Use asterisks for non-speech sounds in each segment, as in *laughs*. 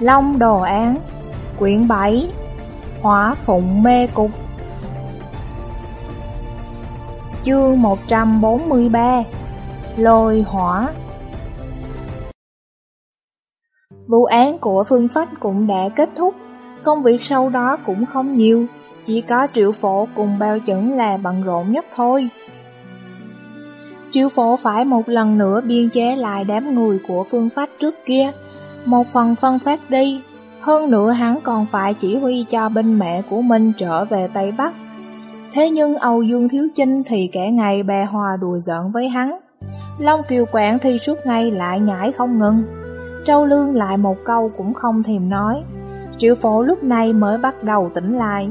Long Đồ Án, Quyển 7 Hỏa Phụng Mê Cục Chương 143 Lôi Hỏa. Vụ án của Phương Phách cũng đã kết thúc. Công việc sau đó cũng không nhiều, Chỉ có triệu phổ cùng bao chuẩn là bận rộn nhất thôi. Triệu phổ phải một lần nữa biên chế lại đám người của Phương Phách trước kia một phần phân phát đi, hơn nữa hắn còn phải chỉ huy cho binh mẹ của mình trở về Tây Bắc. Thế nhưng Âu Dương Thiếu Chinh thì kẻ ngày bè hòa đùa giỡn với hắn. Long Kiều Quảng thì suốt ngày lại nhảy không ngừng. Châu Lương lại một câu cũng không thèm nói. Triệu phổ lúc này mới bắt đầu tỉnh lại.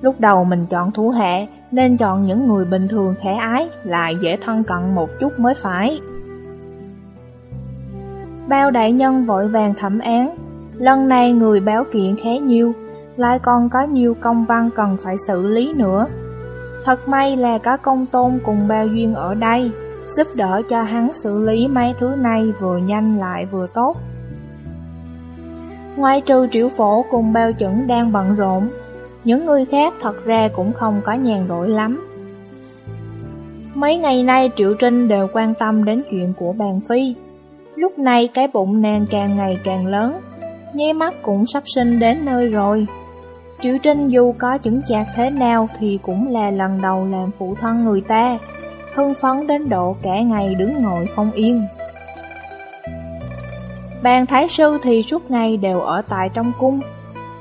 Lúc đầu mình chọn thủ hệ nên chọn những người bình thường khẽ ái, lại dễ thân cận một chút mới phải. Bao đại nhân vội vàng thẩm án, Lần này người báo kiện khá nhiều, Lại còn có nhiều công văn cần phải xử lý nữa. Thật may là có công tôn cùng bao duyên ở đây, Giúp đỡ cho hắn xử lý mấy thứ này vừa nhanh lại vừa tốt. Ngoài trừ triệu phổ cùng bao chuẩn đang bận rộn, Những người khác thật ra cũng không có nhàn rỗi lắm. Mấy ngày nay Triệu Trinh đều quan tâm đến chuyện của bàn phi. Lúc này cái bụng nàng càng ngày càng lớn, nháy mắt cũng sắp sinh đến nơi rồi. Triệu Trinh dù có chứng chạc thế nào thì cũng là lần đầu làm phụ thân người ta, hưng phấn đến độ cả ngày đứng ngồi không yên. Bàn thái sư thì suốt ngày đều ở tại trong cung.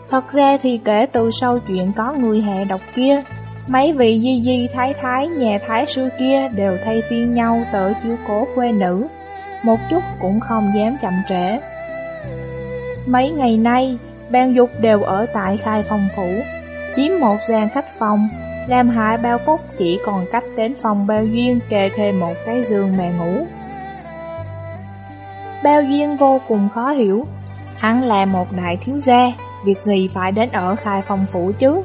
Thật ra thì kể từ sau chuyện có người hạ độc kia, mấy vị di di thái thái nhà thái sư kia đều thay phiên nhau tự chiếu cố quê nữ một chút cũng không dám chậm trễ. Mấy ngày nay, ban dục đều ở tại khai phòng phủ, chiếm một gian khách phòng, làm hại bao phúc chỉ còn cách đến phòng bao duyên kề thêm một cái giường mẹ ngủ. Bao duyên vô cùng khó hiểu, hắn là một đại thiếu gia, việc gì phải đến ở khai phòng phủ chứ?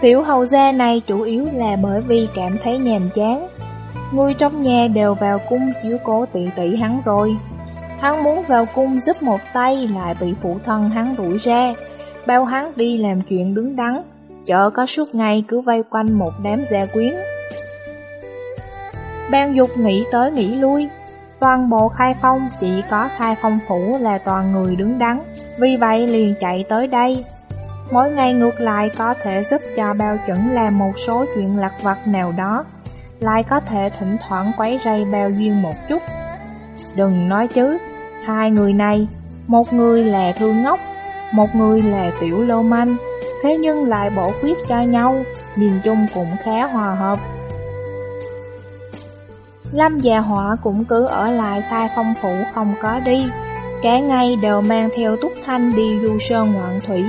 Tiểu hầu gia này chủ yếu là bởi vì cảm thấy nhàm chán, Người trong nhà đều vào cung chiếu cố tỷ tỷ hắn rồi. Hắn muốn vào cung giúp một tay, lại bị phụ thân hắn đuổi ra. Bao hắn đi làm chuyện đứng đắn, Chợ có suốt ngày cứ vây quanh một đám gia quyến. Ban dục nghĩ tới nghĩ lui. Toàn bộ khai phong, chỉ có khai phong phủ là toàn người đứng đắn, Vì vậy liền chạy tới đây. Mỗi ngày ngược lại có thể giúp cho bao chuẩn làm một số chuyện lặt vặt nào đó lại có thể thỉnh thoảng quấy rầy bao duyên một chút. Đừng nói chứ, hai người này, một người là thương ngốc, một người là tiểu lô manh, thế nhưng lại bổ khuyết cho nhau, nhìn chung cũng khá hòa hợp. Lâm già họa cũng cứ ở lại khai phong phủ không có đi, cả ngày đều mang theo túc thanh đi du sơn ngoạn thủy,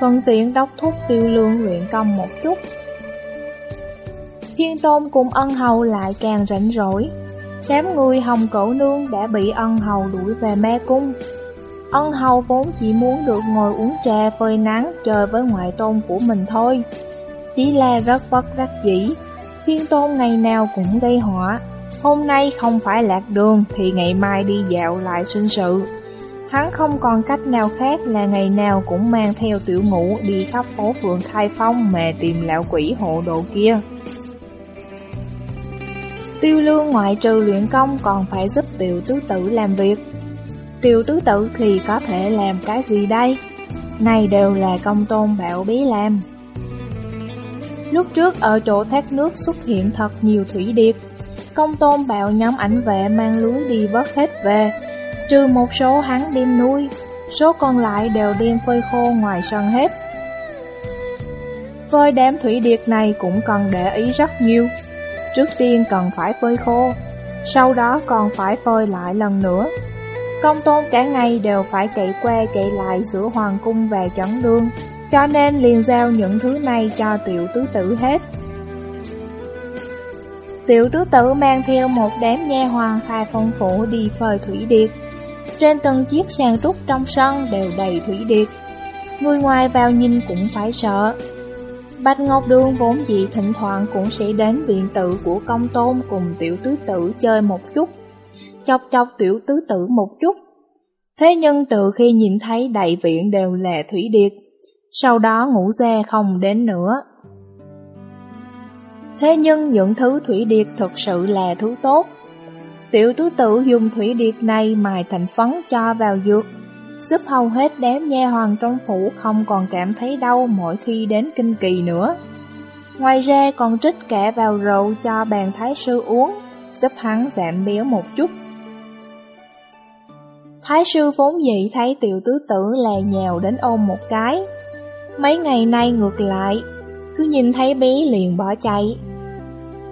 phân tiện đốc thúc tiêu lương luyện công một chút. Thiên Tôn cùng ân hầu lại càng rảnh rỗi. Đám người hồng cẩu nương đã bị ân hầu đuổi về mê cung. Ân hầu vốn chỉ muốn được ngồi uống trà phơi nắng chơi với ngoại tôn của mình thôi. Chỉ là rất bất đắc dĩ. Thiên Tôn ngày nào cũng gây họa. Hôm nay không phải lạc đường thì ngày mai đi dạo lại sinh sự. Hắn không còn cách nào khác là ngày nào cũng mang theo tiểu ngũ đi khắp phố phường khai phong mà tìm lão quỷ hộ độ kia. Tiêu lương ngoại trừ luyện công còn phải giúp tiểu tứ tử làm việc. Tiểu tứ tử thì có thể làm cái gì đây? Này đều là công tôn bạo bí làm. Lúc trước ở chỗ thác nước xuất hiện thật nhiều thủy điệt. Công tôn bạo nhóm ảnh vệ mang lưới đi vớt hết về, trừ một số hắn đem nuôi, số còn lại đều đem phơi khô ngoài sân hết. Phơi đám thủy điệt này cũng cần để ý rất nhiều. Trước tiên cần phải phơi khô, sau đó còn phải phơi lại lần nữa. Công tôn cả ngày đều phải chạy qua chạy lại giữa hoàng cung và chấn đương, cho nên liền giao những thứ này cho tiểu tứ tử hết. Tiểu tứ tử mang theo một đám nha hoàng khai phong phủ đi phơi thủy điệt. Trên từng chiếc sàn trúc trong sân đều đầy thủy điệt. Người ngoài vào nhìn cũng phải sợ, Bạch Ngọc Đường vốn dĩ thỉnh thoảng cũng sẽ đến viện tự của công tôn cùng tiểu tứ tử chơi một chút, chọc chọc tiểu tứ tử một chút. Thế nhưng từ khi nhìn thấy đại viện đều là thủy điệt, sau đó ngủ xe không đến nữa. Thế nhưng những thứ thủy điệt thực sự là thứ tốt. Tiểu tứ tử dùng thủy điệt này mài thành phấn cho vào dược, giúp hầu hết đám nha hoàng trong phủ không còn cảm thấy đau mỗi khi đến kinh kỳ nữa. Ngoài ra còn trích cả vào rượu cho bàn thái sư uống, giúp hắn giảm béo một chút. Thái sư vốn dĩ thấy tiểu tứ tử là nhào đến ôm một cái. Mấy ngày nay ngược lại, cứ nhìn thấy bé liền bỏ chạy.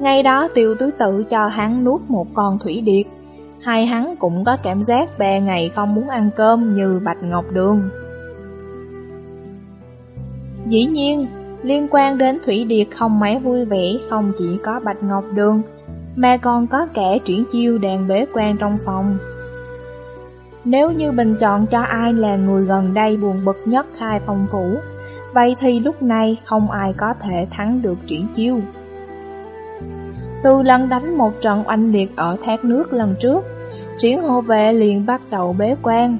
ngay đó tiểu tứ tử cho hắn nuốt một con thủy điệt, hai hắn cũng có cảm giác ba ngày không muốn ăn cơm như Bạch Ngọc Đường. Dĩ nhiên, liên quan đến Thủy Điệt không mấy vui vẻ không chỉ có Bạch Ngọc Đường, mà còn có kẻ chuyển chiêu đàn bế quan trong phòng. Nếu như bình chọn cho ai là người gần đây buồn bực nhất hai phòng phủ, vậy thì lúc này không ai có thể thắng được triển chiêu. Từ lần đánh một trận oanh liệt ở thác nước lần trước, triển hộ vệ liền bắt đầu bế quan,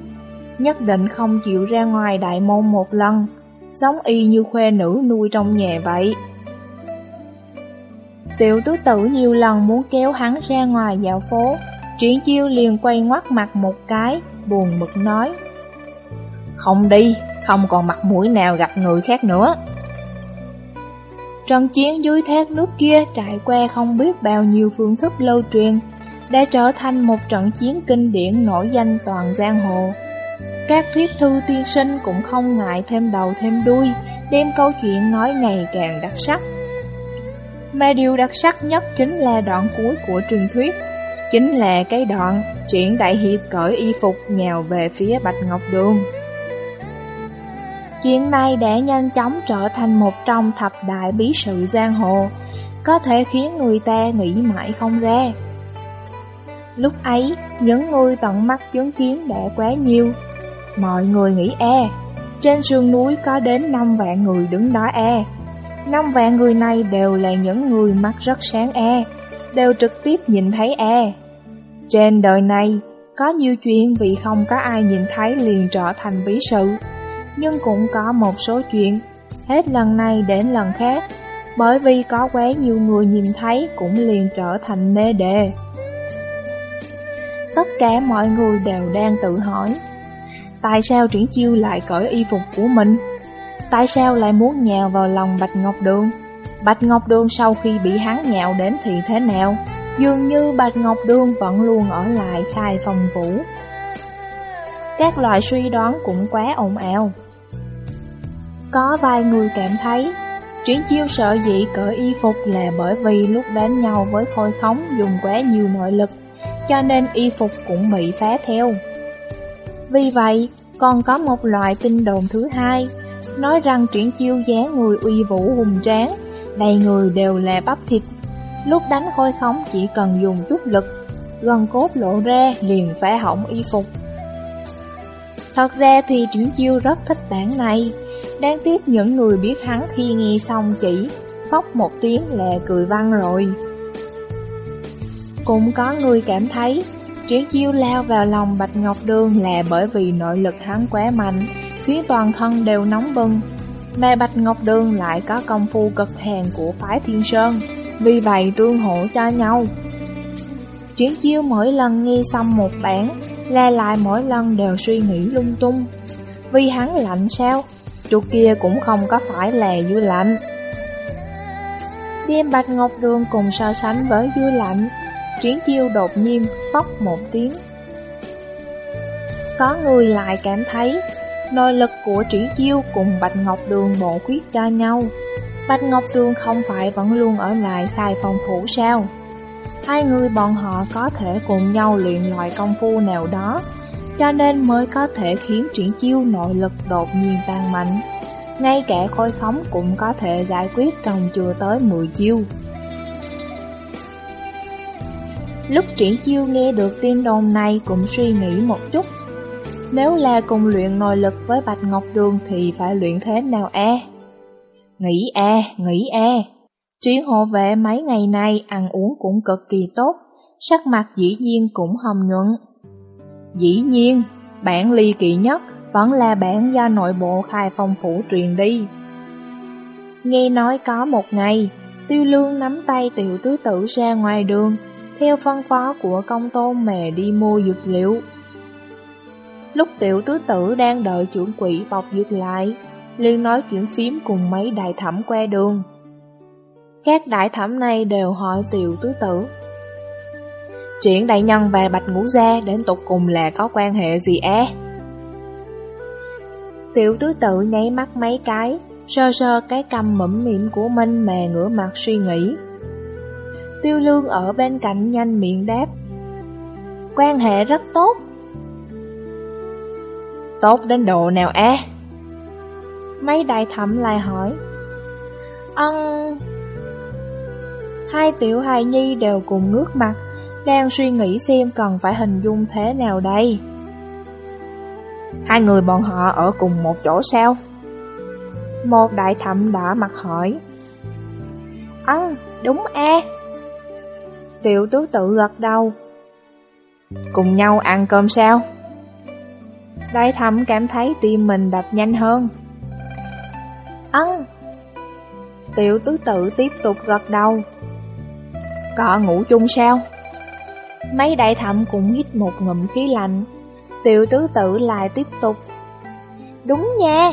nhất định không chịu ra ngoài đại môn một lần, giống y như khoe nữ nuôi trong nhà vậy. Tiểu tứ tử nhiều lần muốn kéo hắn ra ngoài dạo phố, triển chiêu liền quay ngoắt mặt một cái, buồn bực nói. Không đi, không còn mặt mũi nào gặp người khác nữa. Trận chiến dưới thác nước kia trải qua không biết bao nhiêu phương thức lâu truyền, đã trở thành một trận chiến kinh điển nổi danh toàn giang hồ. Các thuyết thư tiên sinh cũng không ngại thêm đầu thêm đuôi, đem câu chuyện nói ngày càng đặc sắc. Mà điều đặc sắc nhất chính là đoạn cuối của truyền thuyết, chính là cái đoạn chuyện đại hiệp cởi y phục nhào về phía Bạch Ngọc Đường. Chuyện này đã nhanh chóng trở thành một trong thập đại bí sự giang hồ, có thể khiến người ta nghĩ mãi không ra. Lúc ấy, những người tận mắt chứng kiến đã quá nhiều. Mọi người nghĩ e, trên sườn núi có đến 5 vạn người đứng đó e. 5 vạn người này đều là những người mắt rất sáng e, đều trực tiếp nhìn thấy e. Trên đời này, có nhiều chuyện vì không có ai nhìn thấy liền trở thành bí sự nhưng cũng có một số chuyện, hết lần này đến lần khác, bởi vì có quá nhiều người nhìn thấy cũng liền trở thành mê đề. Tất cả mọi người đều đang tự hỏi, tại sao Triển Chiêu lại cởi y phục của mình? Tại sao lại muốn nhào vào lòng Bạch Ngọc Đường? Bạch Ngọc Đường sau khi bị hắn nhào đến thì thế nào? Dường như Bạch Ngọc Đường vẫn luôn ở lại khai phòng vũ. Các loại suy đoán cũng quá ồn ào. Có vài người cảm thấy Triển chiêu sợ dị cởi y phục là bởi vì lúc đánh nhau với khôi khống dùng quá nhiều nội lực, cho nên y phục cũng bị phá theo. Vì vậy, còn có một loại tin đồn thứ hai, nói rằng chuyển chiêu giá người uy vũ hùng tráng, đầy người đều là bắp thịt. Lúc đánh khôi khống chỉ cần dùng chút lực, gần cốt lộ ra liền phá hỏng y phục. Thật ra thì chuyển chiêu rất thích bản này, Đáng tiếc những người biết hắn khi nghe xong chỉ phóc một tiếng là cười văng rồi. Cũng có người cảm thấy Triển chiêu lao vào lòng Bạch Ngọc Đường là bởi vì nội lực hắn quá mạnh, khiến toàn thân đều nóng bừng. Mà Bạch Ngọc Đường lại có công phu cực hèn của phái Thiên Sơn, vì vậy tương hỗ cho nhau. Triển chiêu mỗi lần nghe xong một bản, là lại mỗi lần đều suy nghĩ lung tung. Vì hắn lạnh sao? Chỗ kia cũng không có phải là dư lạnh Đem Bạch Ngọc Đường cùng so sánh với dư lạnh Triển chiêu đột nhiên phóc một tiếng Có người lại cảm thấy Nội lực của triển chiêu cùng Bạch Ngọc Đường bộ quyết cho nhau Bạch Ngọc Đường không phải vẫn luôn ở lại khai phòng phủ sao Hai người bọn họ có thể cùng nhau luyện loại công phu nào đó, cho nên mới có thể khiến triển chiêu nội lực đột nhiên tăng mạnh. Ngay cả khôi phóng cũng có thể giải quyết trong chưa tới 10 chiêu. Lúc triển chiêu nghe được tin đồn này cũng suy nghĩ một chút. Nếu là cùng luyện nội lực với Bạch Ngọc Đường thì phải luyện thế nào e? Nghĩ e, nghĩ e. Triển hộ vệ mấy ngày nay ăn uống cũng cực kỳ tốt, sắc mặt dĩ nhiên cũng hồng nhuận. Dĩ nhiên, Bản ly kỳ nhất vẫn là bản do nội bộ khai phong phủ truyền đi. Nghe nói có một ngày, tiêu lương nắm tay tiểu tứ tử ra ngoài đường, theo phân phó của công tôn mè đi mua dược liệu. Lúc tiểu tứ tử đang đợi trưởng quỷ bọc dược lại, liền nói chuyện phím cùng mấy đại thẩm qua đường. Các đại thẩm này đều hỏi tiểu tứ tử. Triển đại nhân và bạch ngũ gia đến tục cùng là có quan hệ gì e? Tiểu tứ tử nháy mắt mấy cái, sơ sơ cái cầm mẫm miệng của mình mà ngửa mặt suy nghĩ. Tiêu lương ở bên cạnh nhanh miệng đáp. Quan hệ rất tốt. Tốt đến độ nào e? Mấy đại thẩm lại hỏi. Ân... Hai tiểu hài nhi đều cùng ngước mặt, đang suy nghĩ xem cần phải hình dung thế nào đây. Hai người bọn họ ở cùng một chỗ sao? Một đại thẩm đã mặt hỏi. Ân, đúng e. Tiểu tứ tự gật đầu. Cùng nhau ăn cơm sao? Đại thẩm cảm thấy tim mình đập nhanh hơn. Ân. Tiểu tứ tự tiếp tục gật đầu. Có ngủ chung sao? Mấy đại thẩm cũng hít một ngụm khí lạnh. Tiểu tứ tự lại tiếp tục. Đúng nha.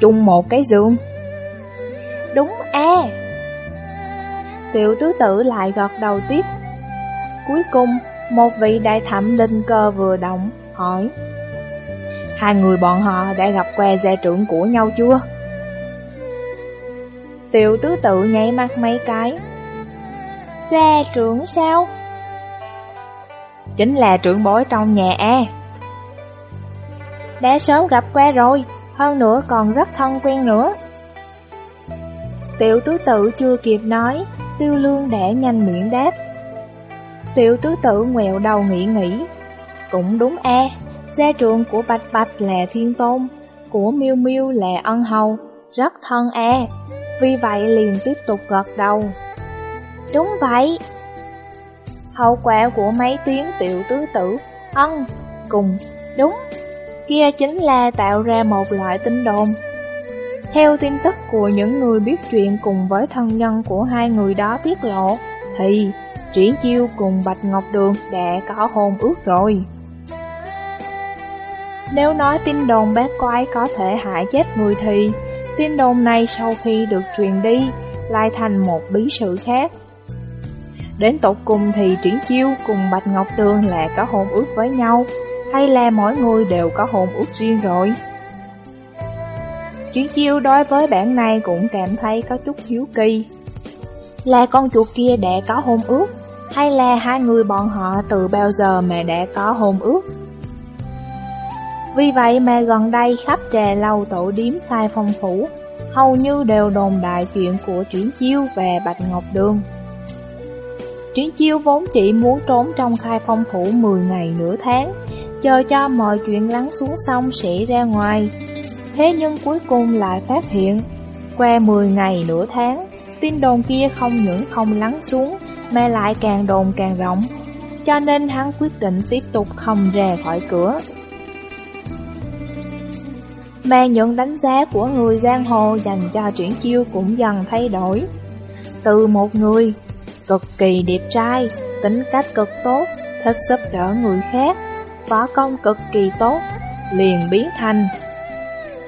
Chung một cái giường. Đúng e. Tiểu tứ tự lại gật đầu tiếp. Cuối cùng, một vị đại thẩm linh cơ vừa động, hỏi. Hai người bọn họ đã gặp que gia trưởng của nhau chưa? Tiểu tứ tự nháy mắt mấy cái. Gia trưởng sao? Chính là trưởng bối trong nhà A Đã sớm gặp qua rồi Hơn nữa còn rất thân quen nữa Tiểu tứ tự chưa kịp nói Tiêu lương đã nhanh miệng đáp. Tiểu tứ tự ngoẹo đầu nghĩ nghĩ Cũng đúng a Gia trường của Bạch Bạch là Thiên Tôn Của Miêu Miêu là Ân Hầu Rất thân a Vì vậy liền tiếp tục gật đầu. Đúng vậy. Hậu quả của mấy tiếng tiểu tứ tử, ân, cùng, đúng, kia chính là tạo ra một loại tin đồn. Theo tin tức của những người biết chuyện cùng với thân nhân của hai người đó tiết lộ, thì Triển Chiêu cùng Bạch Ngọc Đường đã có hôn ước rồi. Nếu nói tin đồn bác quái có thể hại chết người thì, tin đồn này sau khi được truyền đi, lại thành một bí sự khác. Đến tột cùng thì Triển Chiêu cùng Bạch Ngọc Đường là có hôn ước với nhau, hay là mỗi người đều có hôn ước riêng rồi? Triển Chiêu đối với bản này cũng cảm thấy có chút hiếu kỳ. Là con chuột kia đã có hôn ước, hay là hai người bọn họ từ bao giờ mà đã có hôn ước? Vì vậy mà gần đây khắp trà lâu tổ điếm khai phong phủ, hầu như đều đồn đại chuyện của Triển Chiêu và Bạch Ngọc Đường. Triển chiêu vốn chỉ muốn trốn trong khai phong phủ 10 ngày nửa tháng, chờ cho mọi chuyện lắng xuống xong sẽ ra ngoài. Thế nhưng cuối cùng lại phát hiện, qua 10 ngày nửa tháng, tin đồn kia không những không lắng xuống, mà lại càng đồn càng rộng. Cho nên hắn quyết định tiếp tục không ra khỏi cửa. Mà những đánh giá của người giang hồ dành cho triển chiêu cũng dần thay đổi. Từ một người cực kỳ đẹp trai, tính cách cực tốt, thích giúp đỡ người khác, võ công cực kỳ tốt, liền biến thành.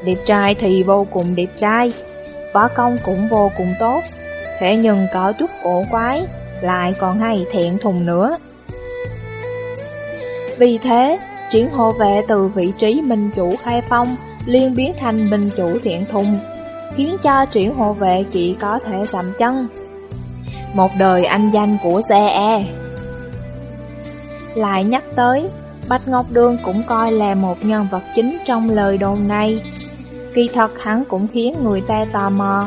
Đẹp trai thì vô cùng đẹp trai, võ công cũng vô cùng tốt, thế nhưng có chút cổ quái, lại còn hay thẹn thùng nữa. Vì thế, triển hộ vệ từ vị trí minh chủ khai phong liên biến thành minh chủ thiện thùng, khiến cho triển hộ vệ chỉ có thể sầm chân, một đời anh danh của GE. E. Lại nhắc tới, Bạch Ngọc Đường cũng coi là một nhân vật chính trong lời đồn này. Kỳ thật hắn cũng khiến người ta tò mò.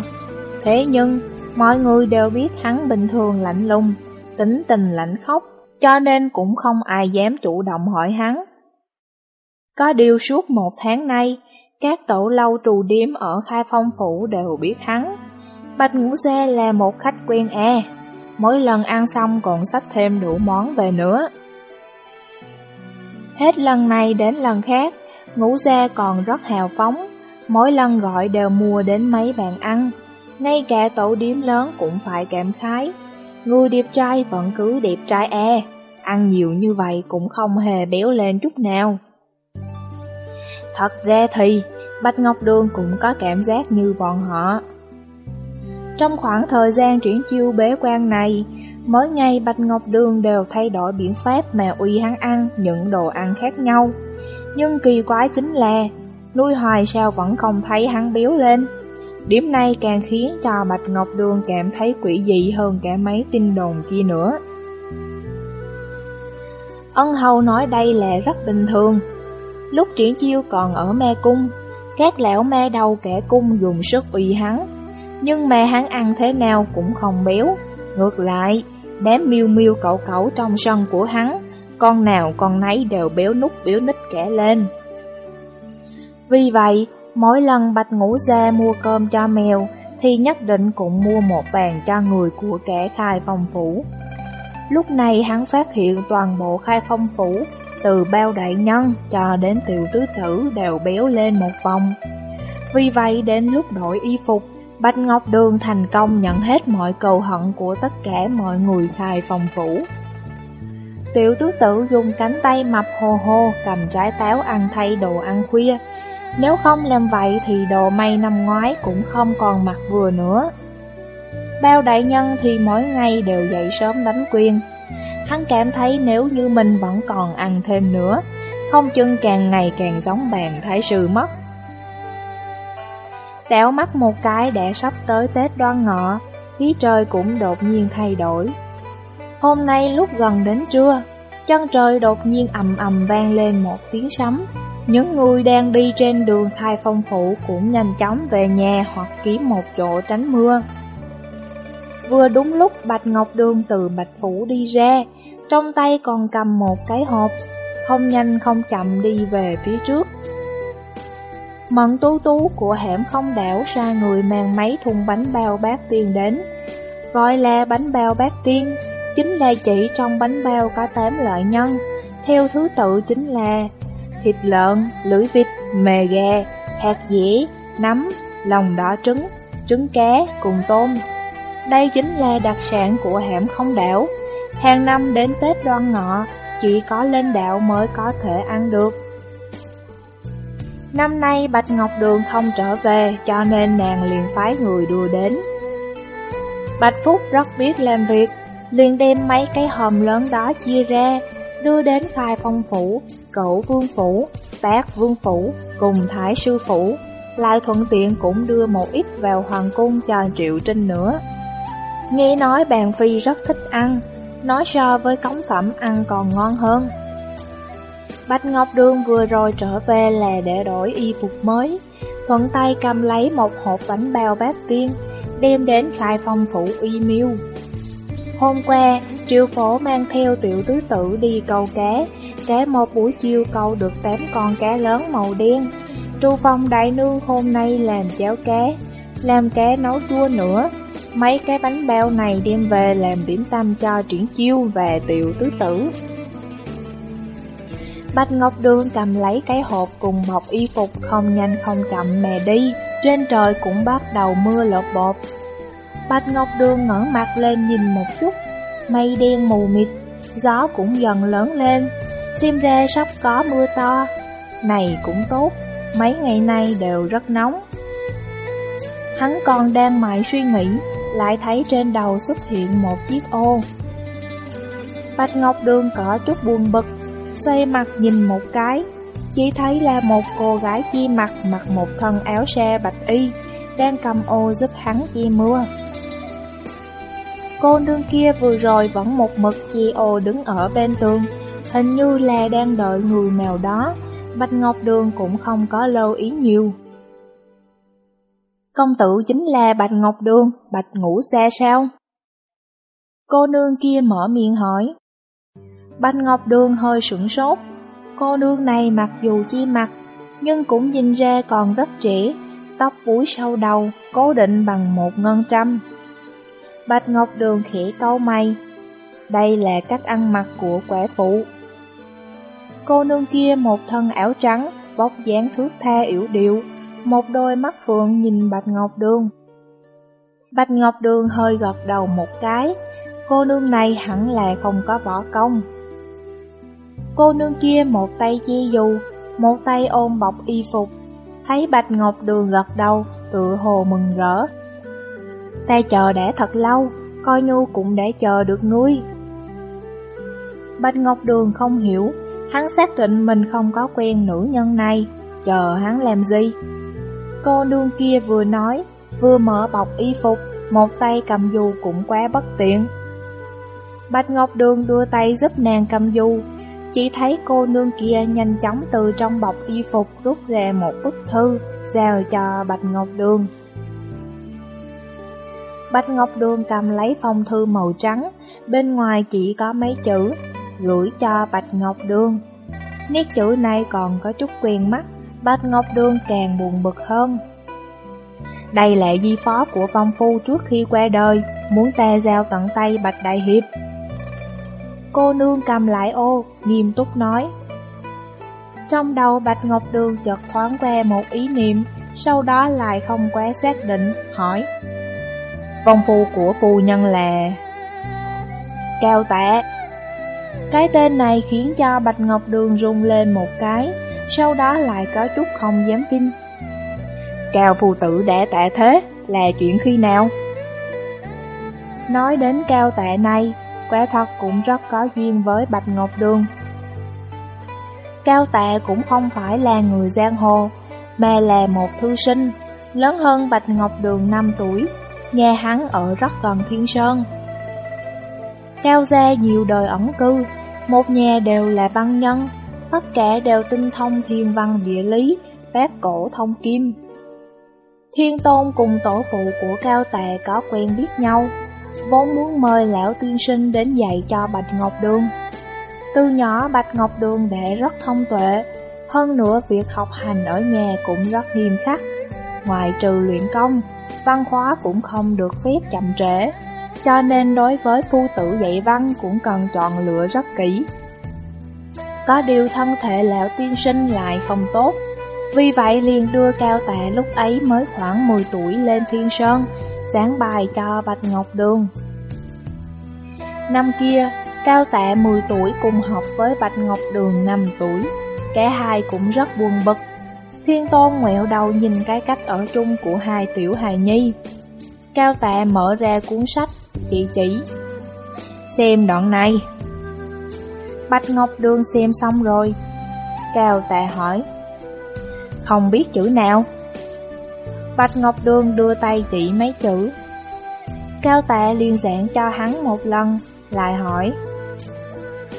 Thế nhưng, mọi người đều biết hắn bình thường lạnh lùng, tính tình lạnh khóc, cho nên cũng không ai dám chủ động hỏi hắn. Có điều suốt một tháng nay, các tổ lâu trù điếm ở Khai Phong Phủ đều biết hắn. Bạch Ngũ Gia là một khách quen e mỗi lần ăn xong còn xách thêm đủ món về nữa. Hết lần này đến lần khác, ngũ gia còn rất hào phóng, mỗi lần gọi đều mua đến mấy bàn ăn. Ngay cả tổ điếm lớn cũng phải cảm khái. Người đẹp trai vẫn cứ đẹp trai e, ăn nhiều như vậy cũng không hề béo lên chút nào. Thật ra thì, Bạch Ngọc Đường cũng có cảm giác như bọn họ. Trong khoảng thời gian chuyển chiêu bế quan này, mỗi ngày Bạch Ngọc Đường đều thay đổi biện pháp mà uy hắn ăn những đồ ăn khác nhau. Nhưng kỳ quái chính là, nuôi hoài sao vẫn không thấy hắn béo lên. Điểm này càng khiến cho Bạch Ngọc Đường cảm thấy quỷ dị hơn cả mấy tin đồn kia nữa. Ân hầu nói đây là rất bình thường. Lúc triển chiêu còn ở me cung, các lão me đầu kẻ cung dùng sức uy hắn. Nhưng mà hắn ăn thế nào cũng không béo. Ngược lại, đám miêu miêu cậu cậu trong sân của hắn, con nào con nấy đều béo nút béo nít kẻ lên. Vì vậy, mỗi lần Bạch Ngũ Gia mua cơm cho mèo, thì nhất định cũng mua một bàn cho người của kẻ khai phong phủ. Lúc này hắn phát hiện toàn bộ khai phong phủ, từ bao đại nhân cho đến tiểu tứ tử đều béo lên một vòng. Vì vậy đến lúc đổi y phục, Bạch Ngọc Đường thành công nhận hết mọi cầu hận của tất cả mọi người khai phong phủ. Tiểu tứ tử dùng cánh tay mập hồ hồ cầm trái táo ăn thay đồ ăn khuya. Nếu không làm vậy thì đồ may năm ngoái cũng không còn mặc vừa nữa. Bao đại nhân thì mỗi ngày đều dậy sớm đánh quyền. Hắn cảm thấy nếu như mình vẫn còn ăn thêm nữa, không chừng càng ngày càng giống bàn thái sư mất. Đảo mắt một cái đã sắp tới Tết đoan ngọ, khí trời cũng đột nhiên thay đổi. Hôm nay lúc gần đến trưa, chân trời đột nhiên ầm ầm vang lên một tiếng sấm. Những người đang đi trên đường khai phong phủ cũng nhanh chóng về nhà hoặc kiếm một chỗ tránh mưa. Vừa đúng lúc Bạch Ngọc Đường từ Bạch Phủ đi ra, trong tay còn cầm một cái hộp, không nhanh không chậm đi về phía trước. Mận tú tú của hẻm không đảo ra người mang mấy thùng bánh bao bát tiên đến. Gọi là bánh bao bát tiên, chính là chỉ trong bánh bao có 8 loại nhân, theo thứ tự chính là thịt lợn, lưỡi vịt, mề gà, hạt dẻ, nấm, lòng đỏ trứng, trứng cá cùng tôm. Đây chính là đặc sản của hẻm không đảo. Hàng năm đến Tết đoan ngọ, chỉ có lên đảo mới có thể ăn được. Năm nay Bạch Ngọc Đường không trở về, cho nên nàng liền phái người đưa đến. Bạch Phúc rất biết làm việc, liền đem mấy cái hòm lớn đó chia ra, đưa đến khai phong phủ, cậu vương phủ, bác vương phủ, cùng thái sư phủ, lại thuận tiện cũng đưa một ít vào hoàng cung cho Triệu Trinh nữa. Nghe nói bàn phi rất thích ăn, nói so với cống phẩm ăn còn ngon hơn. Bạch Ngọc Đường vừa rồi trở về là để đổi y phục mới, thuận tay cầm lấy một hộp bánh bao bát tiên, đem đến khai phong phủ uy miêu. Hôm qua, triệu phổ mang theo tiểu tứ tử đi câu cá, cá một buổi chiều câu được 8 con cá lớn màu đen. Tru phong đại nương hôm nay làm cháo cá, làm cá nấu chua nữa. Mấy cái bánh bao này đem về làm điểm tâm cho triển chiêu và tiểu tứ tử. Bạch Ngọc Đường cầm lấy cái hộp cùng bọc y phục không nhanh không chậm mè đi, trên trời cũng bắt đầu mưa lột bột. Bạch Ngọc Đường ngẩng mặt lên nhìn một chút, mây đen mù mịt, gió cũng dần lớn lên, xem ra sắp có mưa to. Này cũng tốt, mấy ngày nay đều rất nóng. Hắn còn đang mãi suy nghĩ, lại thấy trên đầu xuất hiện một chiếc ô. Bạch Ngọc Đường có chút buồn bực, xoay mặt nhìn một cái, chỉ thấy là một cô gái chi mặt mặc một thân áo xe bạch y, đang cầm ô giúp hắn che mưa. Cô nương kia vừa rồi vẫn một mực chi ô đứng ở bên tường, hình như là đang đợi người nào đó, Bạch Ngọc Đường cũng không có lâu ý nhiều. Công tử chính là Bạch Ngọc Đường, Bạch Ngũ Xe sao? Cô nương kia mở miệng hỏi. Bạch Ngọc Đường hơi sửng sốt. Cô nương này mặc dù chi mặt, nhưng cũng nhìn ra còn rất trẻ, tóc búi sau đầu, cố định bằng một ngân trăm. Bạch Ngọc Đường khẽ câu mày. Đây là cách ăn mặc của quả phụ. Cô nương kia một thân áo trắng, bóc dáng thước tha yểu điệu, một đôi mắt phượng nhìn Bạch Ngọc Đường. Bạch Ngọc Đường hơi gật đầu một cái, cô nương này hẳn là không có võ công. Cô nương kia một tay chi dù, một tay ôm bọc y phục, thấy Bạch Ngọc Đường gật đầu, tự hồ mừng rỡ. Ta chờ đã thật lâu, coi như cũng đã chờ được ngươi. Bạch Ngọc Đường không hiểu, hắn xác định mình không có quen nữ nhân này, chờ hắn làm gì. Cô nương kia vừa nói, vừa mở bọc y phục, một tay cầm dù cũng quá bất tiện. Bạch Ngọc Đường đưa tay giúp nàng cầm dù, chỉ thấy cô nương kia nhanh chóng từ trong bọc y phục rút ra một bức thư, giao cho Bạch Ngọc Đường. Bạch Ngọc Đường cầm lấy phong thư màu trắng, bên ngoài chỉ có mấy chữ, gửi cho Bạch Ngọc Đường. Nét chữ này còn có chút quen mắt, Bạch Ngọc Đường càng buồn bực hơn. Đây là di phó của phong phu trước khi qua đời, muốn ta giao tận tay Bạch Đại Hiệp. Cô nương cầm lại ô, nghiêm túc nói. Trong đầu Bạch Ngọc Đường chợt thoáng qua một ý niệm, sau đó lại không quá xác định, hỏi. Vong phu của phu nhân là... Cao tạ Cái tên này khiến cho Bạch Ngọc Đường rung lên một cái, sau đó lại có chút không dám tin. Cao phù tử đã tạ thế, là chuyện khi nào? Nói đến cao tạ này, quả thật cũng rất có duyên với Bạch Ngọc Đường. Cao tạ cũng không phải là người giang hồ, mà là một thư sinh, lớn hơn Bạch Ngọc Đường 5 tuổi, nhà hắn ở rất gần Thiên Sơn. Cao gia nhiều đời ẩn cư, một nhà đều là văn nhân, tất cả đều tinh thông thiên văn địa lý, phép cổ thông kim. Thiên Tôn cùng tổ phụ của Cao Tà có quen biết nhau, vốn muốn mời lão tiên sinh đến dạy cho Bạch Ngọc Đường. Từ nhỏ Bạch Ngọc Đường đệ rất thông tuệ, hơn nữa việc học hành ở nhà cũng rất nghiêm khắc. Ngoài trừ luyện công, văn khóa cũng không được phép chậm trễ, cho nên đối với phu tử dạy văn cũng cần chọn lựa rất kỹ. Có điều thân thể lão tiên sinh lại không tốt, vì vậy liền đưa cao tạ lúc ấy mới khoảng 10 tuổi lên thiên sơn, giảng bài cho Bạch Ngọc Đường. Năm kia, Cao Tạ 10 tuổi cùng học với Bạch Ngọc Đường 5 tuổi, cả hai cũng rất buồn bực. Thiên Tôn ngoẹo đầu nhìn cái cách ở chung của hai tiểu hài nhi. Cao Tạ mở ra cuốn sách, chỉ chỉ. Xem đoạn này. Bạch Ngọc Đường xem xong rồi. Cao Tạ hỏi. Không biết chữ nào? Bạch Ngọc Đường đưa tay chỉ mấy chữ. Cao tạ liên giảng cho hắn một lần, lại hỏi.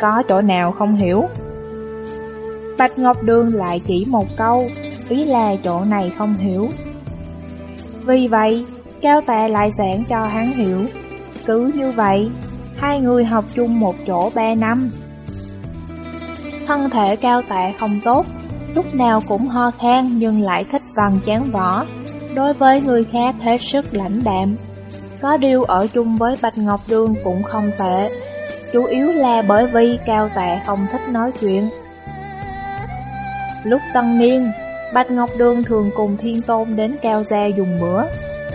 Có chỗ nào không hiểu? Bạch Ngọc Đường lại chỉ một câu, ý là chỗ này không hiểu. Vì vậy, Cao Tạ lại giảng cho hắn hiểu. Cứ như vậy, hai người học chung một chỗ ba năm. Thân thể Cao Tạ không tốt, lúc nào cũng ho khan nhưng lại thích văn chán võ, đối với người khác hết sức lãnh đạm. Có điều ở chung với Bạch Ngọc Đường cũng không tệ, chủ yếu là bởi vì Cao Tạ không thích nói chuyện. Lúc tân niên, Bạch Ngọc Đường thường cùng Thiên Tôn đến Cao Gia dùng bữa.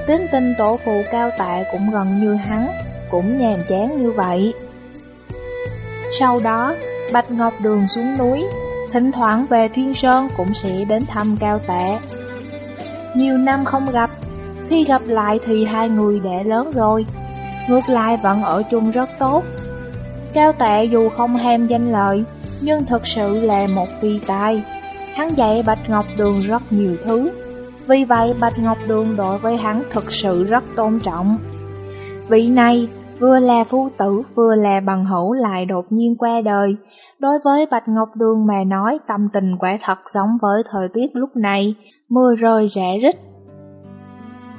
Tính tình tổ phụ Cao Tạ cũng gần như hắn, cũng nhàm chán như vậy. Sau đó, Bạch Ngọc Đường xuống núi, thỉnh thoảng về Thiên Sơn cũng sẽ đến thăm Cao Tạ. Nhiều năm không gặp, khi gặp lại thì hai người đã lớn rồi, ngược lại vẫn ở chung rất tốt. Cao Tạ dù không ham danh lợi, nhưng thật sự là một phi tài. Hắn dạy Bạch Ngọc Đường rất nhiều thứ, vì vậy Bạch Ngọc Đường đối với hắn thực sự rất tôn trọng. Vị này vừa là phu tử vừa là bằng hữu lại đột nhiên qua đời, Đối với Bạch Ngọc Đường mà nói tâm tình quả thật giống với thời tiết lúc này, mưa rơi rẻ rít.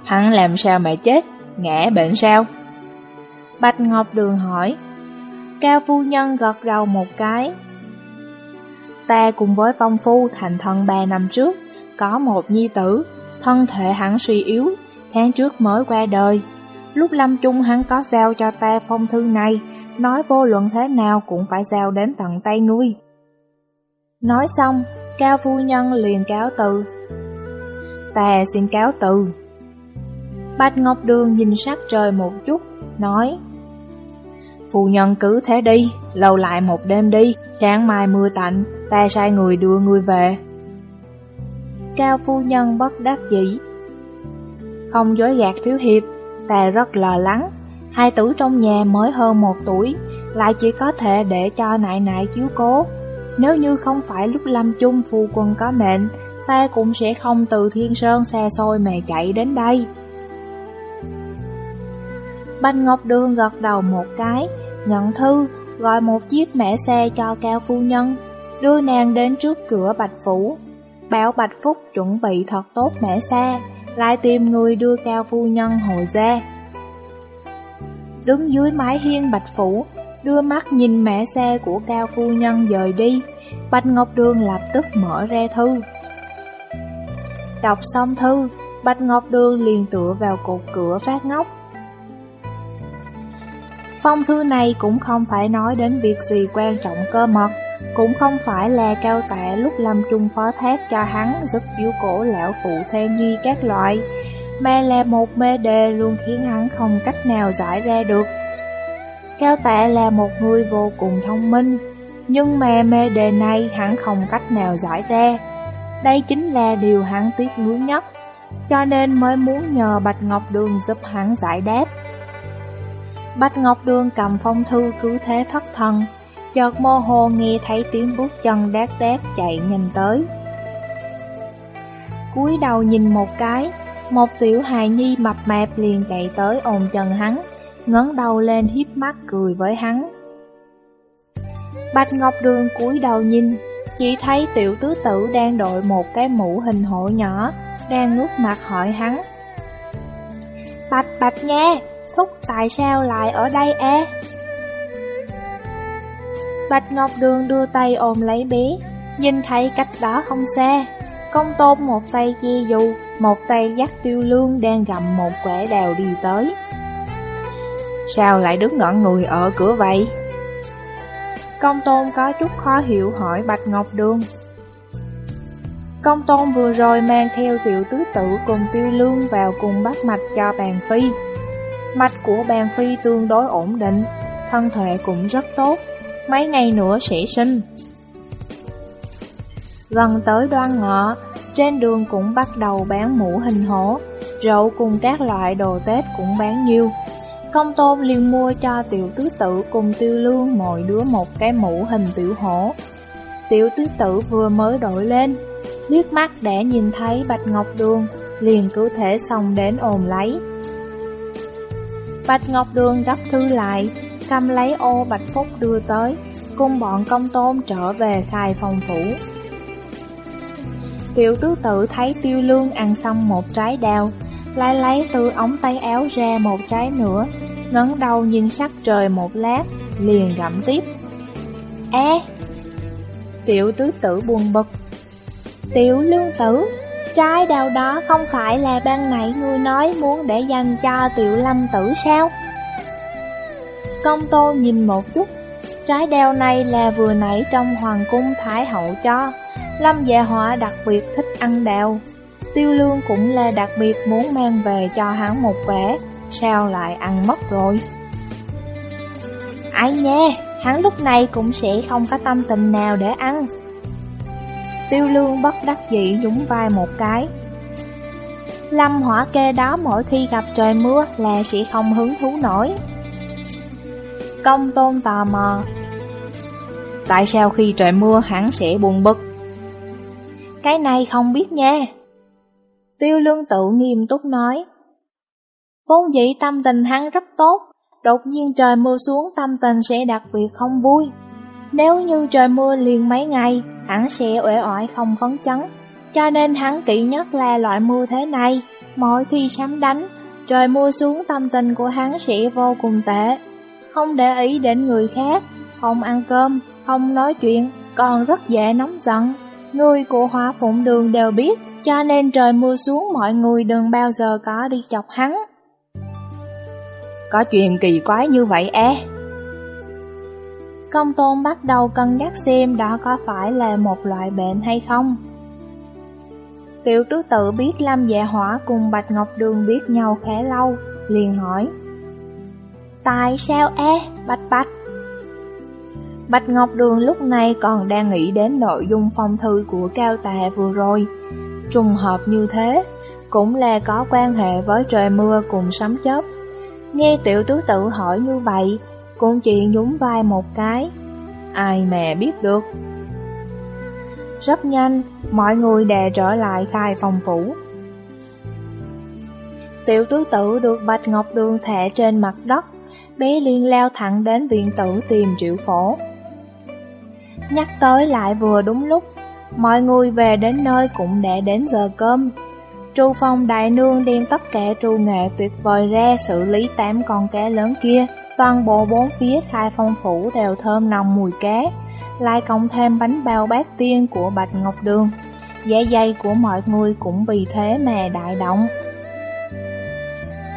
Hắn làm sao mà chết, ngã bệnh sao? Bạch Ngọc Đường hỏi. Cao phu nhân gật đầu một cái. Ta cùng với phong phu thành thân bà năm trước, có một nhi tử, thân thể hắn suy yếu, tháng trước mới qua đời. Lúc lâm chung hắn có giao cho ta phong thư này, nói vô luận thế nào cũng phải giao đến tận tay ngươi. Nói xong, Cao phu nhân liền cáo từ. Ta xin cáo từ. Bạch Ngọc Đường nhìn sắc trời một chút, nói Phu nhân cứ thế đi, lâu lại một đêm đi, sáng mai mưa tạnh, ta sai người đưa người về. Cao phu nhân bất đắc dĩ. Không dối gạt thiếu hiệp, ta rất lo lắng, hai tử trong nhà mới hơn một tuổi, lại chỉ có thể để cho nại nại chiếu cố. Nếu như không phải lúc lâm chung phu quân có mệnh, ta cũng sẽ không từ thiên sơn xe xôi mà chạy đến đây. Bạch Ngọc Đường gật đầu một cái, nhận thư, gọi một chiếc mẹ xe cho Cao Phu Nhân, đưa nàng đến trước cửa Bạch Phủ. Bảo Bạch Phúc chuẩn bị thật tốt mẹ xe, lại tìm người đưa Cao Phu Nhân hồi ra. Đứng dưới mái hiên Bạch Phủ, đưa mắt nhìn mẹ xe của Cao Phu Nhân dời đi, Bạch Ngọc Đường lập tức mở ra thư. Đọc xong thư, Bạch Ngọc Đường liền tựa vào cột cửa phát ngốc. Phong thư này cũng không phải nói đến việc gì quan trọng cơ mật, cũng không phải là cao tạ lúc lâm trung phó thác cho hắn giúp chiếu cổ lão phụ theo nhi các loại, mà là một mê đề luôn khiến hắn không cách nào giải ra được. Cao tạ là một người vô cùng thông minh, nhưng mà mê đề này hắn không cách nào giải ra. Đây chính là điều hắn tiếc nuối nhất, cho nên mới muốn nhờ Bạch Ngọc Đường giúp hắn giải đáp. Bạch Ngọc Đường cầm phong thư cứ thế thất thần, chợt mơ hồ nghe thấy tiếng bước chân đát đát chạy nhìn tới. cúi đầu nhìn một cái, một tiểu hài nhi mập mạp liền chạy tới ôm chân hắn, ngấn đầu lên hiếp mắt cười với hắn. Bạch Ngọc Đường cúi đầu nhìn, chỉ thấy tiểu tứ tử đang đội một cái mũ hình hổ nhỏ, đang ngước mặt hỏi hắn. Bạch bạch nha, thúc tại sao lại ở đây e? Bạch Ngọc Đường đưa tay ôm lấy bé, nhìn thấy cách đó không xa. Công tôn một tay che dù, một tay dắt tiêu lương đang gặm một quẻ đào đi tới. Sao lại đứng ngọn người ở cửa vậy? Công tôn có chút khó hiểu hỏi Bạch Ngọc Đường. Công tôn vừa rồi mang theo tiểu tứ tử cùng tiêu lương vào cùng bắt mạch cho bàn phi. Mạch của bàn phi tương đối ổn định, thân thể cũng rất tốt, mấy ngày nữa sẽ sinh. Gần tới đoan ngọ, trên đường cũng bắt đầu bán mũ hình hổ, rượu cùng các loại đồ Tết cũng bán nhiều. Công tôn liền mua cho tiểu tứ tử cùng tiêu lương mỗi đứa một cái mũ hình tiểu hổ. Tiểu tứ tử vừa mới đổi lên, liếc mắt đã nhìn thấy Bạch Ngọc Đường, liền cứ thể xong đến ôm lấy. Bạch Ngọc Đường gấp thư lại, cầm lấy ô Bạch Phúc đưa tới, cùng bọn công tôn trở về khai phòng phủ. Tiểu tứ tự thấy tiêu lương ăn xong một trái đào, lại lấy từ ống tay áo ra một trái nữa, ngấn đầu nhìn sắc trời một lát, liền gặm tiếp. Ê! Tiểu tứ tử buồn bực. Tiểu lương tử, trái đào đó không phải là ban nãy ngươi nói muốn để dành cho tiểu lâm tử sao? Công tô nhìn một chút, trái đeo này là vừa nãy trong hoàng cung thái hậu cho. Lâm dạ họa đặc biệt thích ăn đào. Tiêu lương cũng là đặc biệt muốn mang về cho hắn một vẻ, sao lại ăn mất rồi? Ai nha, hắn lúc này cũng sẽ không có tâm tình nào để ăn. Tiêu lương bất đắc dĩ nhúng vai một cái. Lâm hỏa kê đó mỗi khi gặp trời mưa là sẽ không hứng thú nổi. Công tôn tò mò. Tại sao khi trời mưa hắn sẽ buồn bực? Cái này không biết nha. Tiêu lương tự nghiêm túc nói. Vốn dĩ tâm tình hắn rất tốt, đột nhiên trời mưa xuống tâm tình sẽ đặc biệt không vui. Nếu như trời mưa liền mấy ngày, hắn sẽ uể oải không phấn chấn. Cho nên hắn kỹ nhất là loại mưa thế này. Mỗi khi sấm đánh, trời mưa xuống tâm tình của hắn sẽ vô cùng tệ. Không để ý đến người khác, không ăn cơm, không nói chuyện, còn rất dễ nóng giận. Người của hóa phụng đường đều biết, cho nên trời mưa xuống mọi người đừng bao giờ có đi chọc hắn. Có chuyện kỳ quái như vậy e? Công tôn bắt đầu cân nhắc xem đó có phải là một loại bệnh hay không. Tiểu tứ tự biết Lâm Dạ Hỏa cùng Bạch Ngọc Đường biết nhau khá lâu, liền hỏi. Tại sao e, Bạch Bạch? Bạch Ngọc Đường lúc này còn đang nghĩ đến nội dung phong thư của Cao Tà vừa rồi. Trùng hợp như thế, cũng là có quan hệ với trời mưa cùng sấm chớp. Nghe tiểu tứ tự hỏi như vậy, cũng chỉ nhún vai một cái. Ai mà biết được. Rất nhanh, mọi người đè trở lại khai phòng phủ. Tiểu tứ tử được Bạch Ngọc Đường thẻ trên mặt đất, bé liên leo thẳng đến viện tử tìm triệu phổ. Nhắc tới lại vừa đúng lúc, mọi người về đến nơi cũng đã đến giờ cơm. Tru Phong Đại Nương đem tất cả tru nghệ tuyệt vời ra xử lý tám con cá lớn kia. Toàn bộ bốn phía khai phong phủ đều thơm nồng mùi cá, lại cộng thêm bánh bao bát tiên của Bạch Ngọc Đường. Dạ dày của mọi người cũng vì thế mà đại động.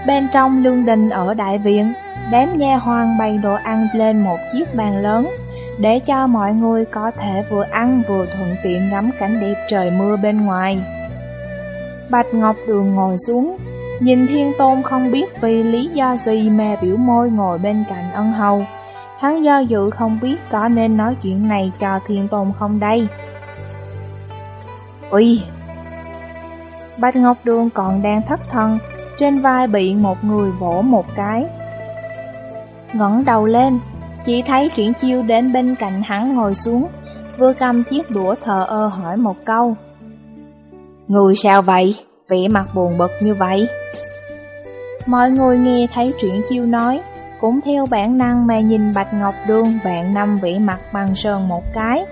Bên trong lương đình ở đại viện, đám nha hoàng bày đồ ăn lên một chiếc bàn lớn, để cho mọi người có thể vừa ăn vừa thuận tiện ngắm cảnh đẹp trời mưa bên ngoài. Bạch Ngọc Đường ngồi xuống, nhìn Thiên Tôn không biết vì lý do gì mà biểu môi ngồi bên cạnh ân hầu. Hắn do dự không biết có nên nói chuyện này cho Thiên Tôn không đây. Ui! Bạch Ngọc Đường còn đang thất thần, trên vai bị một người vỗ một cái. ngẩng đầu lên, chỉ thấy triển chiêu đến bên cạnh hắn ngồi xuống, vừa cầm chiếc đũa thờ ơ hỏi một câu. Người sao vậy? Vẻ mặt buồn bực như vậy. Mọi người nghe thấy chuyện chiêu nói, cũng theo bản năng mà nhìn Bạch Ngọc Đương vạn năm vẻ mặt bằng sơn một cái.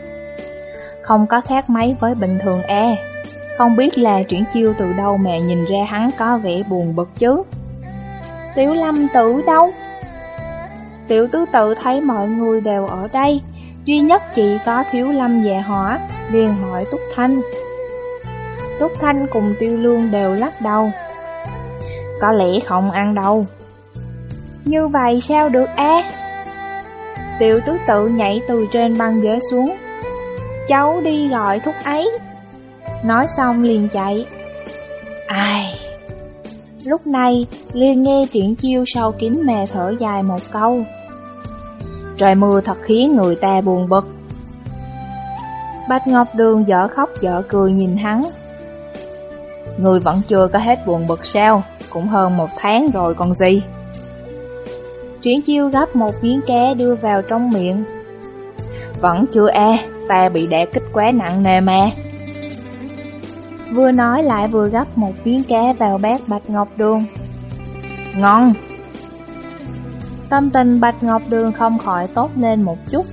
Không có khác mấy với bình thường e. Không biết là chuyển chiêu từ đâu mà nhìn ra hắn có vẻ buồn bực chứ. Tiểu lâm tử đâu? Tiểu tứ tự thấy mọi người đều ở đây, duy nhất chỉ có thiếu lâm dạ hỏa, liền hỏi Túc Thanh. Túc Thanh cùng Tiêu Lương đều lắc đầu. Có lẽ không ăn đâu. Như vậy sao được a? Tiểu tứ tự nhảy từ trên băng ghế xuống. Cháu đi gọi thúc ấy. Nói xong liền chạy. Ai... Lúc này, liền nghe chuyện chiêu sau kín mè thở dài một câu. Trời mưa thật khiến người ta buồn bực. Bạch Ngọc Đường dở khóc dở cười nhìn hắn. Người vẫn chưa có hết buồn bực sao, cũng hơn một tháng rồi còn gì. Triển chiêu gấp một miếng cá đưa vào trong miệng. Vẫn chưa e, ta bị đẻ kích quá nặng nề mà. Vừa nói lại vừa gấp một miếng cá vào bát Bạch Ngọc Đường. Ngon! Tâm tình Bạch Ngọc Đường không khỏi tốt lên một chút.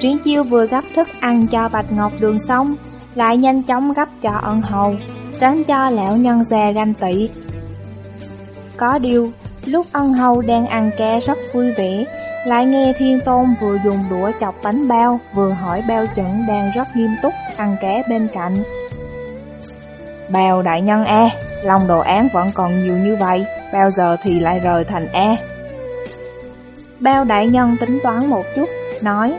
Triển chiêu vừa gấp thức ăn cho Bạch Ngọc Đường xong, lại nhanh chóng gấp cho ân hầu, tránh cho lão nhân già ganh tị. Có điều, lúc ân hầu đang ăn cá rất vui vẻ, lại nghe Thiên Tôn vừa dùng đũa chọc bánh bao, vừa hỏi bao chuẩn đang rất nghiêm túc ăn cá bên cạnh. Bao đại nhân E, lòng đồ án vẫn còn nhiều như vậy, bao giờ thì lại rời thành E. Bao đại nhân tính toán một chút, nói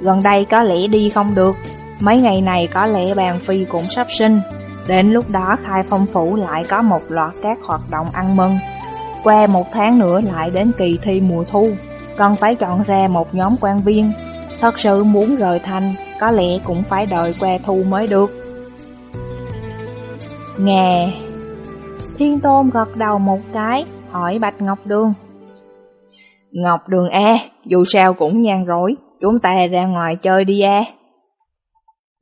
Gần đây có lẽ đi không được, mấy ngày này có lẽ bàn phi cũng sắp sinh. Đến lúc đó khai phong phủ lại có một loạt các hoạt động ăn mừng. Qua một tháng nữa lại đến kỳ thi mùa thu, cần phải chọn ra một nhóm quan viên. Thật sự muốn rời thành, có lẽ cũng phải đợi qua thu mới được. Nghe Thiên Tôn gật đầu một cái, hỏi Bạch Ngọc Đường. Ngọc Đường E, dù sao cũng nhàn rỗi, chúng ta ra ngoài chơi đi e.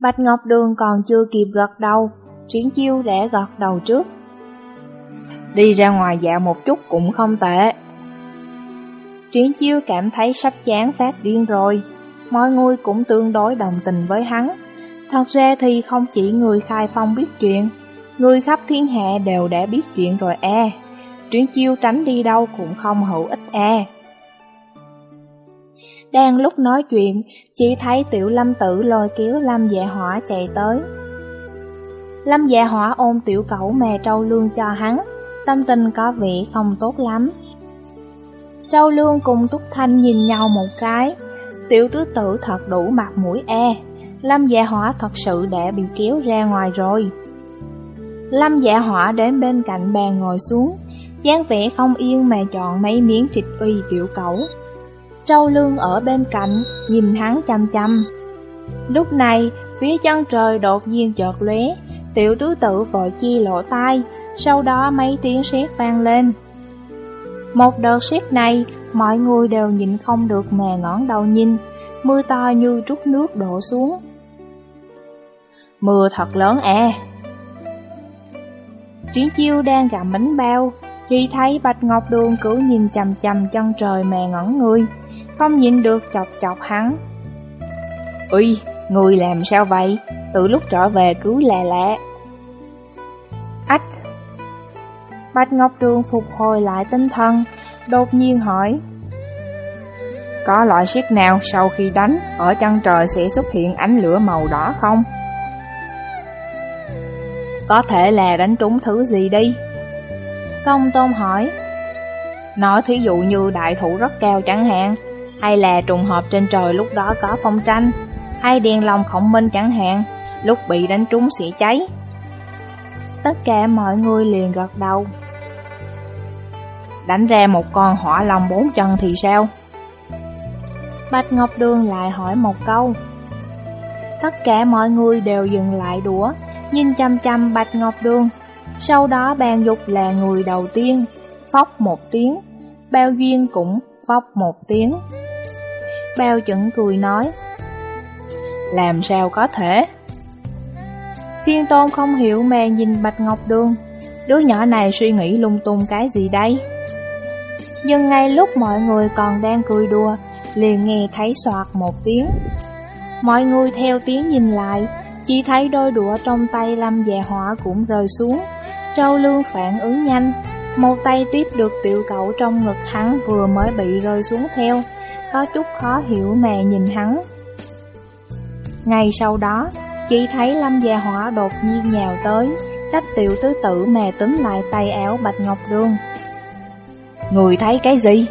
Bạch Ngọc Đường còn chưa kịp gật đầu, Triển Chiêu đã gật đầu trước. Đi ra ngoài dạo một chút cũng không tệ. Triển Chiêu cảm thấy sắp chán phát điên rồi, mọi người cũng tương đối đồng tình với hắn. Thật ra thì không chỉ người khai phong biết chuyện, người khắp thiên hạ đều đã biết chuyện rồi e. Triển Chiêu tránh đi đâu cũng không hữu ích e. Đang lúc nói chuyện, chỉ thấy tiểu lâm tử lôi kéo lâm dạ hỏa chạy tới. Lâm dạ hỏa ôm tiểu cẩu mè trâu lương cho hắn, tâm tình có vị không tốt lắm. trâu Lương cùng Túc Thanh nhìn nhau một cái. Tiểu tứ tử thật đủ mặt mũi e. Lâm dạ hỏa thật sự đã bị kéo ra ngoài rồi. Lâm dạ hỏa đến bên cạnh bàn ngồi xuống, dáng vẻ không yên mà chọn mấy miếng thịt uy tiểu cẩu trâu Lương ở bên cạnh, nhìn hắn chăm chăm. Lúc này, phía chân trời đột nhiên chợt lóe, tiểu tứ tử vội chi lỗ tai, sau đó mấy tiếng sét vang lên. Một đợt sét này, mọi người đều nhìn không được mà ngón đầu nhìn, mưa to như trút nước đổ xuống. Mưa thật lớn e. Triển chiêu đang gặm bánh bao, chỉ thấy Bạch Ngọc Đường cứ nhìn chầm chầm chân trời mà ngẩn người, không nhìn được chọc chọc hắn. Ui, người làm sao vậy? Từ lúc trở về cứ lè lẹ. Ách! Bạch Ngọc Đường phục hồi lại tinh thần, đột nhiên hỏi. Có loại siết nào sau khi đánh, ở chân trời sẽ xuất hiện ánh lửa màu đỏ không? Có thể là đánh trúng thứ gì đi? Công Tôn hỏi. Nói thí dụ như đại thủ rất cao chẳng hạn, hay là trùng hợp trên trời lúc đó có phong tranh, hay điền lòng khổng minh chẳng hạn, lúc bị đánh trúng sẽ cháy. Tất cả mọi người liền gật đầu. Đánh ra một con hỏa lòng bốn chân thì sao? Bạch Ngọc Đường lại hỏi một câu. Tất cả mọi người đều dừng lại đũa, nhìn chăm chăm Bạch Ngọc Đường. Sau đó bàn dục là người đầu tiên, phóc một tiếng, bao duyên cũng phóc một tiếng. Bao chuẩn cười nói, làm sao có thể? Thiên Tôn không hiểu mà nhìn Bạch Ngọc Đường, đứa nhỏ này suy nghĩ lung tung cái gì đây? Nhưng ngay lúc mọi người còn đang cười đùa, liền nghe thấy soạt một tiếng. Mọi người theo tiếng nhìn lại, chỉ thấy đôi đũa trong tay Lâm Dạ Hỏa cũng rơi xuống. Châu Lương phản ứng nhanh, một tay tiếp được tiểu cậu trong ngực hắn vừa mới bị rơi xuống theo, có chút khó hiểu mà nhìn hắn. Ngày sau đó, chỉ thấy Lâm Gia Hỏa đột nhiên nhào tới, cách tiểu tứ tử mà túm lại tay áo Bạch Ngọc Đường. Người thấy cái gì?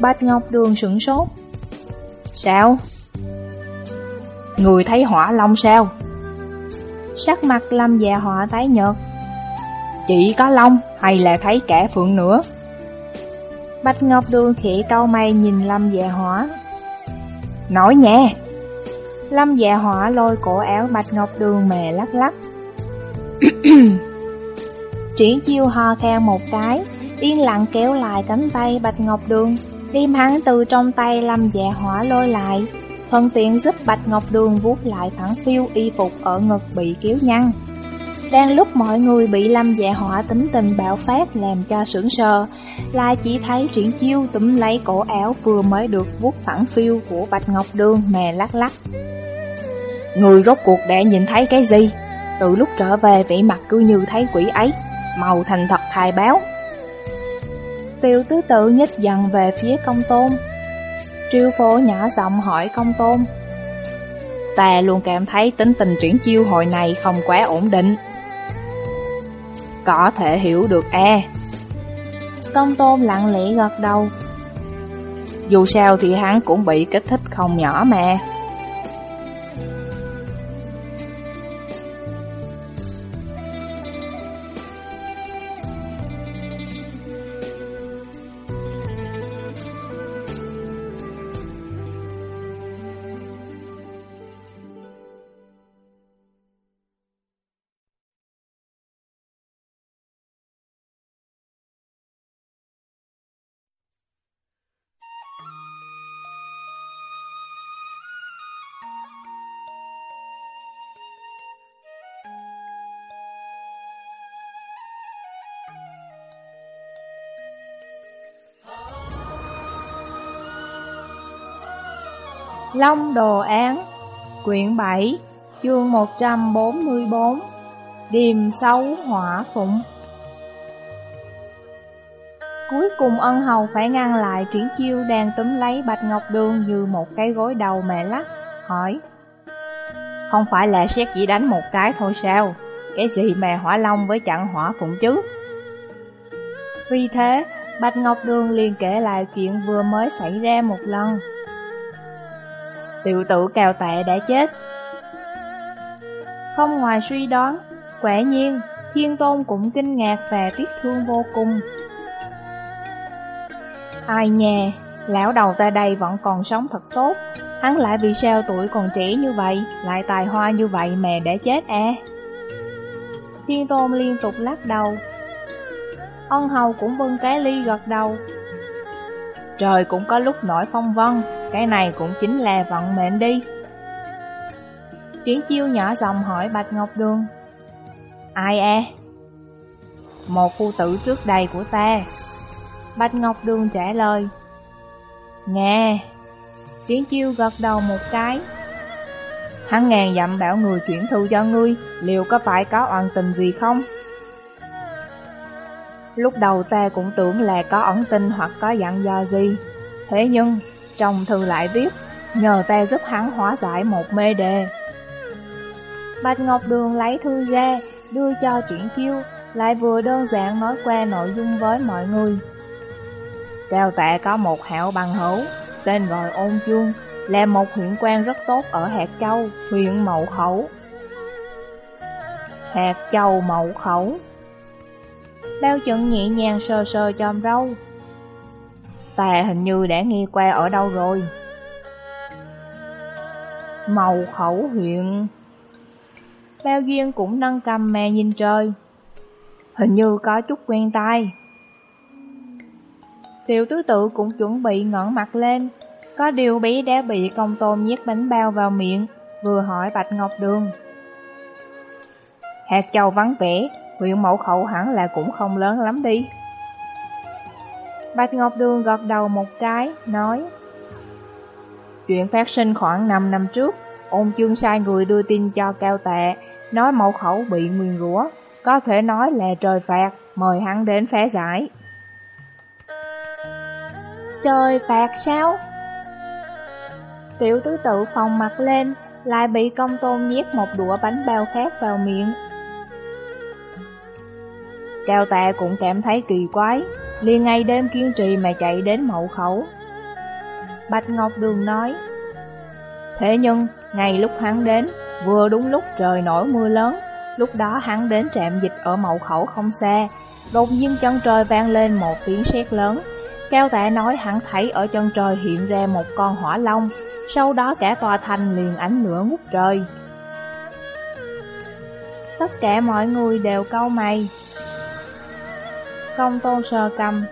Bạch Ngọc Đường sửng sốt. Sao? Người thấy hỏa long sao? Sắc mặt Lâm Dạ Hỏa tái nhợt. Chỉ có long hay là thấy cả phượng nữa? Bạch Ngọc Đường khẽ cau mày nhìn Lâm Dạ Hỏa. Nói nhẹ Lâm Dạ Hỏa lôi cổ áo Bạch Ngọc Đường mè lắc lắc. *clears throat* Triển chiêu ho khan một cái, yên lặng kéo lại cánh tay Bạch Ngọc Đường, đem hắn từ trong tay Lâm Dạ Hỏa lôi lại, thuận tiện giúp Bạch Ngọc Đường vuốt lại phẳng phiêu y phục ở ngực bị kéo nhăn. Đang lúc mọi người bị Lâm Dạ Hỏa tính tình bạo phát làm cho sững sờ, lại chỉ thấy triển chiêu túm lấy cổ áo vừa mới được vuốt phẳng phiêu của Bạch Ngọc Đường mè lắc lắc. Người rốt cuộc đã nhìn thấy cái gì? Từ lúc trở về vẻ mặt cứ như thấy quỷ ấy, màu thành thật khai báo. Tiêu tứ tự nhích dần về phía công tôn. Triêu phố nhỏ giọng hỏi công tôn. Ta luôn cảm thấy tính tình triển chiêu hồi này không quá ổn định. Có thể hiểu được e. Công tôn lặng lẽ gật đầu. Dù sao thì hắn cũng bị kích thích không nhỏ mà. Long Đồ Án Quyển 7 Chương 144 Điềm xấu hỏa phụng Cuối cùng ân hầu phải ngăn lại triển chiêu đang túm lấy Bạch Ngọc Đường như một cái gối đầu mẹ lắc, hỏi Không phải là xét chỉ đánh một cái thôi sao? Cái gì mà hỏa long với chặn hỏa phụng chứ? Vì thế, Bạch Ngọc Đường liền kể lại chuyện vừa mới xảy ra một lần. Tiểu tử cao tệ đã chết. Không ngoài suy đoán, quả nhiên, Thiên Tôn cũng kinh ngạc và tiếc thương vô cùng. Ai nhà, lão đầu ta đây vẫn còn sống thật tốt, hắn lại vì sao tuổi còn trẻ như vậy, lại tài hoa như vậy mà đã chết à? Thiên Tôn liên tục lắc đầu. Ân hầu cũng vâng cái ly gật đầu. Trời cũng có lúc nổi phong vân, cái này cũng chính là vận mệnh đi. Triển chiêu nhỏ giọng hỏi Bạch Ngọc Đường. Ai à? Một phu tử trước đây của ta. Bạch Ngọc Đường trả lời. Nghe. Triển chiêu gật đầu một cái, Hắn ngàn dặm bảo người chuyển thư cho ngươi, liệu có phải có oan tình gì không? Lúc đầu ta cũng tưởng là có ẩn tình hoặc có dặn dò gì. Thế nhưng, trong thư lại viết, nhờ ta giúp hắn hóa giải một mê đề. Bạch Ngọc Đường lấy thư ra, đưa cho chuyển chiêu, lại vừa đơn giản nói qua nội dung với mọi người. Cao tạ có một hảo bằng hữu, tên gọi ôn chương, là một huyện quan rất tốt ở Hạt Châu, huyện Mậu Khẩu. Hạt Châu Mậu Khẩu Bao chuẩn nhẹ nhàng sờ sờ chòm râu. Ta hình như đã nghe qua ở đâu rồi. Mậu Khẩu huyện Bao duyên cũng nâng cầm mè nhìn trời. Hình như có chút quen tai. Tiểu tứ tự cũng chuẩn bị ngẩng mặt lên, có điều bí đã bị công tôm nhét bánh bao vào miệng, vừa hỏi Bạch Ngọc Đường. Hạt châu vắng vẻ, huyện mẫu khẩu hẳn là cũng không lớn lắm đi. Bạch Ngọc Đường gật đầu một cái, nói Chuyện phát sinh khoảng 5 năm trước, ông chương sai người đưa tin cho cao tệ, nói mẫu khẩu bị nguyền rủa, có thể nói là trời phạt, mời hắn đến phá giải. Trời phạt sao? Tiểu tứ tự phòng mặt lên, lại bị công tôn nhét một đũa bánh bao khác vào miệng. Cao tạ cũng cảm thấy kỳ quái, liền ngày đêm kiên trì mà chạy đến mậu khẩu. Bạch Ngọc Đường nói, Thế nhưng, ngày lúc hắn đến, vừa đúng lúc trời nổi mưa lớn, lúc đó hắn đến trạm dịch ở mậu khẩu không xa, đột nhiên chân trời vang lên một tiếng sét lớn. Cao tạ nói hắn thấy ở chân trời hiện ra một con hỏa long, sau đó cả tòa thành liền ánh lửa ngút trời. Tất cả mọi người đều câu mày. Công tôn sờ cầm.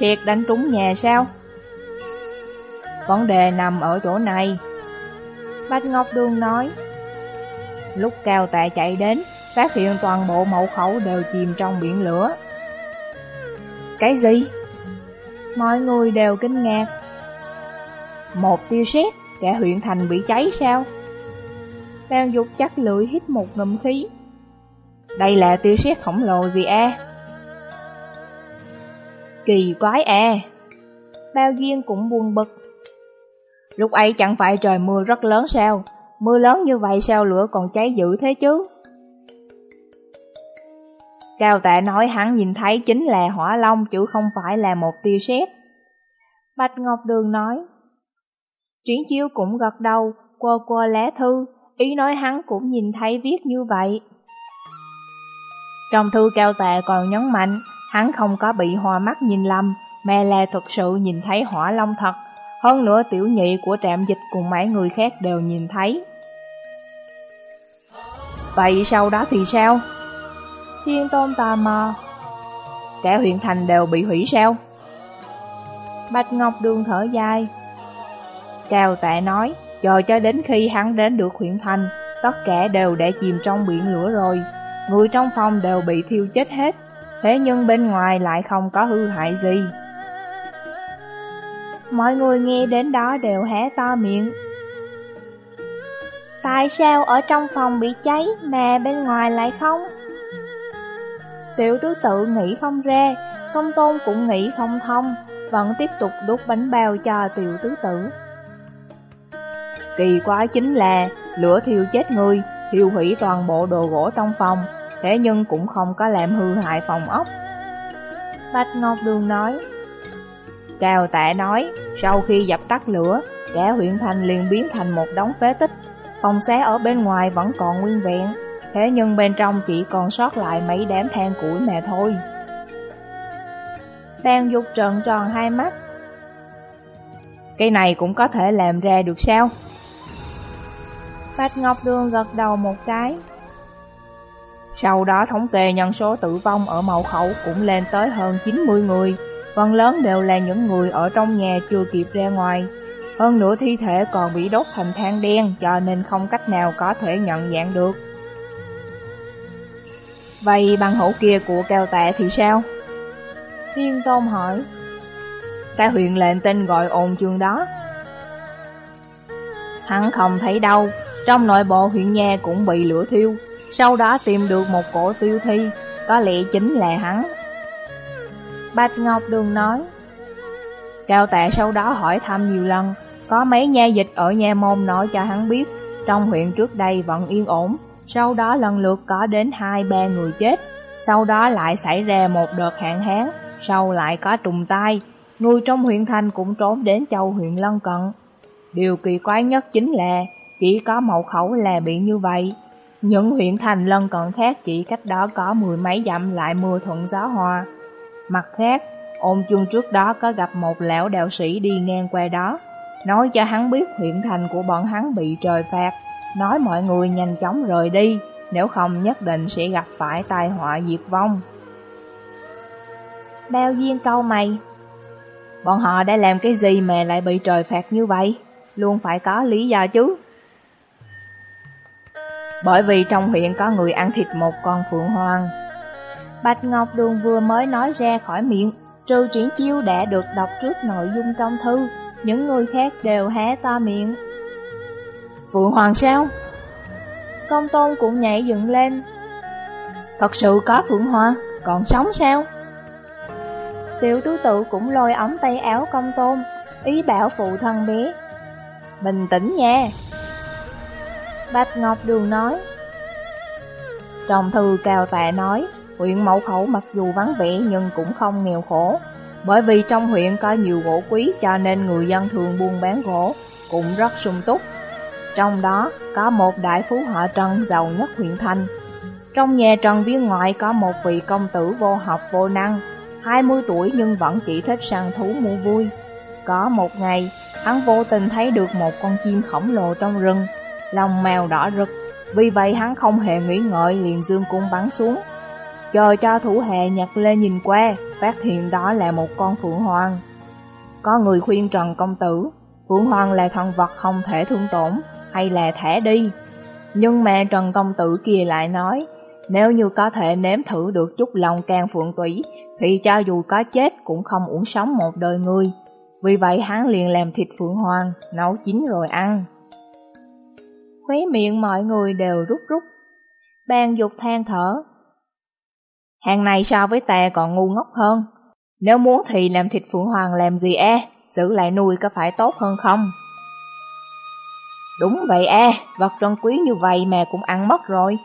Siệt đánh trúng nhà sao? Vấn đề nằm ở chỗ này. Bạch Ngọc Đường nói. Lúc cao tạ chạy đến, phát hiện toàn bộ mẫu khẩu đều chìm trong biển lửa. Cái gì? Mọi người đều kinh ngạc. Một tiêu xét cả huyện thành bị cháy sao? Đang dục chắc lưỡi hít một ngụm khí. Đây là tiêu xét khổng lồ gì a? Kỳ quái à! Bao duyên cũng buồn bực. Lúc ấy chẳng phải trời mưa rất lớn sao? Mưa lớn như vậy sao lửa còn cháy dữ thế chứ? Cao tạ nói hắn nhìn thấy chính là hỏa long chứ không phải là một tia sét. Bạch Ngọc Đường nói, Triển chiêu cũng gật đầu, quơ quơ lá thư, ý nói hắn cũng nhìn thấy viết như vậy. Trong thư cao tệ còn nhấn mạnh, hắn không có bị hoa mắt nhìn lầm, mà là thực sự nhìn thấy hỏa long thật. Hơn nữa tiểu nhị của trạm dịch cùng mấy người khác đều nhìn thấy. Vậy sau đó thì sao? Thiên tôn tò mò. Cả huyện thành đều bị hủy sao? Bạch Ngọc Đường thở dài, Cao Tạ nói, chờ cho đến khi hắn đến được huyện thành, tất cả đều đã chìm trong biển lửa rồi. Người trong phòng đều bị thiêu chết hết, thế nhưng bên ngoài lại không có hư hại gì. Mọi người nghe đến đó đều hé to miệng. Tại sao ở trong phòng bị cháy mà bên ngoài lại không? Tiểu tứ tự nghĩ không ra, công tôn cũng nghĩ không thông, vẫn tiếp tục đút bánh bao cho tiểu tứ tử. Kỳ quái chính là lửa thiêu chết người, thiêu hủy toàn bộ đồ gỗ trong phòng, thế nhưng cũng không có làm hư hại phòng ốc. Bạch Ngọc Đường nói, Cao Tạ nói, sau khi dập tắt lửa, cả huyện thành liền biến thành một đống phế tích. Phòng xé ở bên ngoài vẫn còn nguyên vẹn, thế nhưng bên trong chỉ còn sót lại mấy đám than củi mà thôi. Đang dục trợn tròn hai mắt. Cây này cũng có thể làm ra được sao? Bạch Ngọc Đường gật đầu một cái. Sau đó thống kê nhân số tử vong ở mậu khẩu cũng lên tới hơn 90 người, phần lớn đều là những người ở trong nhà chưa kịp ra ngoài. Hơn nữa thi thể còn bị đốt thành than đen cho nên không cách nào có thể nhận dạng được. Vậy bằng hữu kia của cao tạ thì sao? Thiên Tôn hỏi. Cái huyện lệnh tên gọi ồn chương đó. Hắn không thấy đâu, trong nội bộ huyện nhà cũng bị lửa thiêu, sau đó tìm được một cổ tiêu thi, có lẽ chính là hắn. Bạch Ngọc Đường nói. Cao tạ sau đó hỏi thăm nhiều lần, có mấy nha dịch ở nhà môn nói cho hắn biết, trong huyện trước đây vẫn yên ổn, sau đó lần lượt có đến hai ba người chết, sau đó lại xảy ra một đợt hạn hán, sau lại có trùng tai, người trong huyện thành cũng trốn đến châu huyện lân cận. Điều kỳ quái nhất chính là chỉ có mậu khẩu là bị như vậy. Những huyện thành lân cận khác chỉ cách đó có mười mấy dặm lại mưa thuận gió hòa. Mặt khác, ôn chung trước đó có gặp một lão đạo sĩ đi ngang qua đó, nói cho hắn biết huyện thành của bọn hắn bị trời phạt, nói mọi người nhanh chóng rời đi, nếu không nhất định sẽ gặp phải tai họa diệt vong. Bao duyên câu mày Bọn họ đã làm cái gì mà lại bị trời phạt như vậy? Luôn phải có lý do chứ. Bởi vì trong huyện có người ăn thịt một con phượng hoàng. Bạch Ngọc Đường vừa mới nói ra khỏi miệng, trừ triển chiêu đã được đọc trước nội dung trong thư, những người khác đều hé to miệng. Phượng Hoàng sao? Công tôn cũng nhảy dựng lên. Thật sự có Phượng Hoàng, còn sống sao? Tiểu tứ tự cũng lôi ống tay áo công tôn, ý bảo phụ thân bé. Bình tĩnh nha. Bạch Ngọc Đường nói. Trong thư cao tạ nói, huyện Mậu Khẩu mặc dù vắng vẻ nhưng cũng không nghèo khổ. Bởi vì trong huyện có nhiều gỗ quý cho nên người dân thường buôn bán gỗ cũng rất sung túc. Trong đó có một đại phú họ Trần giàu nhất huyện Thanh. Trong nhà Trần viên ngoại có một vị công tử vô học vô năng, 20 tuổi nhưng vẫn chỉ thích săn thú mua vui. Có một ngày, hắn vô tình thấy được một con chim khổng lồ trong rừng, lòng mèo đỏ rực, vì vậy hắn không hề nghĩ ngợi liền dương cung bắn xuống. Chờ cho thủ hệ nhặt lên nhìn qua, phát hiện đó là một con phượng hoàng. Có người khuyên Trần Công Tử, phượng hoàng là thần vật không thể thương tổn, hay là thả đi. Nhưng mà Trần Công Tử kia lại nói, nếu như có thể nếm thử được chút lòng can phượng tủy, thì cho dù có chết cũng không uổng sống một đời người. Vì vậy hắn liền làm thịt phượng hoàng, nấu chín rồi ăn. Khóe miệng mọi người đều rút rút. Bàn dục than thở. Hàng này so với ta còn ngu ngốc hơn. Nếu muốn thì làm thịt phượng hoàng làm gì e, giữ lại nuôi có phải tốt hơn không? Đúng vậy e, vật trân quý như vậy mà cũng ăn mất rồi.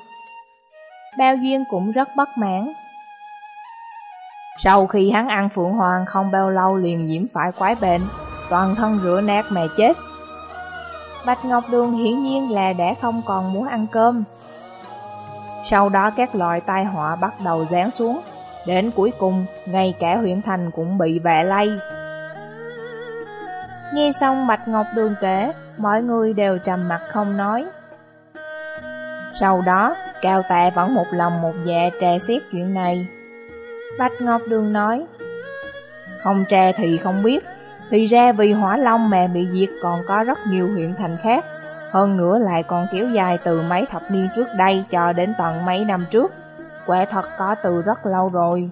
Bao Duyên cũng rất bất mãn. Sau khi hắn ăn Phượng Hoàng không bao lâu liền nhiễm phải quái bệnh, toàn thân rửa nát mà chết. Bạch Ngọc Đường hiển nhiên là đã không còn muốn ăn cơm. Sau đó các loại tai họa bắt đầu giáng xuống, đến cuối cùng, ngay cả huyện thành cũng bị vạ lây. Nghe xong Bạch Ngọc Đường kể, mọi người đều trầm mặt không nói. Sau đó, Cao Tạ vẫn một lòng một dạ trà xét chuyện này. Bạch Ngọc Đường nói, không trà thì không biết, thì ra vì hỏa long mà bị diệt còn có rất nhiều huyện thành khác, hơn nữa lại còn kéo dài từ mấy thập niên trước đây cho đến tận mấy năm trước, quả thật có từ rất lâu rồi.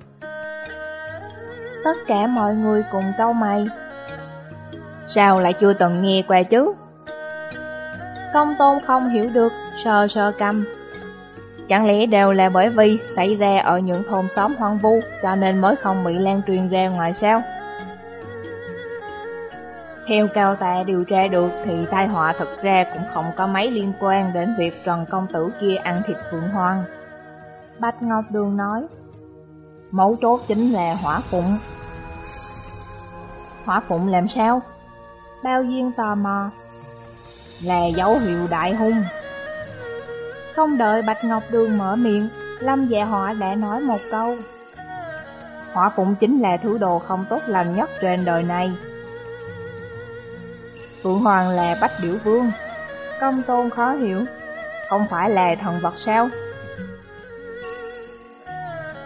Tất cả mọi người cùng câu mày. Sao lại chưa từng nghe qua chứ? Công tôn không hiểu được, sờ sờ cầm. Chẳng lẽ đều là bởi vì xảy ra ở những thôn xóm hoang vu cho nên mới không bị lan truyền ra ngoài sao? Theo cao tạ điều tra được thì tai họa thật ra cũng không có mấy liên quan đến việc Trần Công Tử kia ăn thịt phượng hoàng. Bạch Ngọc Đường nói, Mấu chốt chính là hỏa phụng. Hỏa phụng làm sao? Bao duyên tò mò. Là dấu hiệu đại hung. Không đợi Bạch Ngọc Đường mở miệng, Lâm dạ họa đã nói một câu. Hỏa phụng chính là thứ đồ không tốt lành nhất trên đời này. Phượng Hoàng là bách điểu vương. Công tôn khó hiểu, không phải là thần vật sao?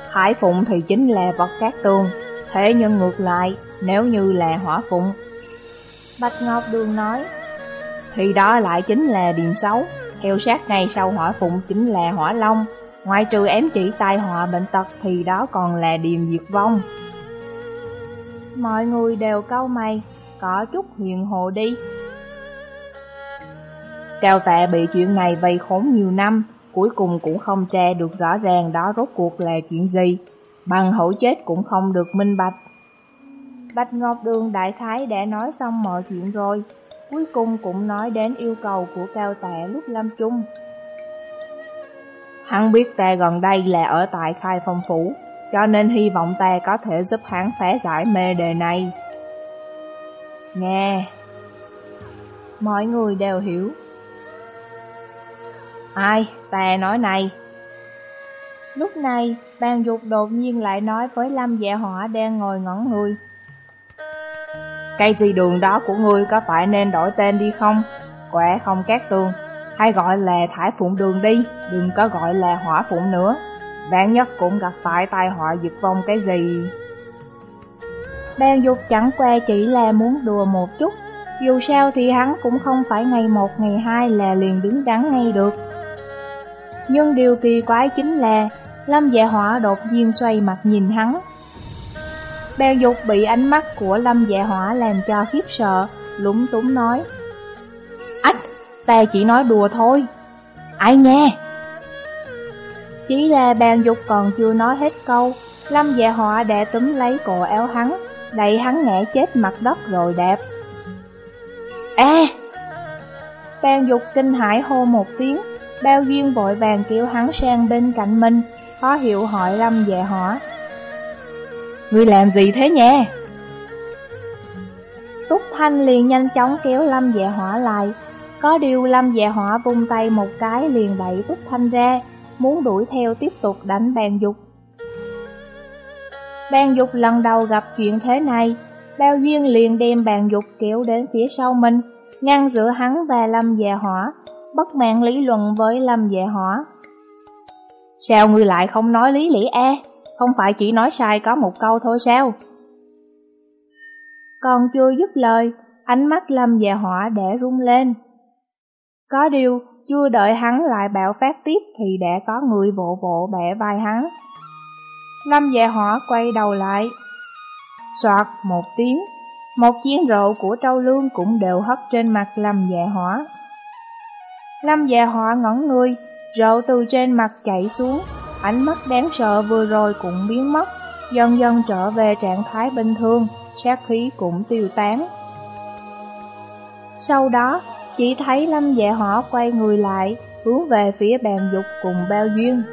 Hải phụng thì chính là vật cát tường, thế nhưng ngược lại, nếu như là hỏa phụng. Bạch Ngọc Đường nói, thì đó lại chính là điểm xấu, theo sát ngay sau hỏa phụng chính là hỏa long, ngoài trừ ém chỉ tai họa bệnh tật thì đó còn là điềm diệt vong. Mọi người đều câu mày, có chút huyền hồ đi. Cao tạ bị chuyện này vây khốn nhiều năm, cuối cùng cũng không tra được rõ ràng đó rốt cuộc là chuyện gì, bằng hậu chết cũng không được minh bạch. Bạch Ngọc Đường đại Thái đã nói xong mọi chuyện rồi, cuối cùng cũng nói đến yêu cầu của Cao Tạ lúc lâm chung. Hắn biết ta gần đây là ở tại khai phong phủ, cho nên hy vọng ta có thể giúp hắn phá giải mê đề này. Nghe Mọi người đều hiểu Ai, ta nói này Lúc này, bàn dục đột nhiên lại nói với Lâm dạ họa đang ngồi ngẩn người Cây gì đường đó của ngươi có phải nên đổi tên đi không? quẹ không cát tường hay gọi là thải phụng đường đi, đừng có gọi là hỏa phụng nữa. Vạn nhất cũng gặp phải tai họa diệt vong cái gì. Đan dục chẳng qua chỉ là muốn đùa một chút, dù sao thì hắn cũng không phải ngày một ngày hai là liền đứng đắn ngay được. Nhưng điều kỳ quái chính là, Lâm dạ hỏa đột nhiên xoay mặt nhìn hắn. Đan dục bị ánh mắt của Lâm dạ hỏa làm cho khiếp sợ, lúng túng nói ta chỉ nói đùa thôi. Ai nha? Chỉ là bàn dục còn chưa nói hết câu, Lâm dạ họa đã túm lấy cổ áo hắn, đẩy hắn ngã chết mặt đất rồi đạp. A! Bàn dục kinh hãi hô một tiếng, bao duyên vội vàng kêu hắn sang bên cạnh mình, khó hiểu hỏi Lâm dạ về họ. Ngươi làm gì thế nha? Túc Thanh liền nhanh chóng kéo Lâm dạ hỏa lại, có điều Lâm dạ hỏa vung tay một cái liền đẩy Túc Thanh ra, muốn đuổi theo tiếp tục đánh bàn dục. Bàn dục lần đầu gặp chuyện thế này, bao duyên liền đem bàn dục kéo đến phía sau mình, ngăn giữa hắn và Lâm dạ hỏa, bất mãn lý luận với Lâm dạ hỏa. Sao ngươi lại không nói lý lẽ e, Không phải chỉ nói sai có một câu thôi sao? Còn chưa dứt lời, ánh mắt Lâm dạ hỏa đã rung lên. Có điều, chưa đợi hắn lại bạo phát tiếp thì đã có người vỗ vỗ bẻ vai hắn. Lâm dạ hỏa quay đầu lại. Soạt một tiếng, một chén rượu của trâu lương cũng đều hất trên mặt Lâm dạ hỏa. Lâm dạ hỏa ngẩn người, rượu từ trên mặt chảy xuống, ánh mắt đáng sợ vừa rồi cũng biến mất, dần dần trở về trạng thái bình thường, sát khí cũng tiêu tán. Sau đó, chỉ thấy Lâm dạ hỏa quay người lại, hướng về phía bàn dục cùng bao duyên.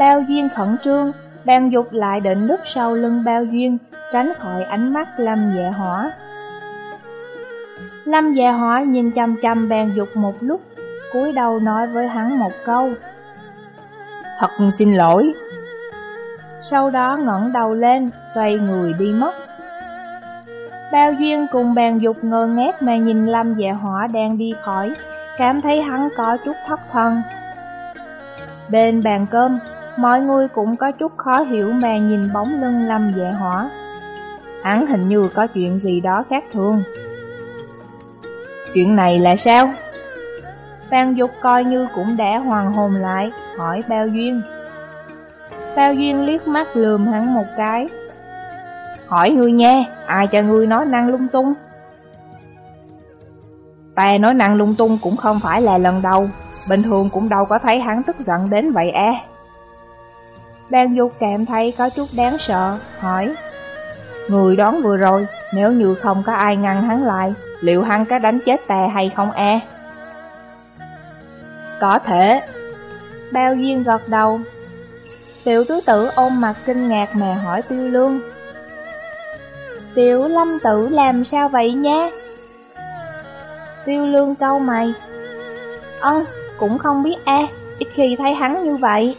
Bao duyên khẩn trương, bàn dục lại định núp sau lưng bao duyên, tránh khỏi ánh mắt Lâm dạ hỏa. Lâm dạ hỏa nhìn chăm chăm bàn dục một lúc, cúi đầu nói với hắn một câu. Thật xin lỗi. Sau đó ngẩng đầu lên, xoay người đi mất. Bao duyên cùng bàn dục ngơ ngác mà nhìn Lâm dạ hỏa đang đi khỏi, cảm thấy hắn có chút thất thần. Bên bàn cơm, mọi người cũng có chút khó hiểu mà nhìn bóng lưng Lâm dạ hỏa. Hắn hình như có chuyện gì đó khác thường. Chuyện này là sao? phan dục coi như cũng đã hoàn hồn lại, hỏi bao duyên. Bao duyên liếc mắt lườm hắn một cái, Hỏi ngươi nha, ai cho ngươi nói năng lung tung? Ta nói năng lung tung cũng không phải là lần đầu, bình thường cũng đâu có thấy hắn tức giận đến vậy à. Đang dục cảm thấy có chút đáng sợ, hỏi Người đón vừa rồi, nếu như không có ai ngăn hắn lại, liệu hắn có đánh chết tè hay không e? Có thể. Bao duyên gật đầu. Tiểu tứ tử ôm mặt kinh ngạc mà hỏi tiêu lương. Tiểu lâm tử làm sao vậy nha? Tiêu lương câu mày. Ơ, cũng không biết e. ít khi thấy hắn như vậy.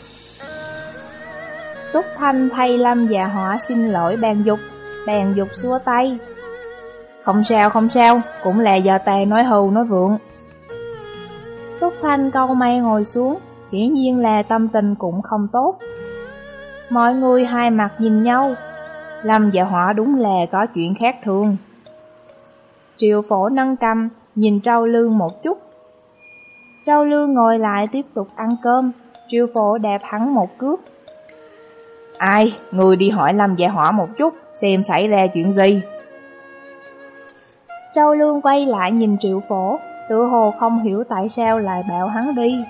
Túc Thanh thay Lâm và hỏa xin lỗi bàn dục, bàn dục xua tay. Không sao, không sao, cũng là giờ tè nói hù nói vượng. Túc Thanh câu mây ngồi xuống, hiển nhiên là tâm tình cũng không tốt. Mọi người hai mặt nhìn nhau, Lâm và hỏa đúng là có chuyện khác thường. Triệu phổ nâng cầm, nhìn Trâu Lương một chút. Trâu Lương ngồi lại tiếp tục ăn cơm, Triệu phổ đạp hắn một cước. Ai, người đi hỏi Lâm dạ hỏa một chút, xem xảy ra chuyện gì. Châu Lương quay lại nhìn Triệu Phổ, tự hồ không hiểu tại sao lại bảo hắn đi.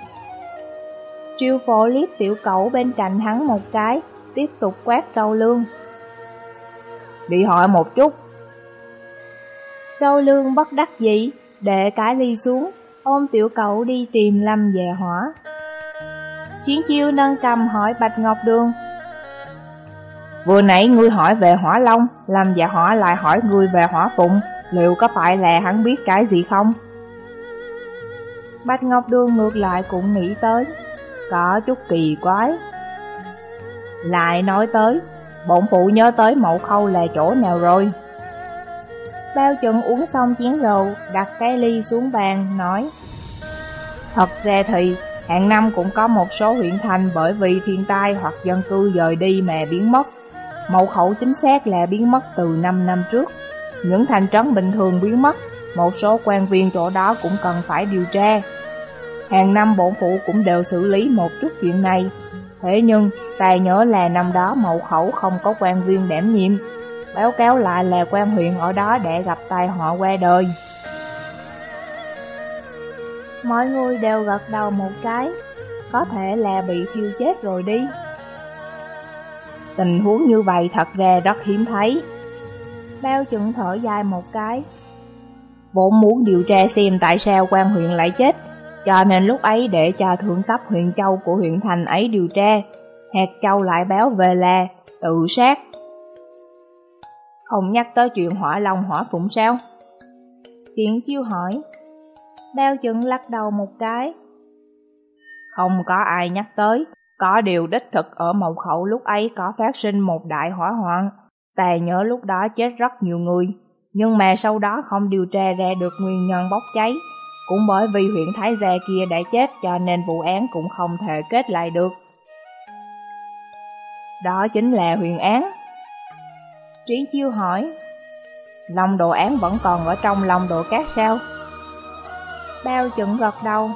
Triệu Phổ liếc tiểu cẩu bên cạnh hắn một cái, tiếp tục quát Châu Lương. Đi hỏi một chút. Châu Lương bất đắc dĩ, để cái ly xuống, ôm tiểu cẩu đi tìm Lâm về hỏa. Chiến chiêu nâng cầm hỏi Bạch Ngọc Đường. Vừa nãy ngươi hỏi về hỏa long, làm giả hỏa lại hỏi ngươi về hỏa phụng, liệu có phải là hắn biết cái gì không? Bạch Ngọc đương ngược lại cũng nghĩ tới, có chút kỳ quái. Lại nói tới, bổn phụ nhớ tới mậu khâu là chỗ nào rồi? Bao chừng uống xong chén rượu, đặt cái ly xuống bàn, nói Thật ra thì, hàng năm cũng có một số huyện thành bởi vì thiên tai hoặc dân cư dời đi mà biến mất. Mậu khẩu chính xác là biến mất từ 5 năm trước. Những thành trấn bình thường biến mất, một số quan viên chỗ đó cũng cần phải điều tra. Hàng năm bổn phụ cũng đều xử lý một chút chuyện này. Thế nhưng, tài nhớ là năm đó mậu khẩu không có quan viên đảm nhiệm. Báo cáo lại là quan huyện ở đó để gặp tai họ qua đời. Mọi người đều gật đầu một cái, có thể là bị thiêu chết rồi đi. Tình huống như vậy thật ra rất hiếm thấy. Bao chừng thở dài một cái. Vốn muốn điều tra xem tại sao quan huyện lại chết, cho nên lúc ấy để cho thượng cấp huyện Châu của huyện thành ấy điều tra. Hạt Châu lại báo về là tự sát. Không nhắc tới chuyện hỏa long hỏa phụng sao? Chuyện chiêu hỏi. Bao chừng lắc đầu một cái. Không có ai nhắc tới, có điều đích thực ở mậu khẩu lúc ấy có phát sinh một đại hỏa hoạn. Tề nhớ lúc đó chết rất nhiều người, nhưng mà sau đó không điều tra ra được nguyên nhân bốc cháy. Cũng bởi vì huyện Thái Gia kia đã chết cho nên vụ án cũng không thể kết lại được. Đó chính là huyền án. Trí chiêu hỏi, lòng đồ án vẫn còn ở trong lòng đồ cát sao? Bao chừng gật đầu.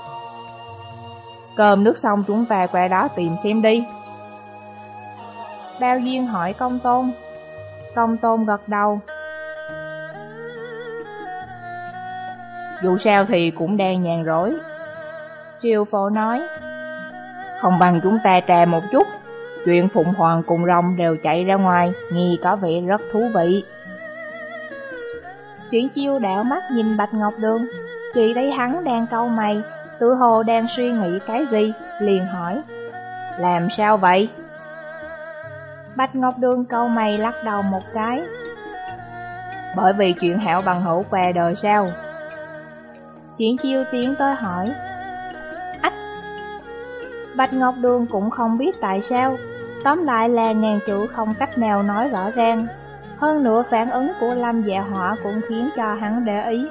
Cơm nước xong chúng ta qua đó tìm xem đi. Bao duyên hỏi công tôn, Công tôn gật đầu. Dù sao thì cũng đang nhàn rỗi. Triều phổ nói, không bằng chúng ta trà một chút. Chuyện Phụng Hoàng cùng rồng đều chạy ra ngoài, nghi có vẻ rất thú vị. Chuyển chiêu đảo mắt nhìn Bạch Ngọc Đường, chị thấy hắn đang câu mày, tự hồ đang suy nghĩ cái gì, liền hỏi. Làm sao vậy? Bạch Ngọc Đường câu mày lắc đầu một cái. Bởi vì chuyện hảo bằng hữu què đời sao? Chuyện chiêu tiến tới hỏi. Ách! Bạch Ngọc Đường cũng không biết tại sao, tóm lại là ngàn chữ không cách nào nói rõ ràng. Hơn nữa phản ứng của Lâm Dạ Họa cũng khiến cho hắn để ý.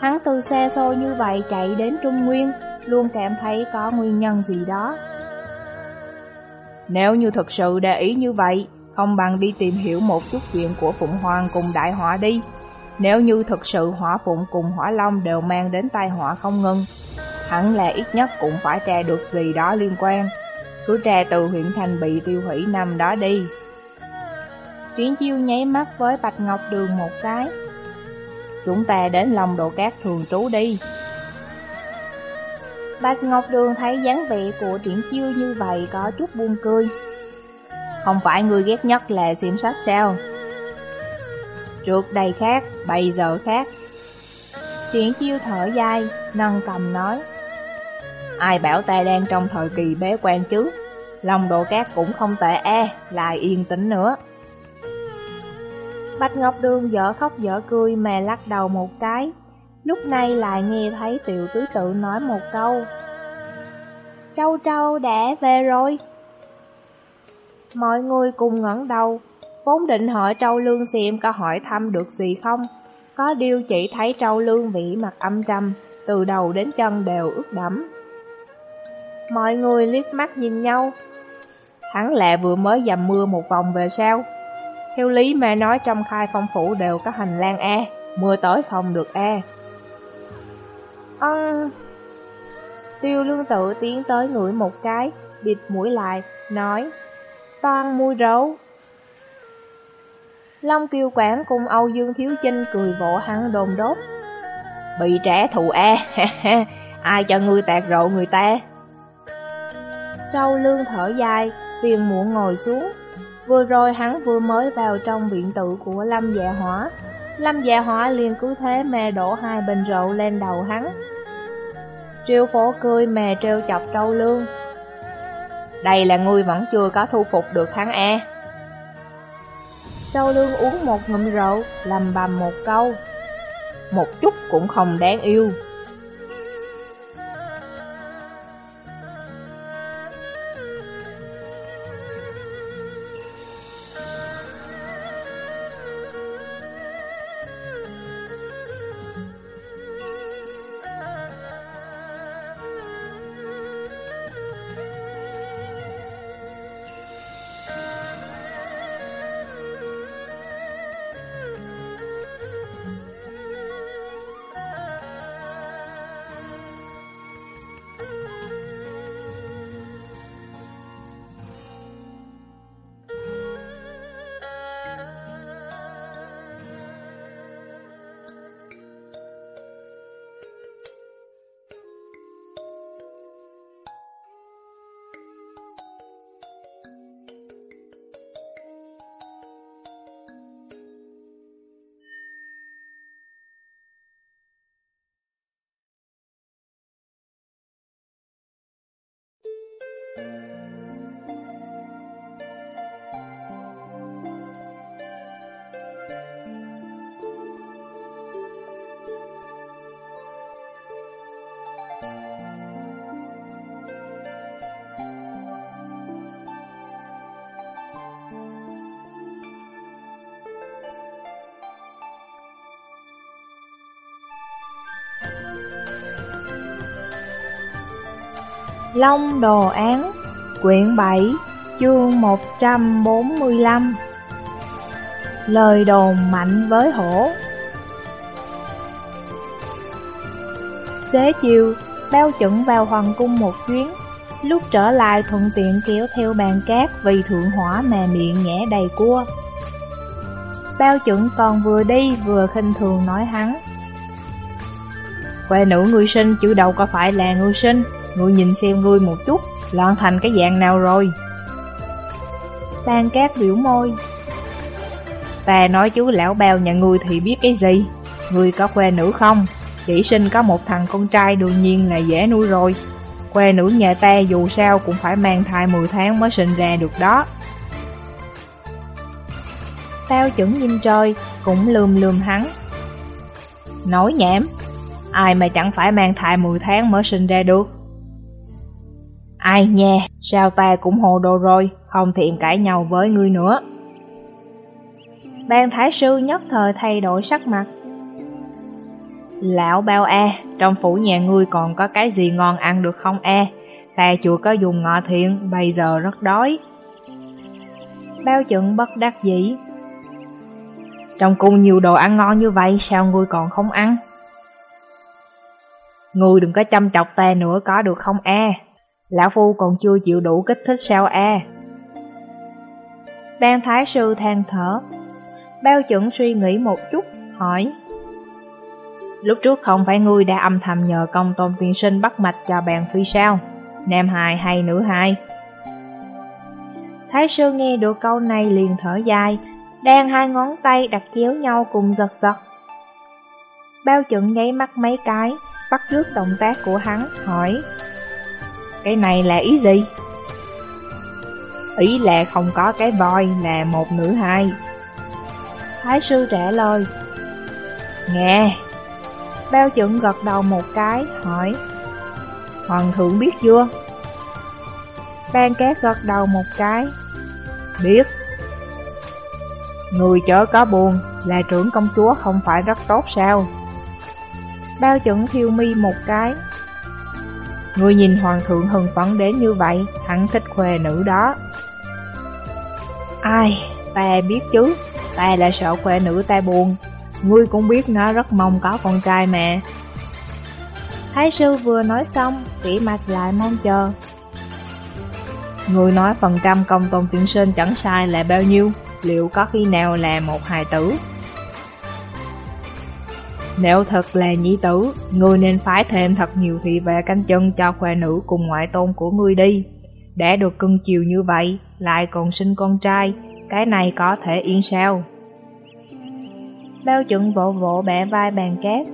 Hắn từ xa xôi như vậy chạy đến Trung Nguyên, luôn cảm thấy có nguyên nhân gì đó. Nếu như thật sự để ý như vậy, không bằng đi tìm hiểu một chút chuyện của Phụng Hoàng cùng Đại Họa đi. Nếu như thực sự Hỏa Phụng cùng Hỏa Long đều mang đến tai họa không ngừng, hẳn là ít nhất cũng phải tra được gì đó liên quan. Cứ tra từ huyện thành bị tiêu hủy năm đó đi. Triển chiêu nháy mắt với Bạch Ngọc Đường một cái. Chúng ta đến lòng đồ cát thường trú đi. Bạch Ngọc Đường thấy dáng vẻ của triển chiêu như vậy có chút buồn cười. Không phải người ghét nhất là xem sách sao? Trước đây khác, bây giờ khác. Triển chiêu thở dài, nâng cầm nói. Ai bảo ta đang trong thời kỳ bế quan chứ? lòng độ cát cũng không tệ e, lại yên tĩnh nữa. Bạch Ngọc Đường dở khóc dở cười mà lắc đầu một cái, lúc này lại nghe thấy tiểu tứ tự nói một câu. Châu Châu đã về rồi. Mọi người cùng ngẩng đầu, vốn định hỏi Châu Lương xem có hỏi thăm được gì không. Có điều chỉ thấy Châu Lương vị mặt âm trầm, từ đầu đến chân đều ướt đẫm. Mọi người liếc mắt nhìn nhau. Hắn lạ vừa mới dầm mưa một vòng về sao. Theo lý mà nói trong khai phong phủ đều có hành lang A, mưa tới không được A. Ân... Tiêu lương tự tiến tới ngửi một cái, bịt mũi lại, nói Toàn mùi rấu. Long kiêu quản cùng Âu Dương Thiếu Chinh cười vỗ hắn đồn đốt. Bị trẻ thù A, ai cho ngươi tạc rộ người ta. Châu lương thở dài, phiền muộn ngồi xuống. Vừa rồi hắn vừa mới vào trong viện tự của Lâm Dạ Hỏa. Lâm Dạ Hỏa liền cứ thế mà đổ hai bình rượu lên đầu hắn. Triêu phổ cười mà trêu chọc Châu Lương. Đây là ngươi vẫn chưa có thu phục được hắn e. Châu Lương uống một ngụm rượu, lầm bầm một câu. Một chút cũng không đáng yêu. Long Đồ Án Quyển 7 Chương 145 Lời đồn mạnh với hổ. Xế chiều, bao chuẩn vào hoàng cung một chuyến. Lúc trở lại thuận tiện kéo theo bàn cát vì thượng hỏa mà miệng nhẽ đầy cua. Bao chuẩn còn vừa đi vừa khinh thường nói hắn. Quê nữ ngươi sinh chữ đầu có phải là ngươi sinh. Ngươi nhìn xem ngươi một chút, lọn thành cái dạng nào rồi? Tan cát biểu môi. Ta nói chú lão bao nhà ngươi thì biết cái gì? Ngươi có khoe nữ không? Chỉ sinh có một thằng con trai đương nhiên là dễ nuôi rồi. Khoe nữ nhà ta dù sao cũng phải mang thai 10 tháng mới sinh ra được đó. Tao chuẩn nhìn trời, cũng lườm lườm hắn. Nói nhảm, ai mà chẳng phải mang thai 10 tháng mới sinh ra được. Ai nha, sao ta cũng hồ đồ rồi, không thiện cãi nhau với ngươi nữa. Ban thái sư nhất thời thay đổi sắc mặt. Lão bao a, trong phủ nhà ngươi còn có cái gì ngon ăn được không a? Ta chưa có dùng ngọ thiện, bây giờ rất đói. Bao chuẩn bất đắc dĩ. Trong cung nhiều đồ ăn ngon như vậy, sao ngươi còn không ăn? Ngươi đừng có chăm chọc ta nữa có được không a? Lão Phu còn chưa chịu đủ kích thích sao a? Ban Thái Sư than thở. Bao chuẩn suy nghĩ một chút, hỏi. Lúc trước không phải ngươi đã âm thầm nhờ công tôn tiên sinh bắt mạch cho bàn phi sao? Nam hài hay nữ hài? Thái sư nghe được câu này liền thở dài. Đang hai ngón tay đặt chéo nhau cùng giật giật. Bao chuẩn nháy mắt mấy cái Bắt trước động tác của hắn hỏi cái này là ý gì? Ý là không có cái voi là một nữ hai. Thái sư trả lời. Nghe. Bao chuẩn gật đầu một cái, hỏi. Hoàng thượng biết chưa? Ban cát gật đầu một cái. Biết. Người chớ có buồn, là trưởng công chúa không phải rất tốt sao? Bao chuẩn thiêu mi một cái. Người nhìn hoàng thượng hừng phấn đến như vậy, hẳn thích khuê nữ đó. Ai, ta biết chứ, ta là sợ khuê nữ ta buồn. Ngươi cũng biết nó rất mong có con trai mà. Thái sư vừa nói xong, kỹ mặt lại mong chờ. Người nói phần trăm công tôn tuyển sinh chẳng sai là bao nhiêu, liệu có khi nào là một hài tử? Nếu thật là nhĩ tử, ngươi nên phái thêm thật nhiều thị vệ canh chân cho khoe nữ cùng ngoại tôn của ngươi đi. Đã được cưng chiều như vậy, lại còn sinh con trai, cái này có thể yên sao? Bao chuẩn vỗ vỗ bẻ vai bàn cát.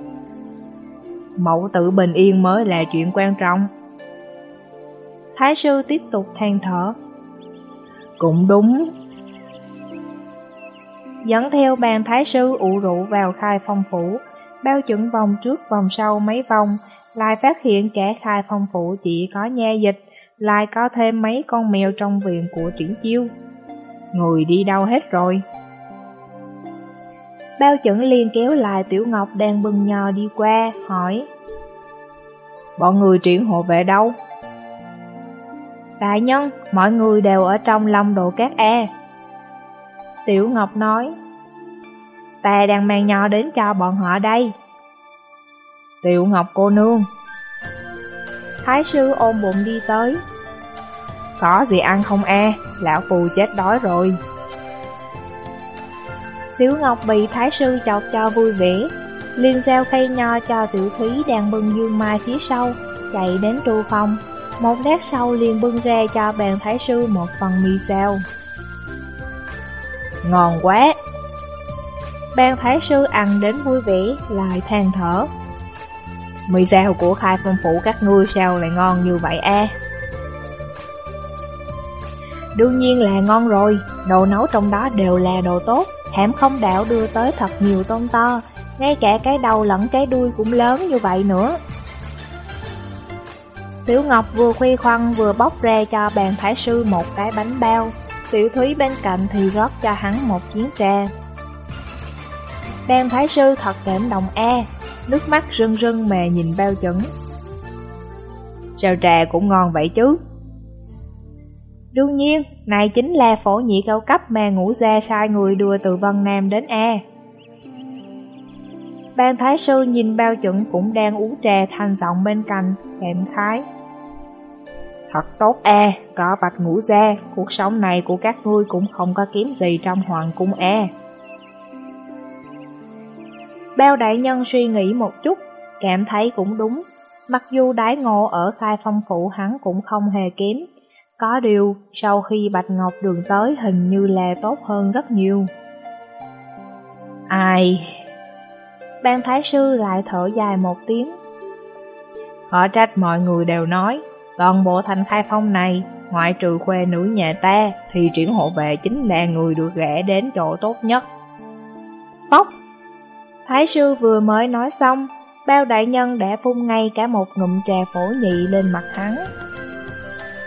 Mẫu tử bình yên mới là chuyện quan trọng. Thái sư tiếp tục than thở. Cũng đúng. Dẫn theo bàn thái sư ủ rượu vào khai phong phủ, bao chuẩn vòng trước vòng sau mấy vòng, lại phát hiện kẻ khai phong phụ chỉ có nha dịch, lại có thêm mấy con mèo trong viện của triển chiêu. Người đi đâu hết rồi? Bao chuẩn liền kéo lại Tiểu Ngọc đang bưng nhò đi qua, hỏi Bọn người triển hộ vệ đâu? Đại nhân, mọi người đều ở trong lòng đồ cát e Tiểu Ngọc nói Ta đang mang nho đến cho bọn họ đây. Tiểu Ngọc cô nương. Thái sư ôm bụng đi tới. Có gì ăn không e, lão phù chết đói rồi. Tiểu Ngọc bị Thái sư chọc cho vui vẻ. Liền giao cây nho cho tiểu thúy đang bưng dương mai phía sau Chạy đến tru phòng. Một lát sau liền bưng ra cho bàn Thái sư một phần mì xào. Ngon quá! Ban Thái sư ăn đến vui vẻ lại than thở Mì rau của khai phong phủ các ngươi sao lại ngon như vậy a? Đương nhiên là ngon rồi, đồ nấu trong đó đều là đồ tốt, hẻm không đạo đưa tới thật nhiều tôm to, ngay cả cái đầu lẫn cái đuôi cũng lớn như vậy nữa. Tiểu Ngọc vừa khuy khoăn vừa bóc ra cho bàn thái sư một cái bánh bao, Tiểu Thúy bên cạnh thì rót cho hắn một chiến trà. Bàn thái sư thật cảm động e, nước mắt rưng rưng mà nhìn bao chuẩn. Sao trà cũng ngon vậy chứ? Đương nhiên, này chính là phổ nhị cao cấp mà ngũ gia sai người đưa từ Vân Nam đến E. Ban Thái Sư nhìn bao chuẩn cũng đang uống trà thành giọng bên cạnh, cảm khái. Thật tốt e, có bạch ngũ gia, cuộc sống này của các ngươi cũng không có kiếm gì trong hoàng cung e. Bao đại nhân suy nghĩ một chút, cảm thấy cũng đúng. Mặc dù đái ngộ ở khai phong phụ hắn cũng không hề kém. Có điều, sau khi Bạch Ngọc đường tới hình như là tốt hơn rất nhiều. Ai? Ban Thái Sư lại thở dài một tiếng. Khó trách mọi người đều nói, toàn bộ thành khai phong này, ngoại trừ khuê nữ nhà ta, thì triển hộ vệ chính là người được gã đến chỗ tốt nhất. Bóc! Thái sư vừa mới nói xong, bao đại nhân đã phun ngay cả một ngụm trà phổ nhị lên mặt hắn.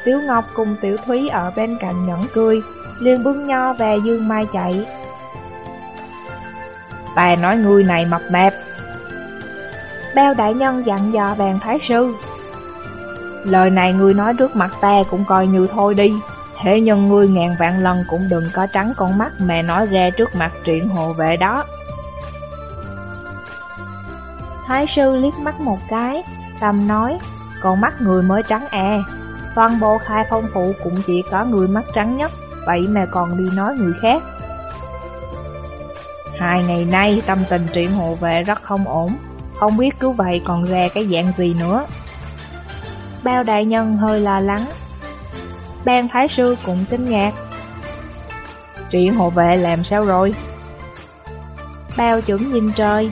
Tiểu Ngọc cùng Tiểu Thúy ở bên cạnh nhẫn cười, liền bưng nho về dương mai chạy. Ta nói ngươi này mập mạp. Bao đại nhân dặn dò bàn thái sư. Lời này ngươi nói trước mặt ta cũng coi như thôi đi. Thế nhưng ngươi ngàn vạn lần cũng đừng có trắng con mắt mà nói ra trước mặt truyện hộ vệ đó. Thái sư liếc mắt một cái, tâm nói, còn mắt người mới trắng à. Toàn bộ khai phong phụ cũng chỉ có người mắt trắng nhất, vậy mà còn đi nói người khác. Hai ngày nay tâm tình truyện hộ vệ rất không ổn, không biết cứ vậy còn ra cái dạng gì nữa. Bao đại nhân hơi lo lắng. Ban thái sư cũng kinh ngạc. Truyện hộ vệ làm sao rồi? Bao chuẩn nhìn trời,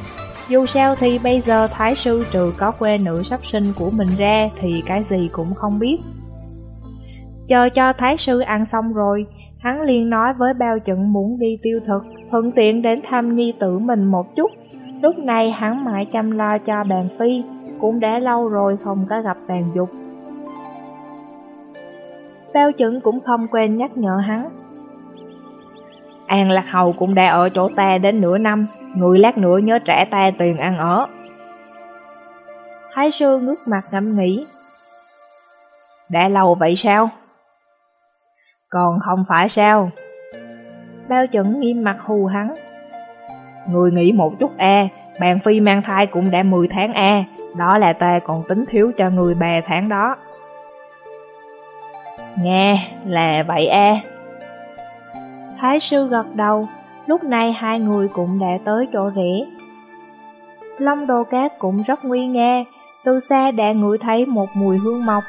dù sao thì bây giờ thái sư trừ có quê nữ sắp sinh của mình ra thì cái gì cũng không biết. Chờ cho Thái sư ăn xong rồi, hắn liền nói với bao trận muốn đi tiêu thực, thuận tiện đến thăm nhi tử mình một chút. Lúc này hắn mãi chăm lo cho bàn phi, cũng đã lâu rồi không có gặp bàn dục. Bao trận cũng không quên nhắc nhở hắn. An Lạc Hầu cũng đã ở chỗ ta đến nửa năm, người lát nữa nhớ trả ta tiền ăn ở. Thái sư ngước mặt ngẫm nghĩ. Đã lâu vậy sao? Còn không phải sao? Bao chuẩn nghiêm mặt hù hắn. Người nghĩ một chút e, bàn phi mang thai cũng đã 10 tháng e, đó là ta còn tính thiếu cho người bè tháng đó. Nghe, là vậy e. Thái sư gật đầu, lúc này hai người cũng đã tới chỗ rẽ. Long đồ cát cũng rất nguy nghe, từ xa đã ngửi thấy một mùi hương mộc.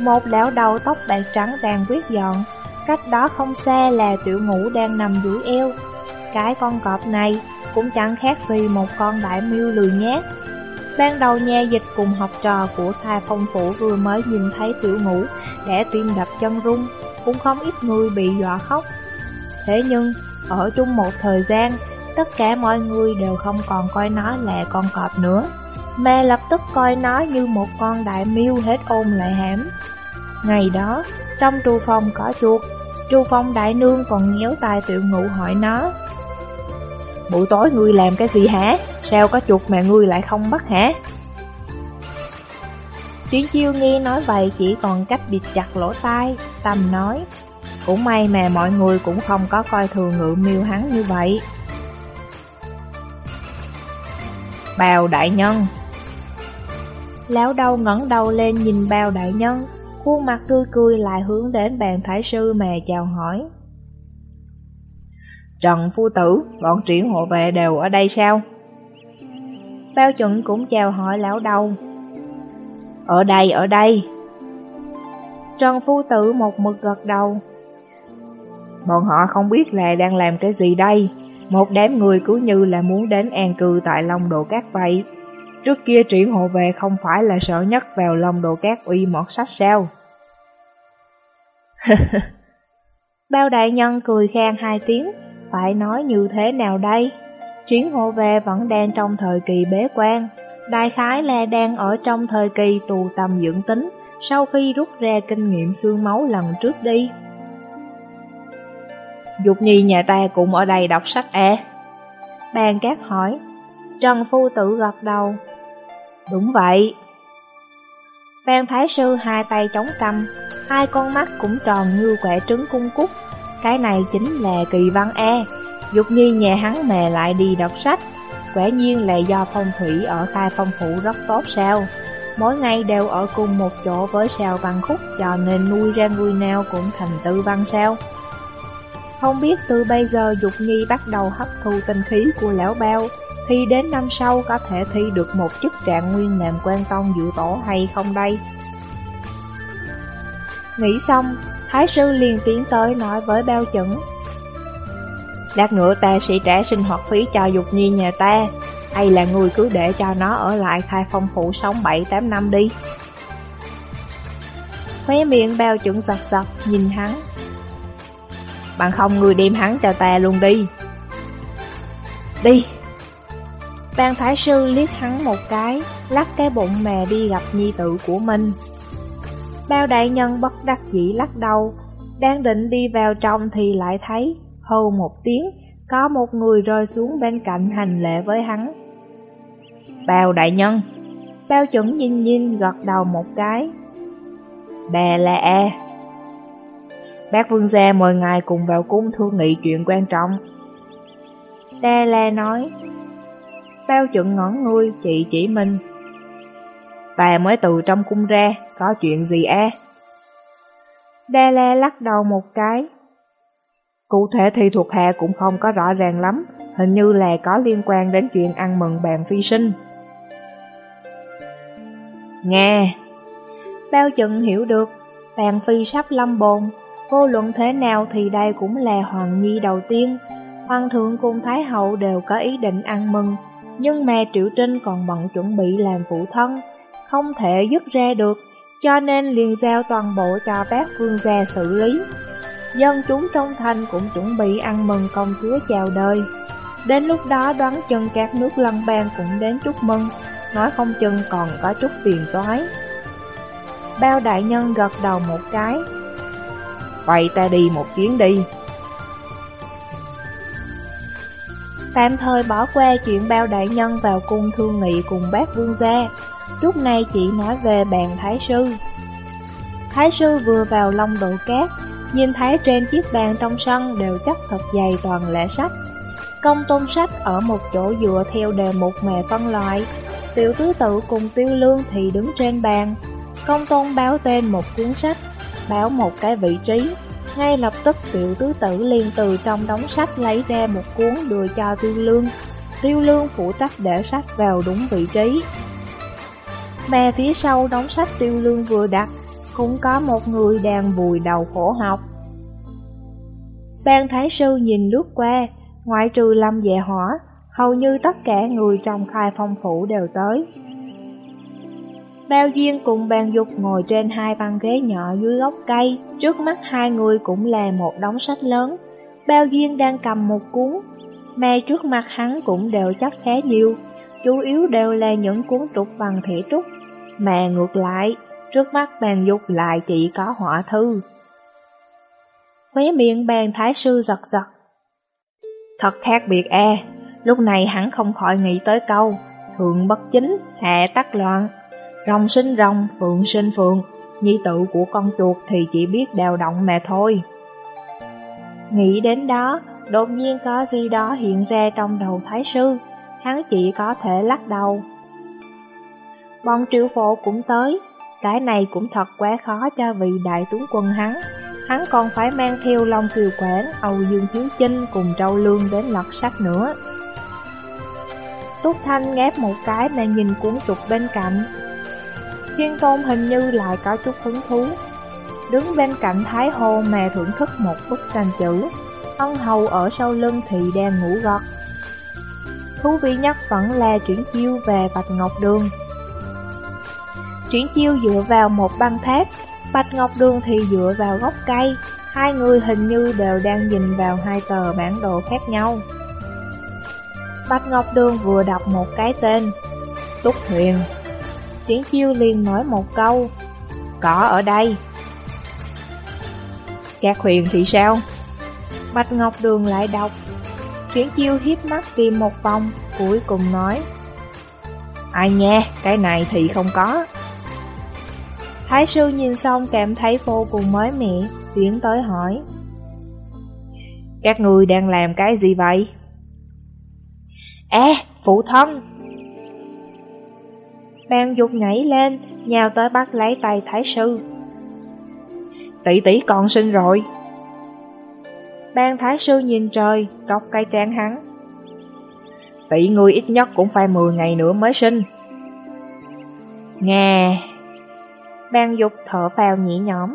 Một lão đầu tóc bạc trắng đang quyết dọn, cách đó không xa là tiểu ngũ đang nằm dưới eo. Cái con cọp này cũng chẳng khác gì một con đại miêu lười nhát. Ban đầu nha dịch cùng học trò của thai phong phủ vừa mới nhìn thấy tiểu ngũ đã tim đập chân rung, cũng không ít người bị dọa khóc. Thế nhưng, ở chung một thời gian, tất cả mọi người đều không còn coi nó là con cọp nữa, mà lập tức coi nó như một con đại miêu hết ôm lại hãm. Ngày đó, trong trù phòng có chuột, trù phong đại nương còn nhéo tài tiểu ngụ hỏi nó. Buổi tối ngươi làm cái gì hả? Sao có chuột mà ngươi lại không bắt hả? tuyến chiêu nghi nói vậy chỉ còn cách bịt chặt lỗ tai, tâm nói. Cũng may mà mọi người cũng không có coi thường ngự miêu hắn như vậy. Bào đại nhân Lão đầu ngẩng đầu lên nhìn bào đại nhân, khuôn mặt tươi cười lại hướng đến bàn thái sư mà chào hỏi. Trần phu tử, bọn triển hộ vệ đều ở đây sao? Bao chuẩn cũng chào hỏi lão đầu. Ở đây, ở đây. Trần phu tử một mực gật đầu, Bọn họ không biết là đang làm cái gì đây. Một đám người cứ như là muốn đến an cư tại Long Đồ Cát vậy. Trước kia triển hộ về không phải là sợ nhất vào Long Đồ Cát uy mọt sách sao? *laughs* Bao đại nhân cười khen hai tiếng, phải nói như thế nào đây? Triển hộ về vẫn đang trong thời kỳ bế quan, đại khái là đang ở trong thời kỳ tù tầm dưỡng tính, sau khi rút ra kinh nghiệm xương máu lần trước đi. Dục nhi nhà ta cũng ở đây đọc sách à? Bàn cát hỏi. Trần Phu Tử gật đầu. Đúng vậy. Bàn Thái Sư hai tay chống cầm, hai con mắt cũng tròn như quẻ trứng cung cúc. Cái này chính là kỳ văn E. Dục nhi nhà hắn mè lại đi đọc sách. Quả nhiên là do phong thủy ở khai phong phủ rất tốt sao. Mỗi ngày đều ở cùng một chỗ với sao văn khúc cho nên nuôi ra người nào cũng thành tư văn sao. Không biết từ bây giờ Dục Nhi bắt đầu hấp thu tinh khí của lão bao, thì đến năm sau có thể thi được một chức trạng nguyên làm quan tông dự tổ hay không đây? Nghĩ xong, Thái sư liền tiến tới nói với bao chuẩn Lát nữa ta sẽ trả sinh hoạt phí cho Dục Nhi nhà ta, hay là người cứ để cho nó ở lại khai phong phủ sống 7-8 năm đi. Khóe miệng bao chuẩn giật giật nhìn hắn Bằng không người đem hắn cho ta luôn đi. Đi. Ban Thái Sư liếc hắn một cái, Lắc cái bụng mè đi gặp nhi tử của mình. Bao đại nhân bất đắc dĩ lắc đầu, Đang định đi vào trong thì lại thấy, Hô một tiếng, Có một người rơi xuống bên cạnh hành lễ với hắn. Bao đại nhân. Bao chuẩn nhìn nhìn gật đầu một cái. Bè là các vương gia mời ngài cùng vào cung thương nghị chuyện quan trọng. Đa La nói, bao chuẩn ngón ngươi, chị chỉ mình. Ta mới từ trong cung ra, có chuyện gì a? À? Đa La lắc đầu một cái. Cụ thể thì thuộc hạ cũng không có rõ ràng lắm, hình như là có liên quan đến chuyện ăn mừng bàn phi sinh. Nghe! Bao trận hiểu được, bàn phi sắp lâm bồn, Vô luận thế nào thì đây cũng là hoàng nhi đầu tiên. Hoàng thượng cùng Thái hậu đều có ý định ăn mừng, nhưng mà Triệu Trinh còn bận chuẩn bị làm phụ thân, không thể dứt ra được, cho nên liền giao toàn bộ cho bác vương gia xử lý. Dân chúng trong thành cũng chuẩn bị ăn mừng công chúa chào đời. Đến lúc đó đoán chân các nước lân bang cũng đến chúc mừng, nói không chừng còn có chút phiền toái. Bao đại nhân gật đầu một cái. Vậy ta đi một chuyến đi. Tạm thời bỏ qua chuyện bao đại nhân vào cung thương nghị cùng bác vương gia. Lúc này chị nói về bàn thái sư. Thái sư vừa vào long độ cát, nhìn thấy trên chiếc bàn trong sân đều chất thật dày toàn lệ sách. Công tôn sách ở một chỗ dựa theo đề mục mẹ phân loại, tiểu tứ tự cùng tiêu lương thì đứng trên bàn. Công tôn báo tên một cuốn sách, báo một cái vị trí. Ngay lập tức tiểu tứ tử liền từ trong đóng sách lấy ra một cuốn đưa cho tiêu lương. Tiêu lương phụ trách để sách vào đúng vị trí. Mà phía sau đóng sách tiêu lương vừa đặt, cũng có một người đang vùi đầu khổ học. Ban thái sư nhìn lướt qua, ngoại trừ lâm dạ hỏa, hầu như tất cả người trong khai phong phủ đều tới. Bao Duyên cùng bàn dục ngồi trên hai băng ghế nhỏ dưới gốc cây, trước mắt hai người cũng là một đống sách lớn. Bao Duyên đang cầm một cuốn, mà trước mặt hắn cũng đều chắc khá nhiều, chủ yếu đều là những cuốn trục bằng thể trúc, mà ngược lại, trước mắt bàn dục lại chỉ có họa thư. Khóe miệng bàn thái sư giật giật. Thật khác biệt e, lúc này hắn không khỏi nghĩ tới câu, thượng bất chính, hạ tắc loạn. Rồng sinh rồng, phượng sinh phượng, nhi tự của con chuột thì chỉ biết đào động mà thôi. Nghĩ đến đó, đột nhiên có gì đó hiện ra trong đầu thái sư, hắn chỉ có thể lắc đầu. Bọn triệu phổ cũng tới, cái này cũng thật quá khó cho vị đại tướng quân hắn. Hắn còn phải mang theo Long Kiều Quảng, Âu Dương Thiếu Chinh cùng trâu Lương đến lật sắt nữa. Túc Thanh ngáp một cái mà nhìn cuốn trục bên cạnh. Thiên Tôn hình như lại có chút hứng thú. Đứng bên cạnh Thái Hồ mà thưởng thức một bức tranh chữ. Ân hầu ở sau lưng thì đang ngủ gật. Thú vị nhất vẫn là chuyển chiêu về Bạch Ngọc Đường. Chuyển chiêu dựa vào một băng thép, Bạch Ngọc Đường thì dựa vào gốc cây, hai người hình như đều đang nhìn vào hai tờ bản đồ khác nhau. Bạch Ngọc Đường vừa đọc một cái tên, Túc Huyền. Triển chiêu liền nói một câu, có ở đây. Các huyền thì sao? Bạch Ngọc Đường lại đọc, Triển chiêu hiếp mắt tìm một vòng, cuối cùng nói, Ai nha, cái này thì không có. Thái sư nhìn xong cảm thấy vô cùng mới mẻ, tiến tới hỏi. Các người đang làm cái gì vậy? À, phụ thân! Ban dục nhảy lên, nhào tới bắt lấy tay thái sư. Tỷ tỷ còn sinh rồi. Ban thái sư nhìn trời, cọc cây trang hắn. Tỷ người ít nhất cũng phải 10 ngày nữa mới sinh. Nghe, Ban dục thở vào nhẹ nhõm.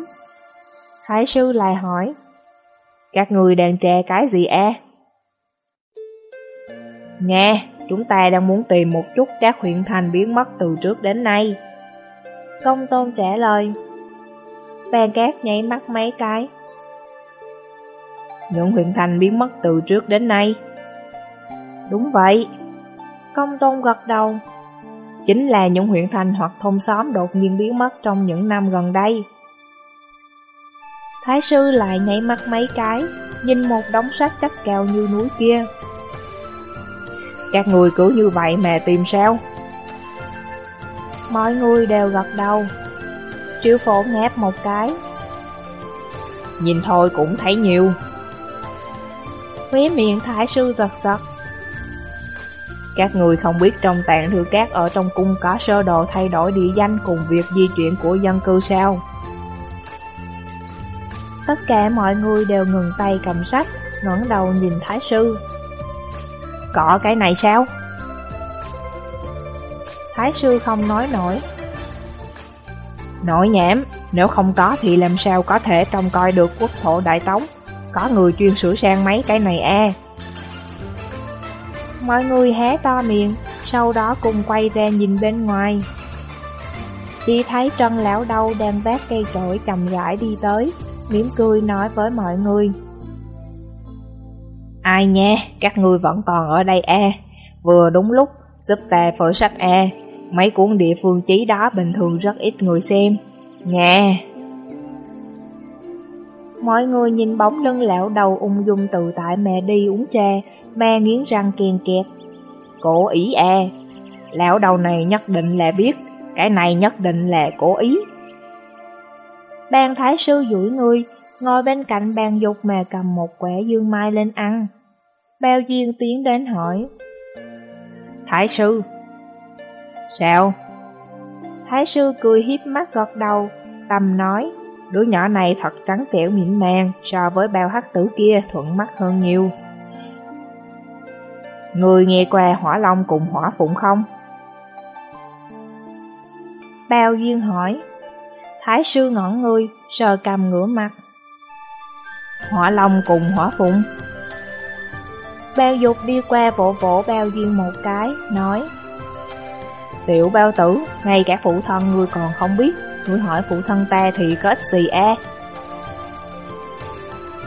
Thái sư lại hỏi, các người đang trè cái gì e? Nghe, chúng ta đang muốn tìm một chút các huyện thành biến mất từ trước đến nay. Công tôn trả lời. Bàn cát nháy mắt mấy cái. Những huyện thành biến mất từ trước đến nay. Đúng vậy. Công tôn gật đầu, chính là những huyện thành hoặc thôn xóm đột nhiên biến mất trong những năm gần đây. Thái sư lại nháy mắt mấy cái, nhìn một đống sách chất cao như núi kia. Các người cứ như vậy mà tìm sao? Mọi người đều gật đầu. Triệu phổ ngáp một cái. Nhìn thôi cũng thấy nhiều. Khóe miệng thái sư giật giật. Các người không biết trong tạng thư cát ở trong cung có sơ đồ thay đổi địa danh cùng việc di chuyển của dân cư sao? Tất cả mọi người đều ngừng tay cầm sách, ngẩng đầu nhìn Thái Sư. Có cái này sao? Thái Sư không nói nổi. Nội nhảm, nếu không có thì làm sao có thể trông coi được quốc thổ Đại Tống? Có người chuyên sửa sang mấy cái này e. Mọi người hé to miệng, sau đó cùng quay ra nhìn bên ngoài. Chỉ thấy Trân lão đâu đang vác cây chổi chậm rãi đi tới, mỉm cười nói với mọi người. Ai nha, các ngươi vẫn còn ở đây à, vừa đúng lúc, giúp ta phở sách à, mấy cuốn địa phương chí đó bình thường rất ít người xem. Nha! Mọi người nhìn bóng lưng lão đầu ung dung tự tại mẹ đi uống trà, mẹ nghiến răng kèn kẹt. Cố ý à, lão đầu này nhất định là biết, cái này nhất định là cố ý. Ban thái sư duỗi người, ngồi bên cạnh bàn dục mà cầm một quẻ dương mai lên ăn. Bao duyên tiến đến hỏi. Thái sư, sao? Thái sư cười hiếp mắt gật đầu, tầm nói. Đứa nhỏ này thật trắng trẻo mịn màng, so với bao hắc tử kia thuận mắt hơn nhiều. Người nghe qua hỏa long cùng hỏa phụng không? Bao duyên hỏi. Thái sư ngẩn người, sờ cầm ngửa mặt. Hỏa long cùng hỏa phụng. Bao dục đi qua vỗ vỗ bao duyên một cái, nói. Tiểu bao tử, ngay cả phụ thân ngươi còn không biết, ngươi hỏi phụ thân ta thì có ích gì e.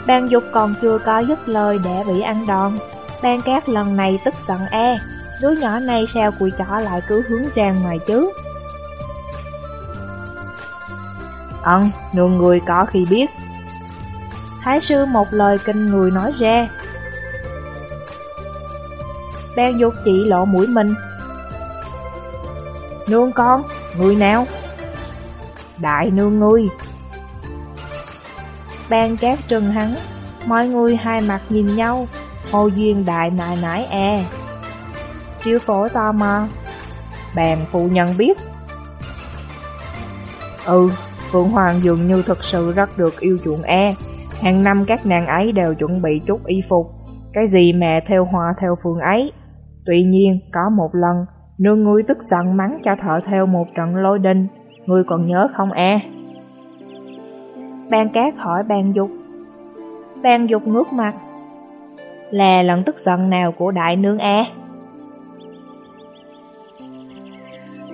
Ban dục còn chưa có dứt lời để bị ăn đòn. Ban cát lần này tức giận e, đứa nhỏ này sao cùi chỏ lại cứ hướng ra ngoài chứ. Ân, nương người có khi biết. Thái sư một lời kinh người nói ra. Ban dục chỉ lộ mũi mình, Nương con, người nào? Đại nương ngươi. Ban cát trừng hắn, mọi người hai mặt nhìn nhau, hồ duyên đại nại nải e. À. Triệu phổ tò mò, bàn phụ nhân biết. Ừ, Phượng Hoàng dường như thật sự rất được yêu chuộng e. Hàng năm các nàng ấy đều chuẩn bị chút y phục, cái gì mẹ theo hoa theo phương ấy. Tuy nhiên, có một lần, Nương ngươi tức giận mắng cho thợ theo một trận lôi đinh, ngươi còn nhớ không e? Ban cát hỏi ban dục. Ban dục ngước mặt. Là lần tức giận nào của đại nương e?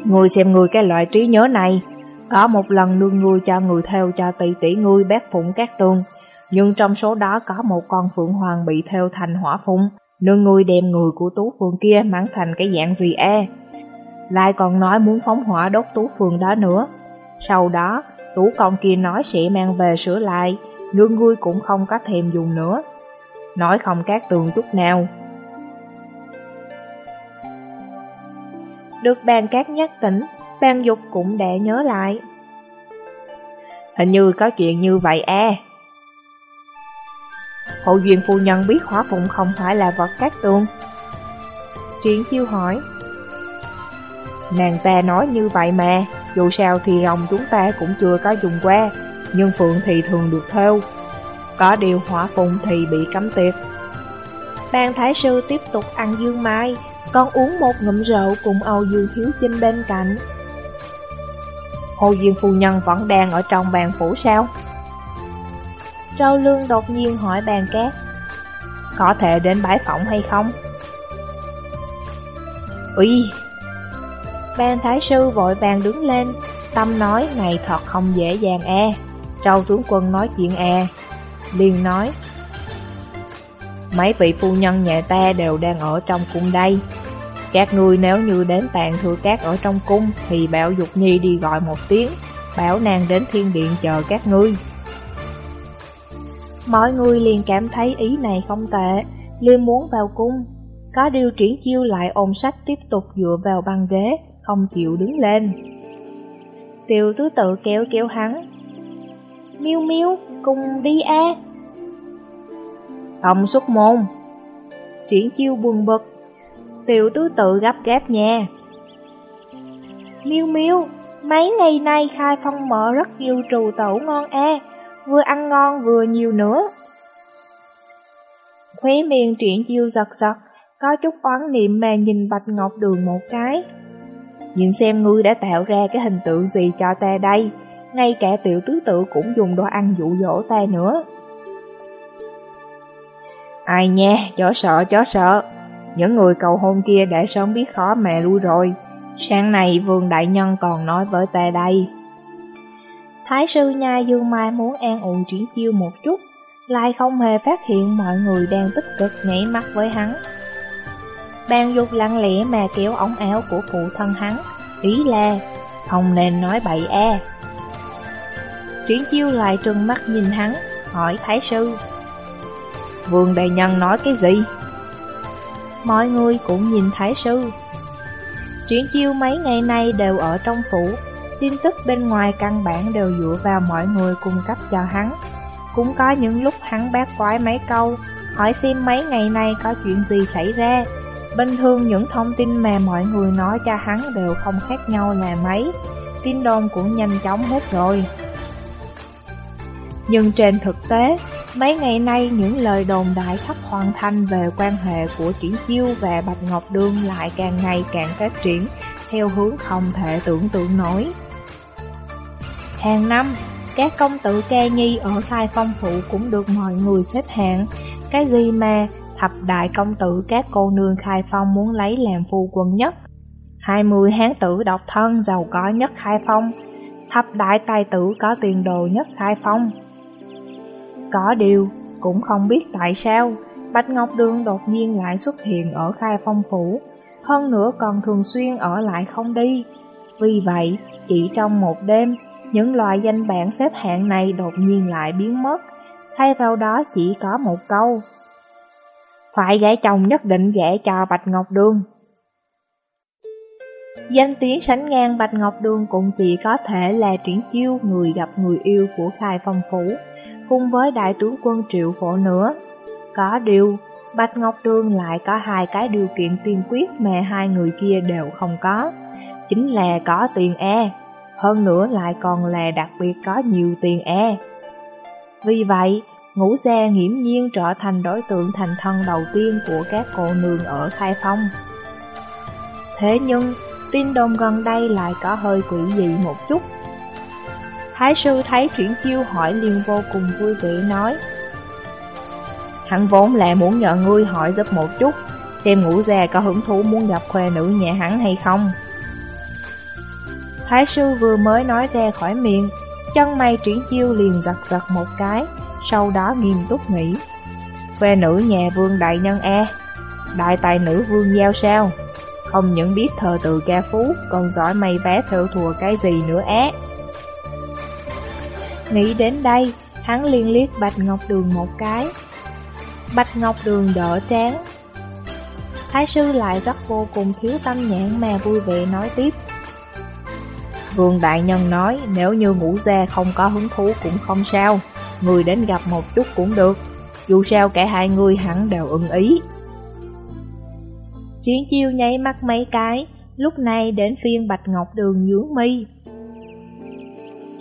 Ngươi xem ngươi cái loại trí nhớ này, có một lần nương ngươi cho người theo cho tỷ tỷ ngươi bác phụng các tường, nhưng trong số đó có một con phượng hoàng bị theo thành hỏa phun, Nương ngươi đem người của Tú Phường kia mắng thành cái dạng gì e. Lại còn nói muốn phóng hỏa đốt Tú Phường đó nữa. Sau đó, Tú con kia nói sẽ mang về sửa lại. Nương ngươi cũng không có thèm dùng nữa. Nói không cát tường chút nào. Được bàn cát nhắc tỉnh, ban dục cũng đã nhớ lại. Hình như có chuyện như vậy e. Hậu duyên phu nhân biết hỏa phụng không phải là vật cát tường. Triển chiêu hỏi. Nàng ta nói như vậy mà, dù sao thì rồng chúng ta cũng chưa có dùng qua, nhưng phượng thì thường được theo. Có điều hỏa phụng thì bị cấm tiệt. Ban thái sư tiếp tục ăn dương mai, con uống một ngụm rượu cùng Âu Dương Thiếu Chinh bên cạnh. Hồ Duyên phu nhân vẫn đang ở trong bàn phủ sao? Râu lương đột nhiên hỏi bàn cát, Có thể đến bãi phỏng hay không? Úi Ban thái sư vội vàng đứng lên, Tâm nói, này thật không dễ dàng e. Râu tướng quân nói chuyện e liền nói, Mấy vị phu nhân nhà ta đều đang ở trong cung đây. Các ngươi nếu như đến tàn thừa cát ở trong cung Thì bảo Dục Nhi đi gọi một tiếng, Bảo nàng đến thiên điện chờ các ngươi. Mọi người liền cảm thấy ý này không tệ, liền muốn vào cung. Có điều triển chiêu lại ôm sách tiếp tục dựa vào băng ghế, không chịu đứng lên. Tiêu tứ tự kéo kéo hắn. Miêu miêu, cùng đi a. À. Không xuất môn. Triển chiêu buồn bực. Tiêu tứ tự gấp gáp nha. Miêu miêu, mấy ngày nay khai phong mở rất nhiều trù tẩu ngon a. À vừa ăn ngon vừa nhiều nữa. Khóe miệng triển chiêu giật giật, có chút oán niệm mà nhìn Bạch Ngọc Đường một cái. Nhìn xem ngươi đã tạo ra cái hình tượng gì cho ta đây, ngay cả tiểu tứ tự cũng dùng đồ ăn dụ dỗ ta nữa. Ai nha, chó sợ, chó sợ. Những người cầu hôn kia đã sớm biết khó mẹ lui rồi. Sáng nay Vương Đại Nhân còn nói với ta đây. Thái sư nha Dương Mai muốn an ủi triển chiêu một chút, lại không hề phát hiện mọi người đang tích cực nhảy mắt với hắn. Bàn dục lặng lẽ mà kéo ống áo của phụ thân hắn, ý là không nên nói bậy e. Triển chiêu lại trừng mắt nhìn hắn, hỏi Thái sư. Vương Đại Nhân nói cái gì? Mọi người cũng nhìn Thái sư. Triển chiêu mấy ngày nay đều ở trong phủ, tin tức bên ngoài căn bản đều dựa vào mọi người cung cấp cho hắn. Cũng có những lúc hắn bác quái mấy câu, hỏi xem mấy ngày nay có chuyện gì xảy ra. Bình thường những thông tin mà mọi người nói cho hắn đều không khác nhau là mấy, tin đồn cũng nhanh chóng hết rồi. Nhưng trên thực tế, mấy ngày nay những lời đồn đại khắp hoàn thành về quan hệ của Triển Chiêu và Bạch Ngọc Đương lại càng ngày càng phát triển theo hướng không thể tưởng tượng nổi. Hàng năm, các công tử ca nhi ở khai phong phụ cũng được mọi người xếp hạng. Cái gì mà thập đại công tử các cô nương khai phong muốn lấy làm phu quân nhất. 20 hán tử độc thân giàu có nhất khai phong. Thập đại tài tử có tiền đồ nhất khai phong. Có điều, cũng không biết tại sao, Bạch Ngọc Đường đột nhiên lại xuất hiện ở khai phong phủ, hơn nữa còn thường xuyên ở lại không đi. Vì vậy, chỉ trong một đêm, những loại danh bảng xếp hạng này đột nhiên lại biến mất, thay vào đó chỉ có một câu. Phải gã chồng nhất định gã cho Bạch Ngọc Đường. Danh tiếng sánh ngang Bạch Ngọc Đường cũng chỉ có thể là triển chiêu người gặp người yêu của Khai Phong Phủ, cùng với đại tướng quân Triệu Phổ nữa. Có điều, Bạch Ngọc Đường lại có hai cái điều kiện tiên quyết mà hai người kia đều không có, chính là có tiền e hơn nữa lại còn là đặc biệt có nhiều tiền e. Vì vậy, ngũ gia nghiễm nhiên trở thành đối tượng thành thân đầu tiên của các cô nương ở Khai Phong. Thế nhưng, tin đồn gần đây lại có hơi quỷ dị một chút. Thái sư thấy chuyển chiêu hỏi liền vô cùng vui vẻ nói Hắn vốn là muốn nhờ ngươi hỏi giúp một chút Xem ngũ gia có hứng thú muốn gặp khoe nữ nhà hắn hay không Thái sư vừa mới nói ra khỏi miệng, chân mày triển chiêu liền giật giật một cái, sau đó nghiêm túc nghĩ. về nữ nhà vương đại nhân e, đại tài nữ vương giao sao? Không những biết thờ từ ca phú, còn giỏi mây vẽ theo thùa cái gì nữa é. Nghĩ đến đây, hắn liên liếc Bạch Ngọc Đường một cái. Bạch Ngọc Đường đỡ trán. Thái sư lại rất vô cùng thiếu tâm nhãn mà vui vẻ nói tiếp. Vương Đại Nhân nói nếu như ngũ gia không có hứng thú cũng không sao, người đến gặp một chút cũng được, dù sao cả hai người hẳn đều ưng ý. Chiến chiêu nháy mắt mấy cái, lúc này đến phiên Bạch Ngọc Đường nhướng mi.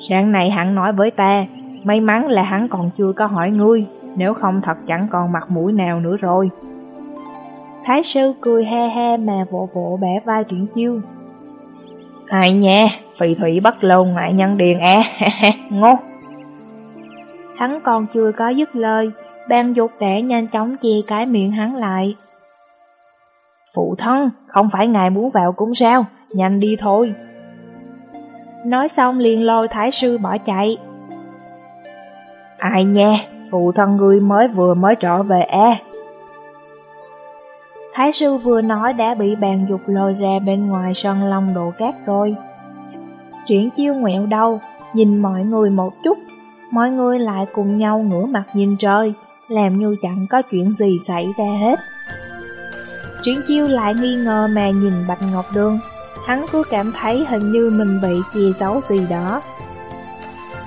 Sáng nay hắn nói với ta, may mắn là hắn còn chưa có hỏi ngươi, nếu không thật chẳng còn mặt mũi nào nữa rồi. Thái sư cười he he mà vỗ vỗ bẻ vai triển chiêu. Hại nha, phì thủy bất lâu ngại nhân điền à, ngô. Hắn còn chưa có dứt lời, ban dục để nhanh chóng chia cái miệng hắn lại. Phụ thân, không phải ngài muốn vào cũng sao, nhanh đi thôi. Nói xong liền lôi thái sư bỏ chạy. Ai nha, phụ thân ngươi mới vừa mới trở về e. Thái sư vừa nói đã bị bàn dục lôi ra bên ngoài sân long độ cát rồi. Chuyển chiêu nguyẹo đầu, nhìn mọi người một chút, mọi người lại cùng nhau ngửa mặt nhìn trời, làm như chẳng có chuyện gì xảy ra hết. Chuyển chiêu lại nghi ngờ mà nhìn Bạch Ngọc Đường, hắn cứ cảm thấy hình như mình bị che giấu gì đó.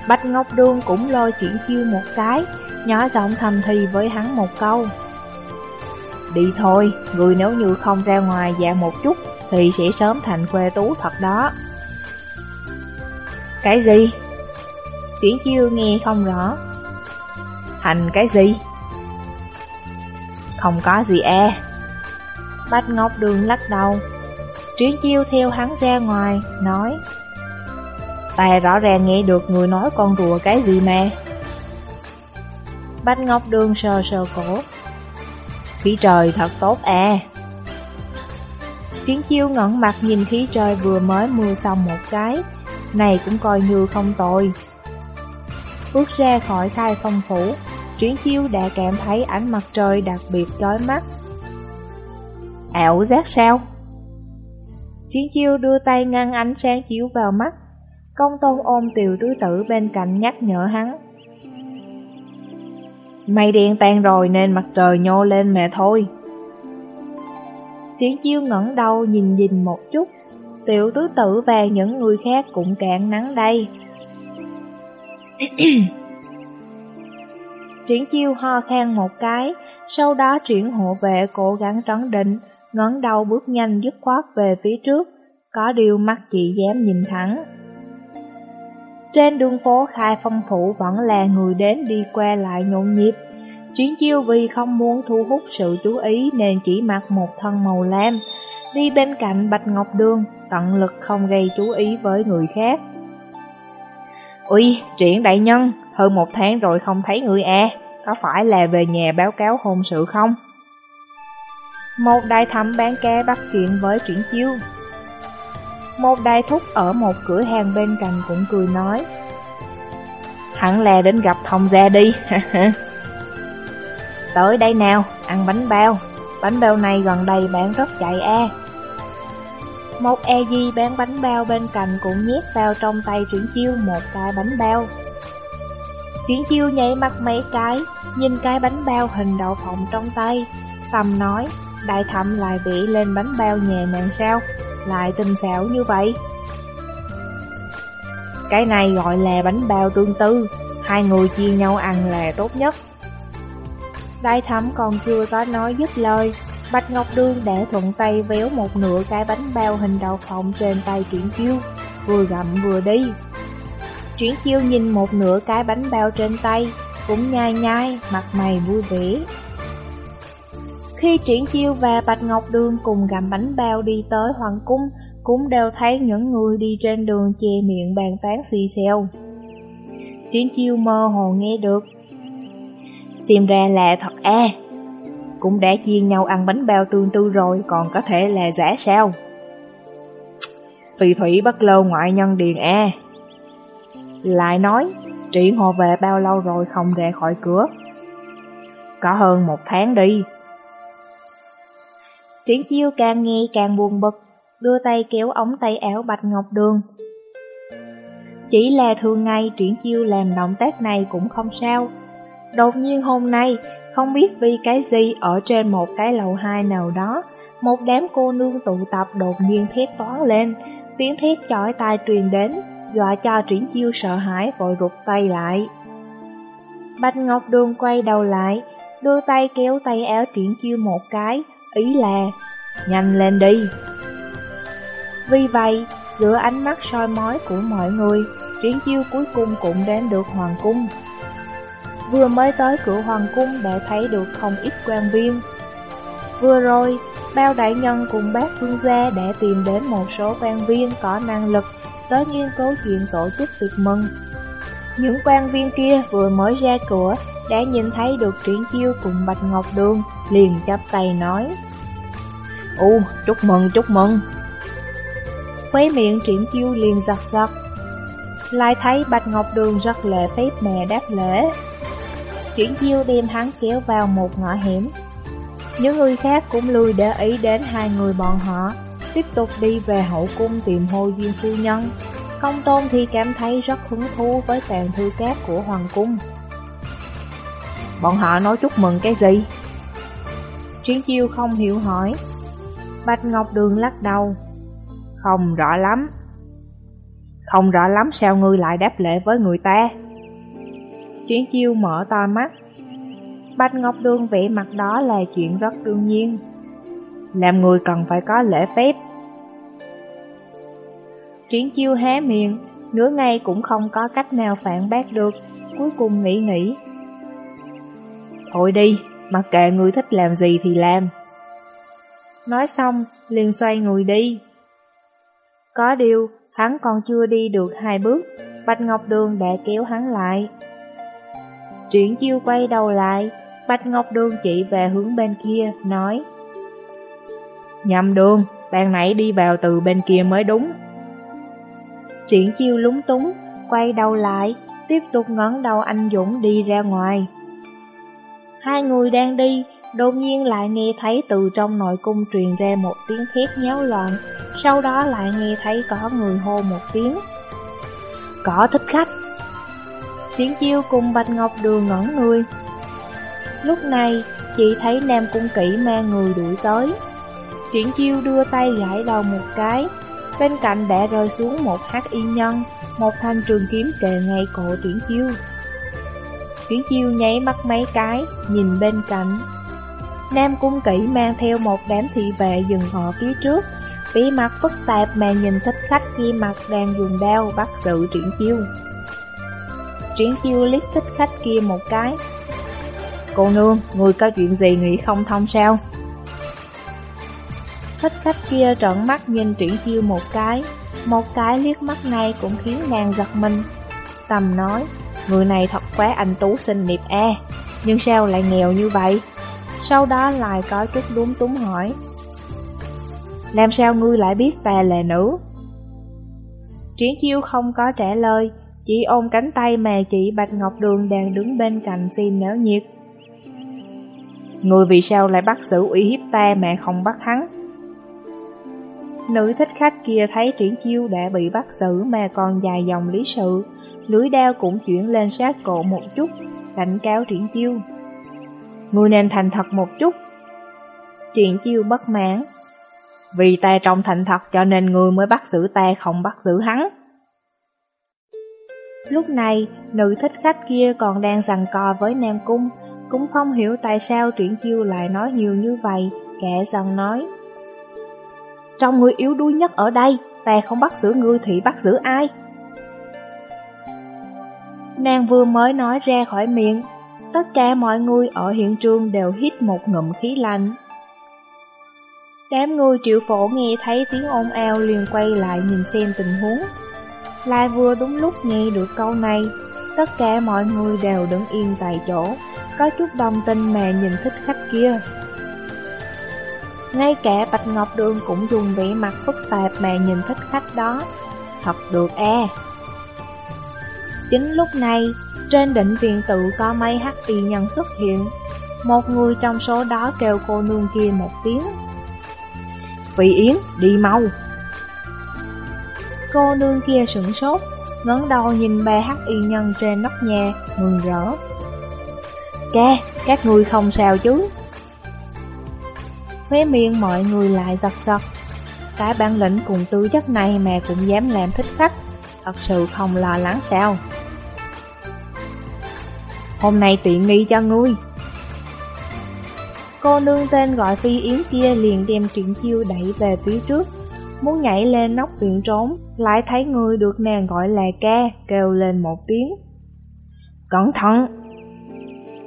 Bạch Ngọc Đường cũng lôi chuyển chiêu một cái, nhỏ giọng thầm thì với hắn một câu. Đi thôi, người nếu như không ra ngoài dạ một chút thì sẽ sớm thành quê tú thật đó. Cái gì? Chuyển chiêu nghe không rõ. Thành cái gì? Không có gì e. Bạch Ngọc Đường lắc đầu. Chuyển chiêu theo hắn ra ngoài, nói. tài rõ ràng nghe được người nói con rùa cái gì mà. Bạch Ngọc Đường sờ sờ cổ. Khí trời thật tốt e. à. Triển chiêu ngẩn mặt nhìn khí trời vừa mới mưa xong một cái, này cũng coi như không tồi. Bước ra khỏi khai phong phủ, Triển chiêu đã cảm thấy ánh mặt trời đặc biệt chói mắt. Ảo giác sao? Triển chiêu đưa tay ngăn ánh sáng chiếu vào mắt, công tôn ôm tiểu tứ tử bên cạnh nhắc nhở hắn. Mây đen tan rồi nên mặt trời nhô lên mẹ thôi. Triển chiêu ngẩng đầu nhìn nhìn một chút, tiểu tứ tử và những người khác cũng cạn nắng đây. *clears throat* Triển chiêu ho khan một cái, sau đó chuyển hộ vệ cố gắng trấn định, ngẩng đầu bước nhanh dứt khoát về phía trước, có điều mắt chị dám nhìn thẳng. Trên đường phố khai phong phủ vẫn là người đến đi qua lại nhộn nhịp. Triển chiêu vì không muốn thu hút sự chú ý nên chỉ mặc một thân màu lam, đi bên cạnh Bạch Ngọc Đường, tận lực không gây chú ý với người khác. Ui, triển đại nhân, hơn một tháng rồi không thấy người e, có phải là về nhà báo cáo hôn sự không? Một đại thẩm bán cá bắt chuyện với triển chiêu. Một đại thúc ở một cửa hàng bên cạnh cũng cười nói. Hẳn là đến gặp thông gia đi, *laughs* Tới đây nào, ăn bánh bao, bánh bao này gần đây bán rất chạy a. Một e di bán bánh bao bên cạnh cũng nhét vào trong tay chuyển chiêu một cái bánh bao. Chuyển chiêu nhảy mặt mấy cái, nhìn cái bánh bao hình đậu phộng trong tay, tầm nói, đại thẩm lại bị lên bánh bao nhẹ nàng sao, lại tinh xảo như vậy. Cái này gọi là bánh bao tương tư, hai người chia nhau ăn là tốt nhất. Đại thẩm còn chưa có nói dứt lời, Bạch Ngọc Đương đã thuận tay véo một nửa cái bánh bao hình đậu phộng trên tay Triển Chiêu, vừa gặm vừa đi. Triển Chiêu nhìn một nửa cái bánh bao trên tay, cũng nhai nhai, mặt mày vui vẻ. Khi Triển Chiêu và Bạch Ngọc Đương cùng gặm bánh bao đi tới Hoàng Cung, cũng đều thấy những người đi trên đường che miệng bàn tán xì xèo. Triển Chiêu mơ hồ nghe được. Xem ra là thật a à cũng đã chia nhau ăn bánh bao tương tư rồi, còn có thể là giả sao? Tùy thủy bất lâu ngoại nhân điền A. Lại nói, triển hồ về bao lâu rồi không ra khỏi cửa? Có hơn một tháng đi. Triển chiêu càng nghe càng buồn bực, đưa tay kéo ống tay áo Bạch Ngọc Đường. Chỉ là thường ngày triển chiêu làm động tác này cũng không sao. Đột nhiên hôm nay, không biết vì cái gì ở trên một cái lầu hai nào đó, một đám cô nương tụ tập đột nhiên thét toán lên, tiếng thét chói tai truyền đến, dọa cho triển chiêu sợ hãi vội rụt tay lại. Bạch Ngọc Đường quay đầu lại, đưa tay kéo tay áo triển chiêu một cái, ý là, nhanh lên đi. Vì vậy, giữa ánh mắt soi mói của mọi người, triển chiêu cuối cùng cũng đến được hoàng cung. Vừa mới tới cửa hoàng cung đã thấy được không ít quan viên. Vừa rồi, bao đại nhân cùng bác thương gia đã tìm đến một số quan viên có năng lực tới nghiên cứu chuyện tổ chức tiệc mừng. Những quan viên kia vừa mới ra cửa đã nhìn thấy được triển chiêu cùng Bạch Ngọc Đường, liền chắp tay nói. Ồ, chúc mừng, chúc mừng. Khuấy miệng triển chiêu liền giật giật. Lại thấy Bạch Ngọc Đường rất lệ phép mẹ đáp lễ. Chuyển chiêu đem hắn kéo vào một ngõ hẻm. Những người khác cũng lùi để ý đến hai người bọn họ, tiếp tục đi về hậu cung tìm hô duyên phu nhân. Công tôn thì cảm thấy rất hứng thú với tàn thư cát của hoàng cung. Bọn họ nói chúc mừng cái gì? Triển chiêu không hiểu hỏi. Bạch Ngọc Đường lắc đầu. Không rõ lắm. Không rõ lắm sao ngươi lại đáp lễ với người ta? Chuyển chiêu mở to mắt. Bạch Ngọc Đường vẻ mặt đó là chuyện rất đương nhiên. Làm người cần phải có lễ phép. Triển chiêu hé miệng, nửa ngày cũng không có cách nào phản bác được, cuối cùng nghĩ nghĩ. Thôi đi, mặc kệ người thích làm gì thì làm. Nói xong, liền xoay người đi. Có điều, hắn còn chưa đi được hai bước, Bạch Ngọc Đường đã kéo hắn lại. Triển chiêu quay đầu lại, Bạch Ngọc Đường chỉ về hướng bên kia, nói Nhầm đường, bạn nãy đi vào từ bên kia mới đúng. Triển chiêu lúng túng, quay đầu lại, tiếp tục ngẩng đầu anh Dũng đi ra ngoài. Hai người đang đi, đột nhiên lại nghe thấy từ trong nội cung truyền ra một tiếng thét nháo loạn, sau đó lại nghe thấy có người hô một tiếng. Có thích khách! Triển chiêu cùng Bạch Ngọc Đường ngẩn người. Lúc này, chị thấy Nam Cung Kỷ mang người đuổi tới. Triển chiêu đưa tay gãi đầu một cái, bên cạnh đã rơi xuống một hắc y nhân, một thanh trường kiếm kề ngay cổ triển chiêu. Triển chiêu nháy mắt mấy cái, nhìn bên cạnh. Nam Cung Kỷ mang theo một đám thị vệ dừng ở phía trước, bí mặt phức tạp mà nhìn thích khách khi mặt đang dùng đao bắt sự triển chiêu. Triển chiêu liếc thích khách kia một cái. Cô nương, người có chuyện gì nghĩ không thông sao? Thích khách kia trợn mắt nhìn triển chiêu một cái, một cái liếc mắt này cũng khiến nàng giật mình. Tầm nói, người này thật quá anh tú xinh đẹp e, nhưng sao lại nghèo như vậy? Sau đó lại có chút đúng túng hỏi. Làm sao ngươi lại biết ta là nữ? Triển chiêu không có trả lời, chỉ ôm cánh tay mà chị Bạch Ngọc Đường đang đứng bên cạnh xin náo nhiệt. Người vì sao lại bắt xử uy hiếp ta mà không bắt hắn? Nữ thích khách kia thấy triển chiêu đã bị bắt xử mà còn dài dòng lý sự, lưới đao cũng chuyển lên sát cổ một chút, cảnh cáo triển chiêu. Người nên thành thật một chút. Triển chiêu bất mãn. Vì ta trong thành thật cho nên người mới bắt xử ta không bắt xử hắn. Lúc này, nữ thích khách kia còn đang giằng co với Nam Cung, cũng không hiểu tại sao triển chiêu lại nói nhiều như vậy, kẻ giận nói. Trong người yếu đuối nhất ở đây, ta không bắt giữ ngươi thì bắt giữ ai? Nàng vừa mới nói ra khỏi miệng, tất cả mọi người ở hiện trường đều hít một ngụm khí lạnh. Đám người triệu phổ nghe thấy tiếng ồn ào liền quay lại nhìn xem tình huống. Lai vừa đúng lúc nghe được câu này, tất cả mọi người đều đứng yên tại chỗ, có chút đồng tình mà nhìn thích khách kia. Ngay cả Bạch Ngọc Đường cũng dùng vẻ mặt phức tạp mà nhìn thích khách đó. Thật được e. Chính lúc này, trên đỉnh viện tự có mấy hắc y nhân xuất hiện. Một người trong số đó kêu cô nương kia một tiếng. Vị Yến, đi mau. Cô nương kia sửng sốt, ngấn đầu nhìn ba hắc y nhân trên nóc nhà, mừng rỡ. Ca, các ngươi không sao chứ? Khóe miệng mọi người lại giật giật. Cái bản lĩnh cùng tư chất này mà cũng dám làm thích khách, thật sự không lo lắng sao? Hôm nay tiện nghi cho ngươi. Cô nương tên gọi Phi Yến kia liền đem truyện chiêu đẩy về phía trước, muốn nhảy lên nóc viện trốn, lại thấy người được nàng gọi là ca, kêu lên một tiếng. Cẩn thận!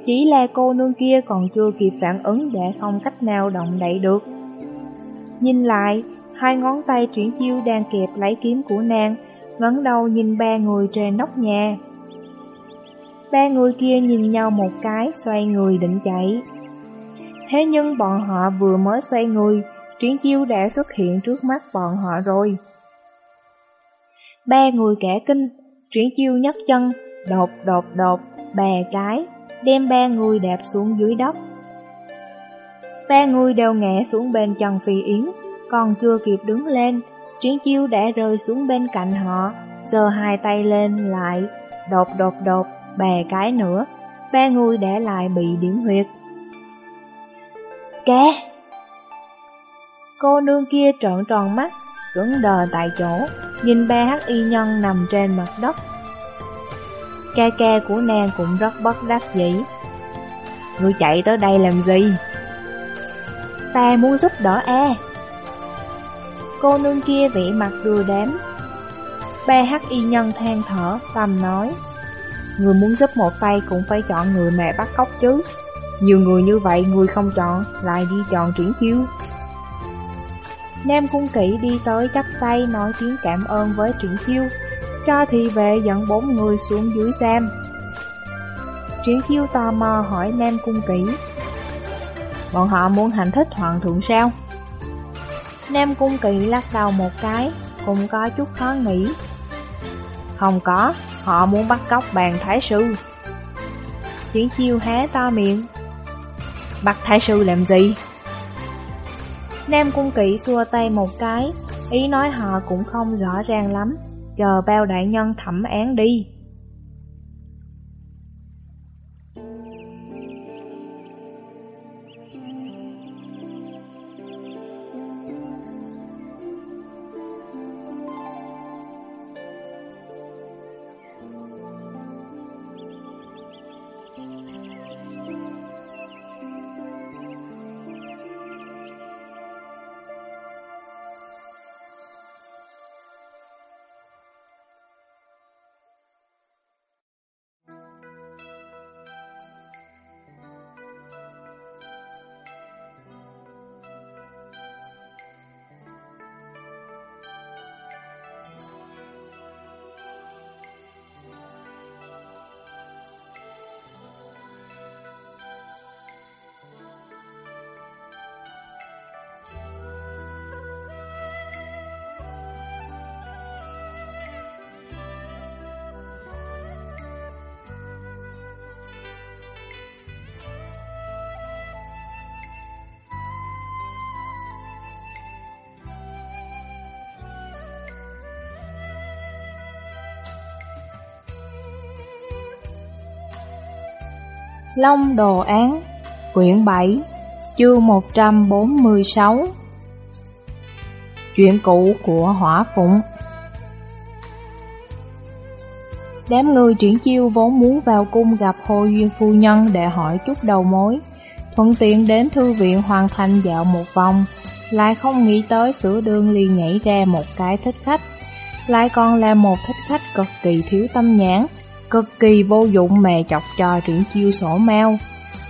Chỉ là cô nương kia còn chưa kịp phản ứng để không cách nào động đậy được. Nhìn lại, hai ngón tay chuyển chiêu đang kẹp lấy kiếm của nàng, ngẩng đầu nhìn ba người trên nóc nhà. Ba người kia nhìn nhau một cái, xoay người định chạy. Thế nhưng bọn họ vừa mới xoay người, Triển chiêu đã xuất hiện trước mắt bọn họ rồi. Ba người cả kinh, Triển chiêu nhấc chân, đột đột đột, bè cái, đem ba người đạp xuống dưới đất. Ba người đều ngã xuống bên chân Phi Yến, còn chưa kịp đứng lên, Triển chiêu đã rơi xuống bên cạnh họ, giơ hai tay lên lại, đột đột đột, bè cái nữa, ba người đã lại bị điểm huyệt. Cá! Cô nương kia trợn tròn mắt, cứng đờ tại chỗ, nhìn ba hắc y nhân nằm trên mặt đất. Ca ca của nàng cũng rất bất đắc dĩ. Ngươi chạy tới đây làm gì? Ta muốn giúp đỡ e. Cô nương kia vị mặt đưa đám. Ba hắc y nhân than thở, tầm nói. Người muốn giúp một tay cũng phải chọn người mẹ bắt cóc chứ. Nhiều người như vậy người không chọn, lại đi chọn triển chiêu. Nam Cung Kỵ đi tới chắp tay nói tiếng cảm ơn với Triển Chiêu, cho thị vệ dẫn bốn người xuống dưới giam. Triển Chiêu tò mò hỏi Nam Cung Kỵ, bọn họ muốn hành thích hoàng thượng sao? Nam Cung Kỵ lắc đầu một cái, cũng có chút khó nghĩ. Không có, họ muốn bắt cóc bàn thái sư. Triển chiêu hé to miệng. Bắt thái sư làm gì? Nam Cung Kỵ xua tay một cái, ý nói họ cũng không rõ ràng lắm, chờ bao đại nhân thẩm án đi. Long Đồ Án, Quyển 7 Chương 146 Chuyện cũ của Hỏa Phụng. Đám người triển chiêu vốn muốn vào cung gặp Hồ Duyên Phu Nhân để hỏi chút đầu mối. Thuận tiện đến thư viện hoàn thành dạo một vòng, Lại không nghĩ tới sửa đường liền nhảy ra một cái thích khách. Lại còn là một thích khách cực kỳ thiếu tâm nhãn cực kỳ vô dụng mè chọc cho triển chiêu sổ mau.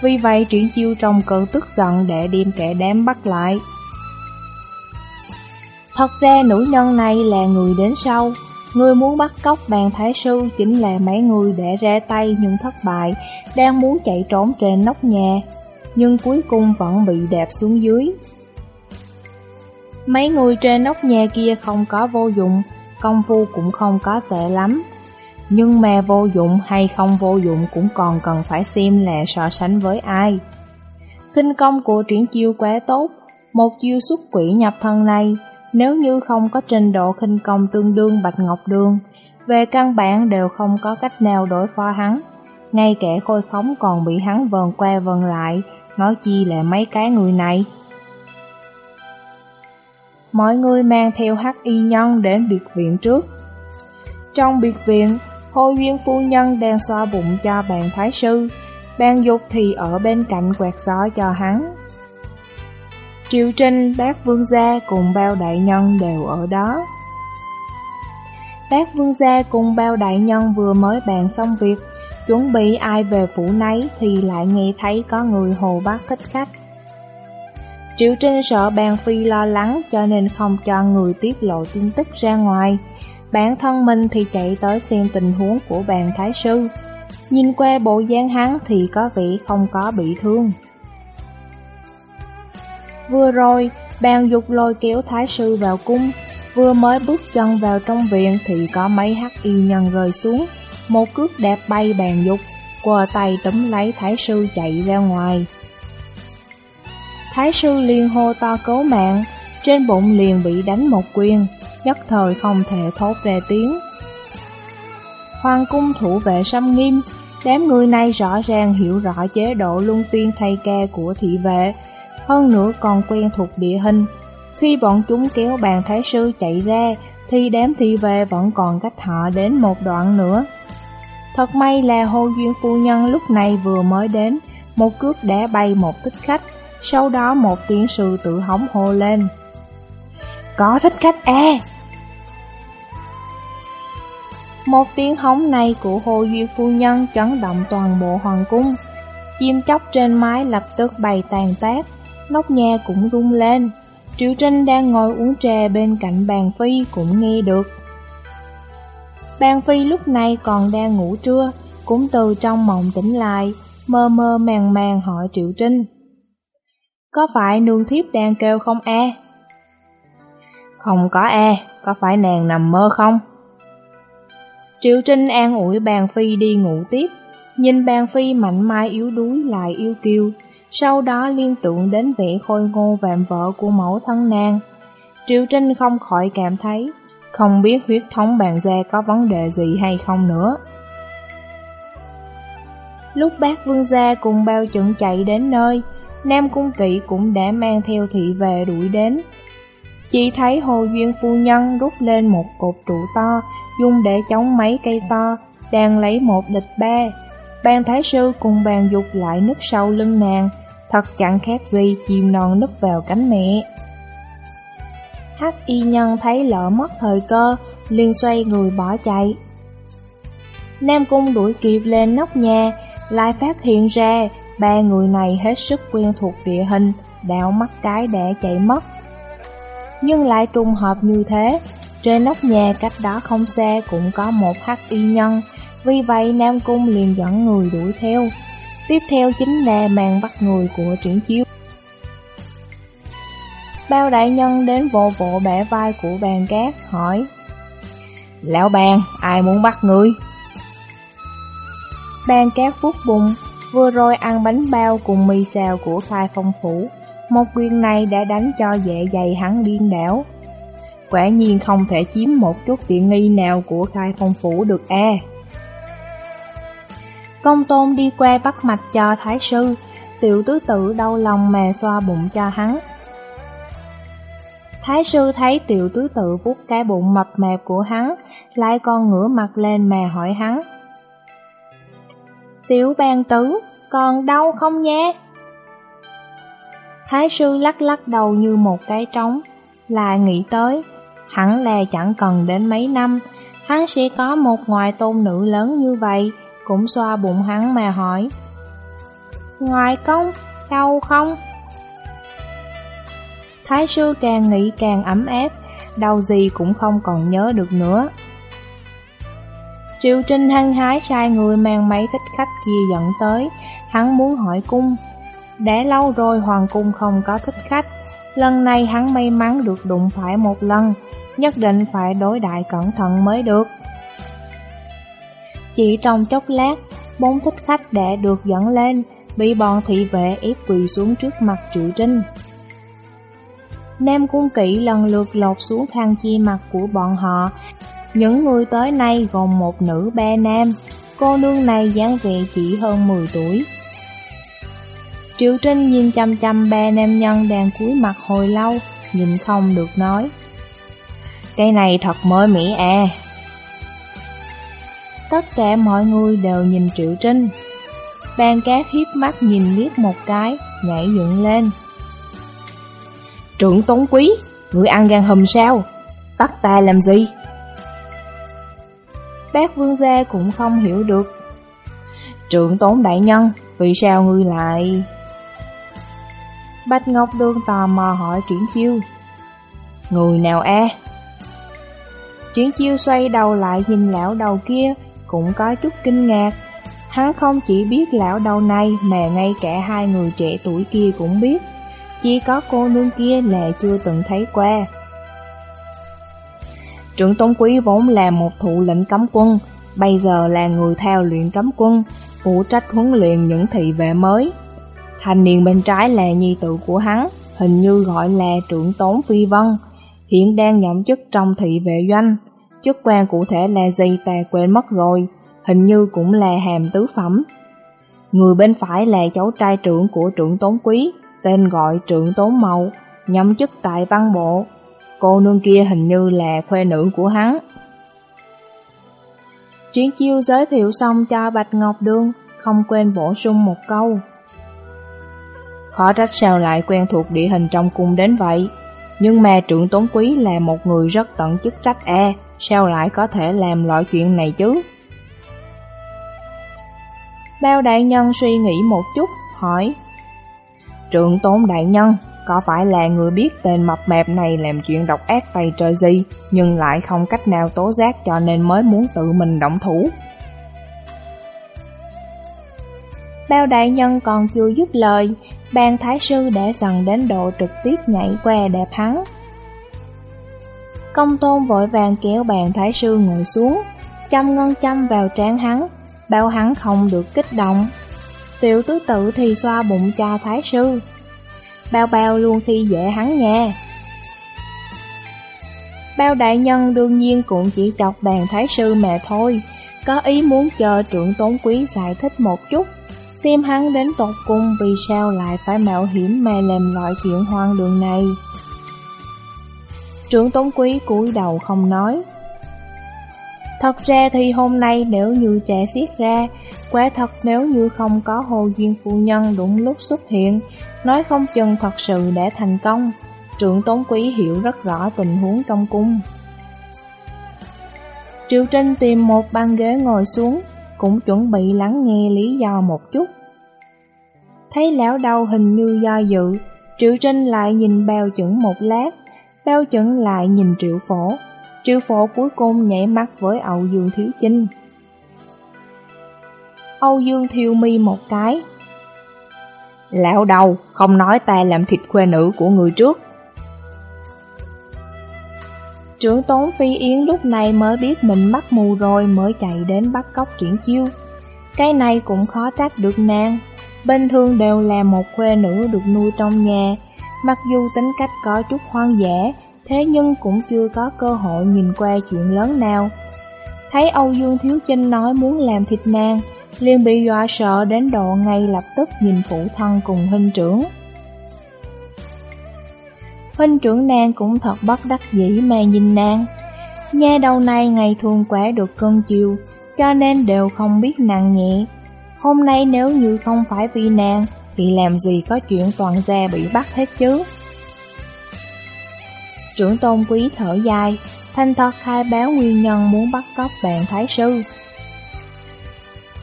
Vì vậy triển chiêu trong cơn tức giận để đem kẻ đám bắt lại. Thật ra nữ nhân này là người đến sau. Người muốn bắt cóc bàn thái sư chính là mấy người để ra tay nhưng thất bại, đang muốn chạy trốn trên nóc nhà, nhưng cuối cùng vẫn bị đạp xuống dưới. Mấy người trên nóc nhà kia không có vô dụng, công phu cũng không có tệ lắm, nhưng mà vô dụng hay không vô dụng cũng còn cần phải xem là so sánh với ai. Kinh công của triển chiêu quá tốt, một chiêu xuất quỷ nhập thân này, nếu như không có trình độ khinh công tương đương Bạch Ngọc Đường, về căn bản đều không có cách nào đối phó hắn. Ngay kẻ khôi khống còn bị hắn vần qua vần lại, nói chi là mấy cái người này. Mọi người mang theo hắc y nhân đến biệt viện trước. Trong biệt viện, Hồ Duyên phu nhân đang xoa bụng cho bàn thái sư, bàn dục thì ở bên cạnh quẹt gió cho hắn. Triệu Trinh, bác vương gia cùng bao đại nhân đều ở đó. Bác vương gia cùng bao đại nhân vừa mới bàn xong việc, chuẩn bị ai về phủ nấy thì lại nghe thấy có người hồ bác thích khách. Triệu Trinh sợ bàn phi lo lắng cho nên không cho người tiết lộ tin tức ra ngoài, Bản thân mình thì chạy tới xem tình huống của bàn thái sư. Nhìn qua bộ dáng hắn thì có vẻ không có bị thương. Vừa rồi, bàn dục lôi kéo thái sư vào cung Vừa mới bước chân vào trong viện thì có mấy hắc y nhân rơi xuống. Một cước đạp bay bàn dục Quờ tay túm lấy thái sư chạy ra ngoài. Thái sư liền hô to cấu mạng Trên bụng liền bị đánh một quyền nhất thời không thể thốt ra tiếng. Hoàng cung thủ vệ xâm nghiêm, đám người này rõ ràng hiểu rõ chế độ luân phiên thay ca của thị vệ, hơn nữa còn quen thuộc địa hình. Khi bọn chúng kéo bàn thái sư chạy ra, thì đám thị vệ vẫn còn cách họ đến một đoạn nữa. Thật may là Hồ Duyên Phu Nhân lúc này vừa mới đến, một cước đã bay một tích khách, sau đó một tiếng sư tự hóng hô lên. Có thích khách e Một tiếng hóng này của Hồ Duyên Phu Nhân chấn động toàn bộ hoàng cung. Chim chóc trên mái lập tức bày tàn tác, nóc nhà cũng rung lên. Triệu Trinh đang ngồi uống trà bên cạnh bàn phi cũng nghe được. Bàn phi lúc này còn đang ngủ trưa, cũng từ trong mộng tỉnh lại, mơ mơ màng màng hỏi Triệu Trinh. Có phải nương thiếp đang kêu không e? Không có e, có phải nàng nằm mơ không? Triệu Trinh an ủi bàn phi đi ngủ tiếp, nhìn bàn phi mạnh mai yếu đuối lại yêu kiều, sau đó liên tưởng đến vẻ khôi ngô vạm vỡ của mẫu thân nàng. Triệu Trinh không khỏi cảm thấy, không biết huyết thống bàn gia có vấn đề gì hay không nữa. Lúc bác vương gia cùng bao chuẩn chạy đến nơi, Nam Cung Kỵ cũng đã mang theo thị về đuổi đến. Chỉ thấy Hồ Duyên Phu Nhân rút lên một cột trụ to, dùng để chống mấy cây to, đang lấy một địch ba. Ban Thái Sư cùng bàn dục lại nứt sau lưng nàng, thật chẳng khác gì chim non nứt vào cánh mẹ. Hắc y nhân thấy lỡ mất thời cơ, liền xoay người bỏ chạy. Nam Cung đuổi kịp lên nóc nhà, lại phát hiện ra ba người này hết sức quen thuộc địa hình, đạo mắt cái để chạy mất. Nhưng lại trùng hợp như thế, trên nóc nhà cách đó không xa cũng có một hắc y nhân, vì vậy Nam Cung liền dẫn người đuổi theo. Tiếp theo chính là màn bắt người của triển chiếu. Bao đại nhân đến vỗ vỗ bẻ vai của bàn cát, hỏi Lão bàn, ai muốn bắt người? Bàn cát phút bụng, vừa rồi ăn bánh bao cùng mì xào của khai phong phủ. Một quyền này đã đánh cho dạ dày hắn điên đảo. Quả nhiên không thể chiếm một chút tiện nghi nào của khai phong phủ được e. Công tôn đi qua bắt mạch cho thái sư, tiểu tứ tự đau lòng mà xoa bụng cho hắn. Thái sư thấy tiểu tứ tự vuốt cái bụng mập mạp của hắn, lại còn ngửa mặt lên mà hỏi hắn. Tiểu bàn tứ, còn đau không nha? Thái sư lắc lắc đầu như một cái trống, là nghĩ tới, hẳn là chẳng cần đến mấy năm, hắn sẽ có một ngoại tôn nữ lớn như vậy, cũng xoa bụng hắn mà hỏi. Ngoại công, đau không? Thái sư càng nghĩ càng ấm áp, đau gì cũng không còn nhớ được nữa. Triệu Trinh hăng hái sai người mang mấy thích khách kia dẫn tới, hắn muốn hỏi cung. Đã lâu rồi hoàng cung không có thích khách, lần này hắn may mắn được đụng phải một lần, nhất định phải đối đại cẩn thận mới được. Chỉ trong chốc lát, bốn thích khách đã được dẫn lên, bị bọn thị vệ ép quỳ xuống trước mặt Triệu Trinh. Nam Cung Kỵ lần lượt lột xuống khăn chi mặt của bọn họ. Những người tới nay gồm một nữ ba nam, cô nương này dáng vẻ chỉ hơn 10 tuổi. Triệu Trinh nhìn chăm chăm ba nam nhân đang cúi mặt hồi lâu, nhìn không được nói. Cái này thật mới mẻ à. Tất cả mọi người đều nhìn Triệu Trinh. Ban cát hiếp mắt nhìn liếc một cái, nhảy dựng lên. Trưởng Tống Quý, người ăn gan hùm sao? Bắt ta làm gì? Bác vương gia cũng không hiểu được. Trưởng Tốn Đại Nhân, vì sao ngươi lại... Bạch Ngọc Đường tò mò hỏi Triển Chiêu. Người nào e? Triển Chiêu xoay đầu lại nhìn lão đầu kia, cũng có chút kinh ngạc. Hắn không chỉ biết lão đầu này mà ngay cả hai người trẻ tuổi kia cũng biết. Chỉ có cô nương kia là chưa từng thấy qua. Trưởng Tôn Quý vốn là một thụ lĩnh cấm quân, bây giờ là người theo luyện cấm quân, phụ trách huấn luyện những thị vệ mới. Thanh niên bên trái là nhi tự của hắn, hình như gọi là trưởng tốn phi vân, hiện đang nhậm chức trong thị vệ doanh. Chức quan cụ thể là gì ta quên mất rồi, hình như cũng là hàm tứ phẩm. Người bên phải là cháu trai trưởng của trưởng tốn quý, tên gọi trưởng tốn mậu, nhậm chức tại văn bộ. Cô nương kia hình như là khoe nữ của hắn. Triển chiêu giới thiệu xong cho Bạch Ngọc Đương, không quên bổ sung một câu. Khó trách sao lại quen thuộc địa hình trong cung đến vậy. Nhưng mà trưởng tốn quý là một người rất tận chức trách e, sao lại có thể làm loại chuyện này chứ? Bao đại nhân suy nghĩ một chút, hỏi Trưởng tốn đại nhân, có phải là người biết tên mập mạp này làm chuyện độc ác tay trời gì, nhưng lại không cách nào tố giác cho nên mới muốn tự mình động thủ? Bao đại nhân còn chưa dứt lời, Bàn thái sư đã dần đến độ trực tiếp nhảy qua đẹp hắn. Công tôn vội vàng kéo bàn thái sư ngồi xuống, chăm ngân chăm vào trán hắn, bao hắn không được kích động. Tiểu tứ tự thì xoa bụng cha thái sư. Bao bao luôn khi dễ hắn nha. Bao đại nhân đương nhiên cũng chỉ chọc bàn thái sư mà thôi, có ý muốn chờ trưởng tốn quý giải thích một chút, xem hắn đến tột cung vì sao lại phải mạo hiểm mà làm loại chuyện hoang đường này. Trưởng tống quý cúi đầu không nói. Thật ra thì hôm nay nếu như trẻ xiết ra, quả thật nếu như không có Hồ Duyên Phu Nhân đúng lúc xuất hiện, nói không chừng thật sự đã thành công. Trưởng tống quý hiểu rất rõ tình huống trong cung. Triệu Trinh tìm một băng ghế ngồi xuống, cũng chuẩn bị lắng nghe lý do một chút. Thấy lão đầu hình như do dự, Triệu Trinh lại nhìn bao chuẩn một lát, bao chuẩn lại nhìn Triệu Phổ. Triệu Phổ cuối cùng nhảy mắt với Âu Dương Thiếu Chinh. Âu Dương thiêu mi một cái. Lão đầu, không nói ta làm thịt quê nữ của người trước. Trưởng tốn Phi Yến lúc này mới biết mình mắc mù rồi mới chạy đến bắt cóc triển chiêu. Cái này cũng khó trách được nàng. Bình thường đều là một khuê nữ được nuôi trong nhà, mặc dù tính cách có chút hoang dã, thế nhưng cũng chưa có cơ hội nhìn qua chuyện lớn nào. Thấy Âu Dương Thiếu Chinh nói muốn làm thịt nàng, liền bị dọa sợ đến độ ngay lập tức nhìn phụ thân cùng huynh trưởng. Huynh trưởng nàng cũng thật bất đắc dĩ mà nhìn nàng. Nghe đầu này ngày thường quả được cơn chiều, cho nên đều không biết nặng nhẹ. Hôm nay nếu như không phải vì nàng, thì làm gì có chuyện toàn gia bị bắt hết chứ. Trưởng tôn quý thở dài, thanh thật khai báo nguyên nhân muốn bắt cóc bạn thái sư.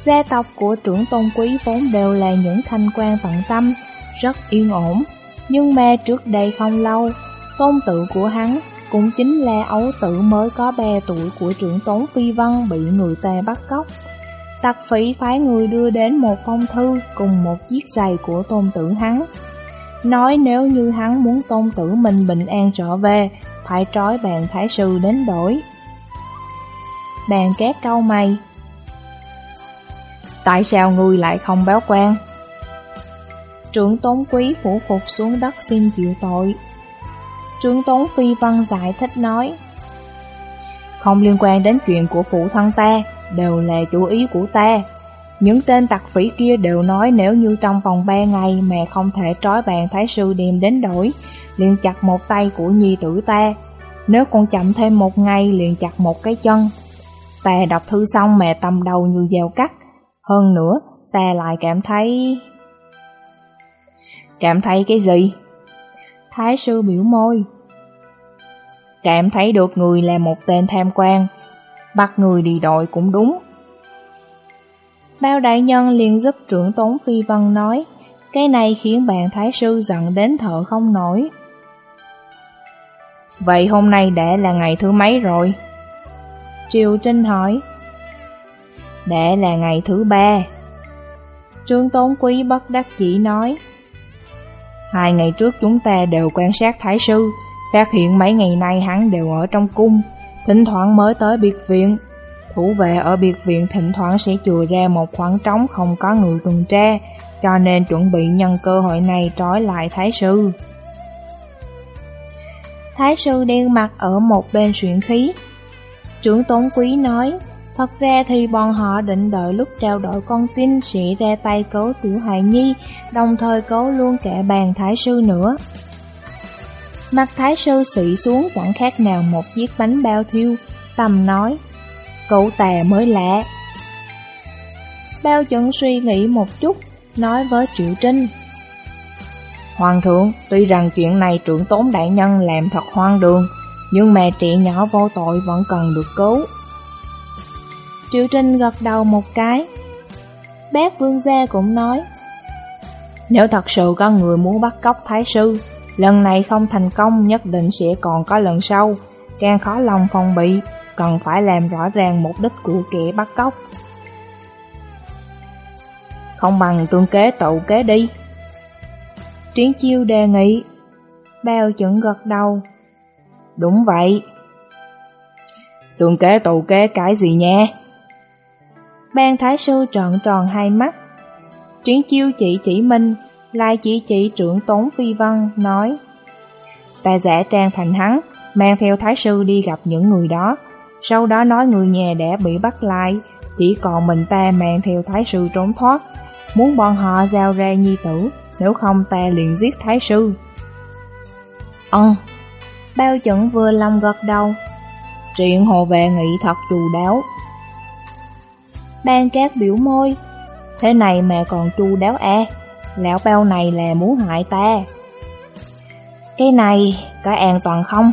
Gia tộc của trưởng tôn quý vốn đều là những thanh quan tận tâm, rất yên ổn, nhưng mà trước đây không lâu, tôn tự của hắn cũng chính là ấu tử mới có 3 tuổi của trưởng tốn Phi Văn bị người ta bắt cóc. Tặc phỉ phái người đưa đến một phong thư cùng một chiếc giày của tôn tử hắn. Nói nếu như hắn muốn tôn tử mình bình an trở về, phải trói bàn thái sư đến đổi. Bàn két câu mày. Tại sao ngươi lại không báo quan? Trưởng tốn quý phủ phục xuống đất xin chịu tội. Trưởng tốn phi văn giải thích nói Không liên quan đến chuyện của phụ thân ta, đều là chủ ý của ta. Những tên tặc phỉ kia đều nói nếu như trong vòng 3 ngày mà không thể trói bàn thái sư đem đến đổi, liền chặt một tay của nhi tử ta. Nếu còn chậm thêm một ngày liền chặt một cái chân. Ta đọc thư xong mẹ tâm đầu như dao cắt. Hơn nữa, ta lại cảm thấy... Cảm thấy cái gì? Thái sư biểu môi. Cảm thấy được người là một tên tham quan, bắt người đi đội cũng đúng. Bao đại nhân liền giúp trưởng tốn phi vân nói, cái này khiến bạn thái sư giận đến thở không nổi. Vậy hôm nay đã là ngày thứ mấy rồi? Triều Trinh hỏi. Đã là ngày thứ ba. Trương Tốn Quý bất đắc chỉ nói. Hai ngày trước chúng ta đều quan sát Thái Sư, phát hiện mấy ngày nay hắn đều ở trong cung, thỉnh thoảng mới tới biệt viện. Thủ vệ ở biệt viện thỉnh thoảng sẽ chừa ra một khoảng trống không có người tuần tra, cho nên chuẩn bị nhân cơ hội này trói lại Thái Sư. Thái Sư đen mặt ở một bên xuyện khí. Trưởng Tốn Quý nói, Thật ra thì bọn họ định đợi lúc trao đổi con tin sẽ ra tay cấu tiểu Hại nhi, đồng thời cấu luôn cả bàn thái sư nữa. Mặt thái sư xị xuống chẳng khác nào một chiếc bánh bao thiêu, tầm nói, cậu tà mới lạ. Bao chuẩn suy nghĩ một chút, nói với Triệu Trinh. Hoàng thượng, tuy rằng chuyện này trưởng tốn đại nhân làm thật hoang đường, nhưng mà trẻ nhỏ vô tội vẫn cần được cứu. Triệu Trinh gật đầu một cái. Bác vương gia cũng nói, nếu thật sự có người muốn bắt cóc thái sư, lần này không thành công nhất định sẽ còn có lần sau, càng khó lòng phòng bị, cần phải làm rõ ràng mục đích của kẻ bắt cóc. Không bằng tương kế tụ kế đi. Triển chiêu đề nghị, bao chuẩn gật đầu. Đúng vậy, Tương kế tụ kế cái gì nha? Ban thái sư trợn tròn hai mắt. Triển chiêu chỉ chỉ minh, lại chỉ chỉ trưởng tốn phi văn, nói Ta giả trang thành hắn, mang theo thái sư đi gặp những người đó, sau đó nói người nhà đã bị bắt lại, chỉ còn mình ta mang theo thái sư trốn thoát, muốn bọn họ giao ra nhi tử, nếu không ta liền giết thái sư. Ờ, bao chuẩn vừa lòng gật đầu, chuyện hồ về nghị thật chu đáo. Ban cát biểu môi, thế này mà còn chu đáo e lão bao này là muốn hại ta. Cái này có an toàn không?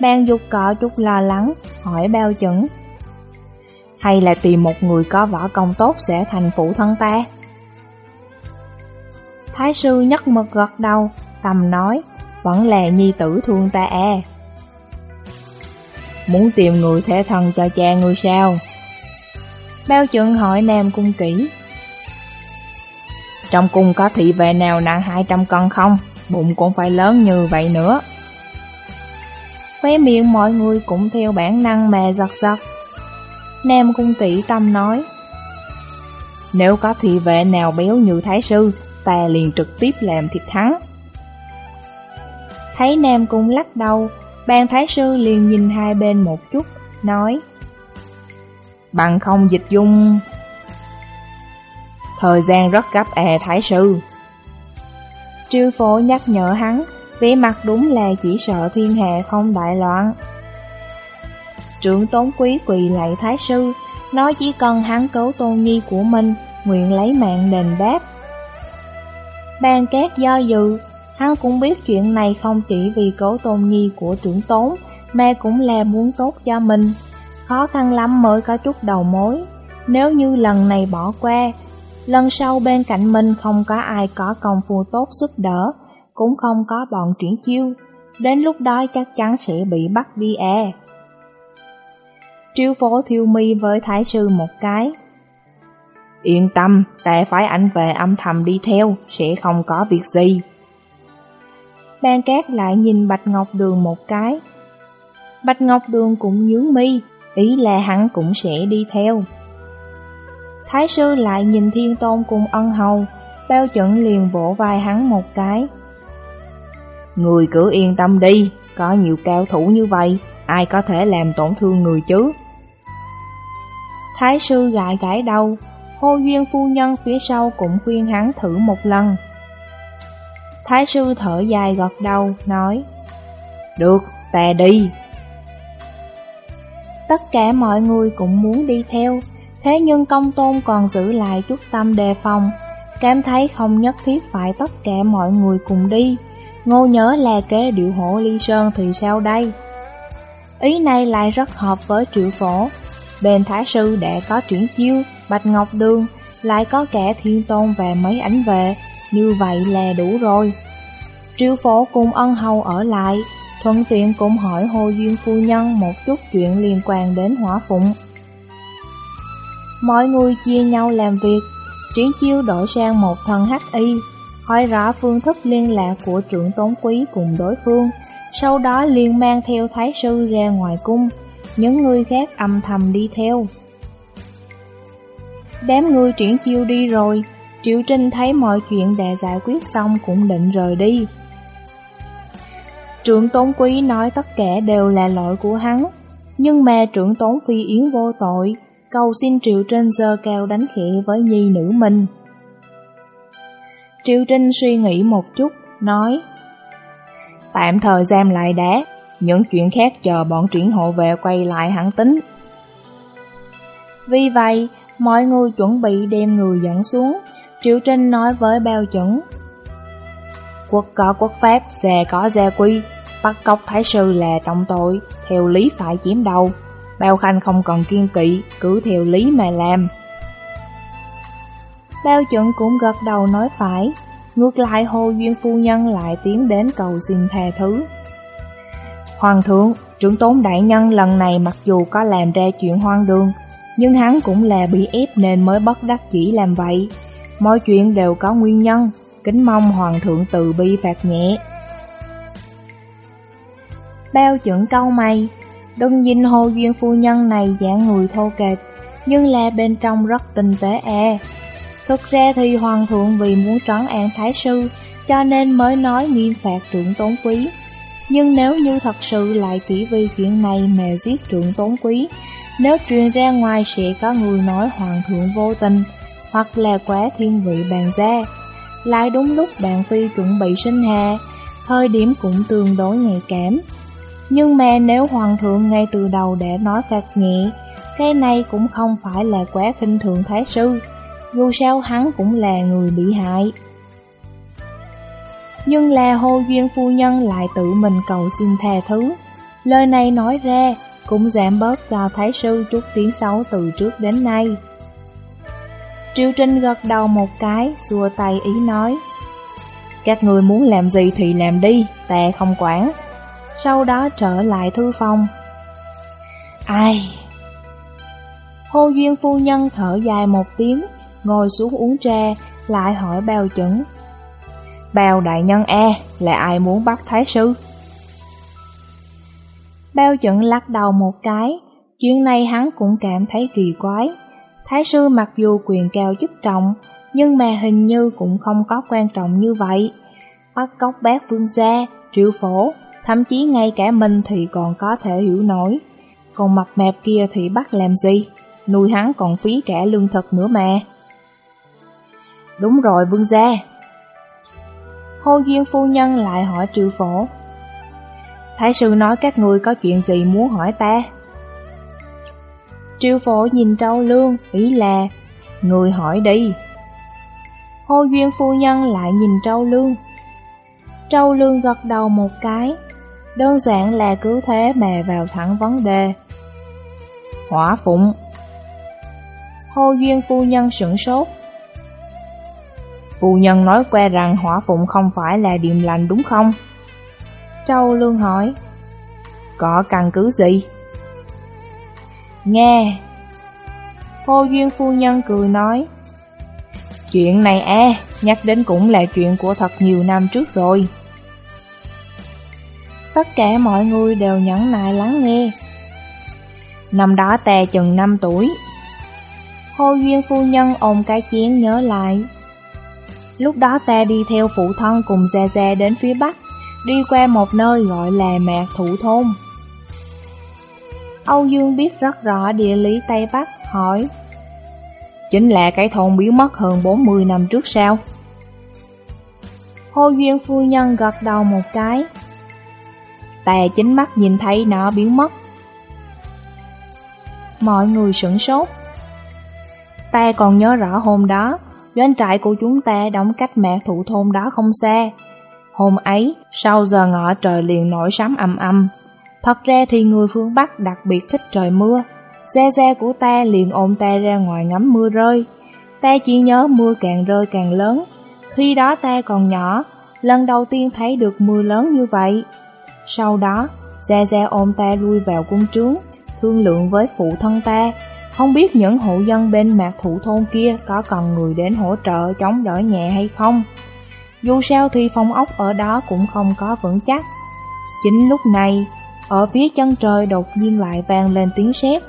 Ban dục cọ chút lo lắng, hỏi bao chuẩn. Hay là tìm một người có võ công tốt sẽ thành phụ thân ta? Thái sư nhấc mực gật đầu, tầm nói, vẫn là nhi tử thương ta à. Muốn tìm người thể thần cho cha người sao? Bao chừng hỏi Nam Cung kỹ. Trong cung có thị vệ nào nặng 200 cân không? Bụng cũng phải lớn như vậy nữa. Khóe miệng mọi người cũng theo bản năng mà giật giật. Nam Cung tỷ tâm nói. Nếu có thị vệ nào béo như Thái Sư, ta liền trực tiếp làm thịt hắn. Thấy Nam Cung lắc đầu, ban Thái Sư liền nhìn hai bên một chút, nói Bằng không dịch dung Thời gian rất gấp à Thái Sư Trư phổ nhắc nhở hắn, vẻ mặt đúng là chỉ sợ thiên hạ không đại loạn. Trưởng tốn quý quỳ lại Thái Sư, nói chỉ cần hắn cứu tôn nhi của mình, nguyện lấy mạng đền đáp. Bàn két do dự, hắn cũng biết chuyện này không chỉ vì cứu tôn nhi của trưởng tốn, mà cũng là muốn tốt cho mình. Khó khăn lắm mới có chút đầu mối. Nếu như lần này bỏ qua, lần sau bên cạnh mình không có ai có công phu tốt giúp đỡ, cũng không có bọn triển chiêu. Đến lúc đó chắc chắn sẽ bị bắt đi à. Triêu phố thiêu mi với thái sư một cái. Yên tâm, ta phải anh về âm thầm đi theo, sẽ không có việc gì. Ban cát lại nhìn Bạch Ngọc Đường một cái. Bạch Ngọc Đường cũng nhướng mi, ý là hắn cũng sẽ đi theo. Thái sư lại nhìn thiên tôn cùng ân hầu, bao chuẩn liền vỗ vai hắn một cái. Người cứ yên tâm đi, có nhiều cao thủ như vậy, ai có thể làm tổn thương người chứ? Thái sư gãi gãi đầu, hô duyên phu nhân phía sau cũng khuyên hắn thử một lần. Thái sư thở dài gật đầu, nói Được, ta đi. Tất cả mọi người cũng muốn đi theo, thế nhưng công tôn còn giữ lại chút tâm đề phòng, cảm thấy không nhất thiết phải tất cả mọi người cùng đi. Ngô nhớ là kế điệu hổ ly sơn thì sao đây? Ý này lại rất hợp với triệu phổ. Bên thái sư đã có chuyển chiêu, bạch ngọc đường, lại có kẻ thiên tôn và mấy ảnh vệ, như vậy là đủ rồi. Triệu phổ cùng ân hầu ở lại, thuận tiện cũng hỏi Hồ Duyên Phu Nhân một chút chuyện liên quan đến hỏa phụng. Mọi người chia nhau làm việc, triển chiêu đổi sang một thân hắc y, hỏi rõ phương thức liên lạc của trưởng tốn quý cùng đối phương, sau đó liền mang theo thái sư ra ngoài cung, những người khác âm thầm đi theo. Đám người triển chiêu đi rồi, Triệu Trinh thấy mọi chuyện đã giải quyết xong cũng định rời đi. Trưởng tốn quý nói tất cả đều là lỗi của hắn, nhưng mà trưởng tốn phi yến vô tội, cầu xin Triệu Trinh dơ cao đánh khẽ với nhi nữ mình. Triệu Trinh suy nghĩ một chút, nói Tạm thời giam lại đá, những chuyện khác chờ bọn triển hộ về quay lại hẳn tính. Vì vậy, mọi người chuẩn bị đem người dẫn xuống, Triệu Trinh nói với bao chuẩn Quốc có quốc pháp, già có gia quy, bắt cóc thái sư là trọng tội, theo lý phải chiếm đầu. Bao Khanh không còn kiên kỵ, cứ theo lý mà làm. Bao chuẩn cũng gật đầu nói phải, ngược lại Hồ Duyên Phu Nhân lại tiến đến cầu xin tha thứ. Hoàng thượng, trưởng tốn đại nhân lần này mặc dù có làm ra chuyện hoang đường, nhưng hắn cũng là bị ép nên mới bất đắc chỉ làm vậy. Mọi chuyện đều có nguyên nhân, kính mong Hoàng thượng từ bi phạt nhẹ. Bao chuẩn câu mày, Đừng nhìn hồ duyên phu nhân này dạng người thô kệch, nhưng là bên trong rất tinh tế e. Thực ra thì hoàng thượng vì muốn trấn an thái sư, cho nên mới nói nghiêm phạt trưởng tốn quý. Nhưng nếu như thật sự lại chỉ vì chuyện này mà giết trưởng tốn quý, nếu truyền ra ngoài sẽ có người nói hoàng thượng vô tình, hoặc là quá thiên vị bàn gia. Lại đúng lúc bạn phi chuẩn bị sinh hạ, thời điểm cũng tương đối nhạy cảm. Nhưng mà nếu hoàng thượng ngay từ đầu đã nói phạt nhẹ, cái này cũng không phải là quá khinh thường thái sư, dù sao hắn cũng là người bị hại. Nhưng là hô duyên phu nhân lại tự mình cầu xin tha thứ. Lời này nói ra cũng giảm bớt cho thái sư chút tiếng xấu từ trước đến nay. Triều Trinh gật đầu một cái, xua tay ý nói. Các người muốn làm gì thì làm đi, ta không quản. Sau đó trở lại thư phòng. Ai? Hô Duyên phu nhân thở dài một tiếng, ngồi xuống uống trà, lại hỏi bao chuẩn. Bao đại nhân e, là ai muốn bắt thái sư? Bao chuẩn lắc đầu một cái, chuyện này hắn cũng cảm thấy kỳ quái. Thái sư mặc dù quyền cao chức trọng, nhưng mà hình như cũng không có quan trọng như vậy. Bắt cóc bác vương gia, triệu phổ, thậm chí ngay cả mình thì còn có thể hiểu nổi. Còn mặt mẹp kia thì bắt làm gì? Nuôi hắn còn phí cả lương thực nữa mà. Đúng rồi vương gia. Hô duyên phu nhân lại hỏi triệu phổ. Thái sư nói các ngươi có chuyện gì muốn hỏi ta? Triệu phổ nhìn Trâu Lương, ý là, người hỏi đi. Hô Duyên phu nhân lại nhìn Trâu Lương. Trâu Lương gật đầu một cái, đơn giản là cứ thế mà vào thẳng vấn đề. Hỏa phụng Hô Duyên phu nhân sửng sốt. Phu nhân nói qua rằng hỏa phụng không phải là điềm lành đúng không? châu Lương hỏi. Có căn cứ gì? Nghe hô Duyên phu nhân cười nói Chuyện này e, nhắc đến cũng là chuyện của thật nhiều năm trước rồi Tất cả mọi người đều nhẫn nại lắng nghe. Năm đó tè chừng 5 tuổi. Hồ Duyên phu nhân ôm cái chén nhớ lại. Lúc đó ta đi theo phụ thân cùng Gia Gia đến phía Bắc Đi qua một nơi gọi là Mạc Thủ Thôn. Âu Dương biết rất rõ địa lý Tây Bắc, hỏi Chính là cái thôn biến mất hơn 40 năm trước sao? Hồ Duyên phu nhân gật đầu một cái. Ta chính mắt nhìn thấy nó biến mất Mọi người sửng sốt Ta còn nhớ rõ hôm đó Doanh trại của chúng ta đóng cách mẹ thụ thôn đó không xa Hôm ấy, sau giờ ngọ trời liền nổi sấm âm âm Thật ra thì người phương Bắc đặc biệt thích trời mưa. Xe xe của ta liền ôm ta ra ngoài ngắm mưa rơi. Ta chỉ nhớ mưa càng rơi càng lớn. Khi đó ta còn nhỏ, lần đầu tiên thấy được mưa lớn như vậy. Sau đó, gia gia ôm ta lui vào cung trướng, thương lượng với phụ thân ta. Không biết những hộ dân bên mạc thủ thôn kia có cần người đến hỗ trợ chống đỡ nhẹ hay không. Dù sao thì phong ốc ở đó cũng không có vững chắc. Chính lúc này, ở phía chân trời đột nhiên lại vang lên tiếng sét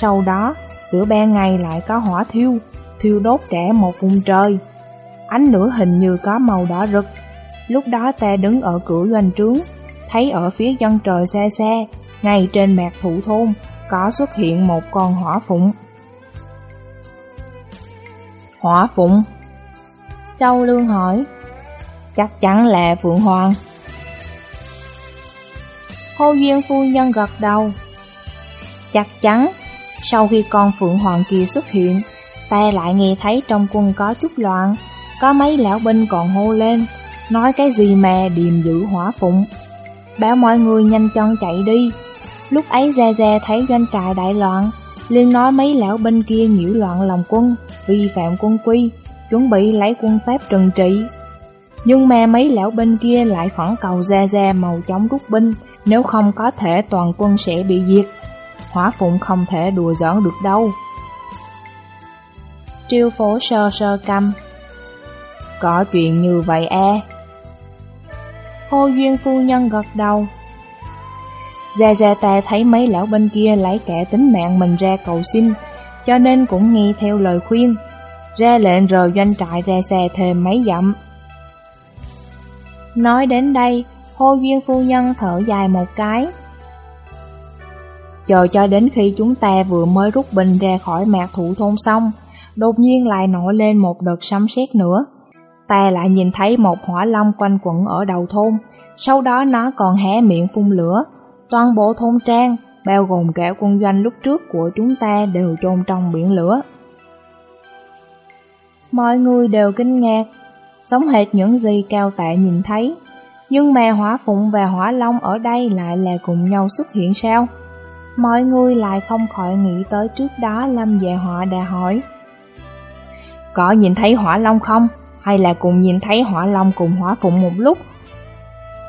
Sau đó, giữa ban ngày lại có hỏa thiêu, thiêu đốt cả một vùng trời. Ánh lửa hình như có màu đỏ rực. Lúc đó ta đứng ở cửa doanh trướng, thấy ở phía chân trời xa xa, ngay trên mạc thủ thôn, có xuất hiện một con hỏa phụng. Hỏa phụng? Châu Lương hỏi, chắc chắn là Phượng Hoàng. Hô Duyên phu nhân gật đầu. Chắc chắn, sau khi con Phượng Hoàng kia xuất hiện, ta lại nghe thấy trong quân có chút loạn, có mấy lão binh còn hô lên, nói cái gì mà điềm giữ hỏa phụng. Bảo mọi người nhanh chân chạy đi. Lúc ấy Gia Gia thấy doanh trại đại loạn, liền nói mấy lão bên kia nhiễu loạn lòng quân, vi phạm quân quy, chuẩn bị lấy quân pháp trừng trị. Nhưng mà mấy lão bên kia lại phản cầu Gia Gia màu chống rút binh, nếu không có thể toàn quân sẽ bị diệt Hỏa phụng không thể đùa giỡn được đâu Triêu phố sơ sơ căm Có chuyện như vậy e Hô Duyên phu nhân gật đầu Gia Gia ta thấy mấy lão bên kia lấy cả tính mạng mình ra cầu xin, cho nên cũng nghe theo lời khuyên, ra lệnh rồi doanh trại ra xe thêm mấy dặm. Nói đến đây, Hô Duyên Phu Nhân thở dài một cái. Chờ cho đến khi chúng ta vừa mới rút bình ra khỏi mạc thủ thôn xong, đột nhiên lại nổi lên một đợt sấm sét nữa. Ta lại nhìn thấy một hỏa long quanh quẩn ở đầu thôn, sau đó nó còn hé miệng phun lửa. Toàn bộ thôn trang, bao gồm cả quân doanh lúc trước của chúng ta đều chôn trong biển lửa. Mọi người đều kinh ngạc, sống hệt những gì cao tạ nhìn thấy. Nhưng mà hỏa phụng và hỏa long ở đây lại là cùng nhau xuất hiện sao? Mọi người lại không khỏi nghĩ tới trước đó Lâm Dạ Họa đã hỏi. Có nhìn thấy hỏa long không? Hay là cùng nhìn thấy hỏa long cùng hỏa phụng một lúc?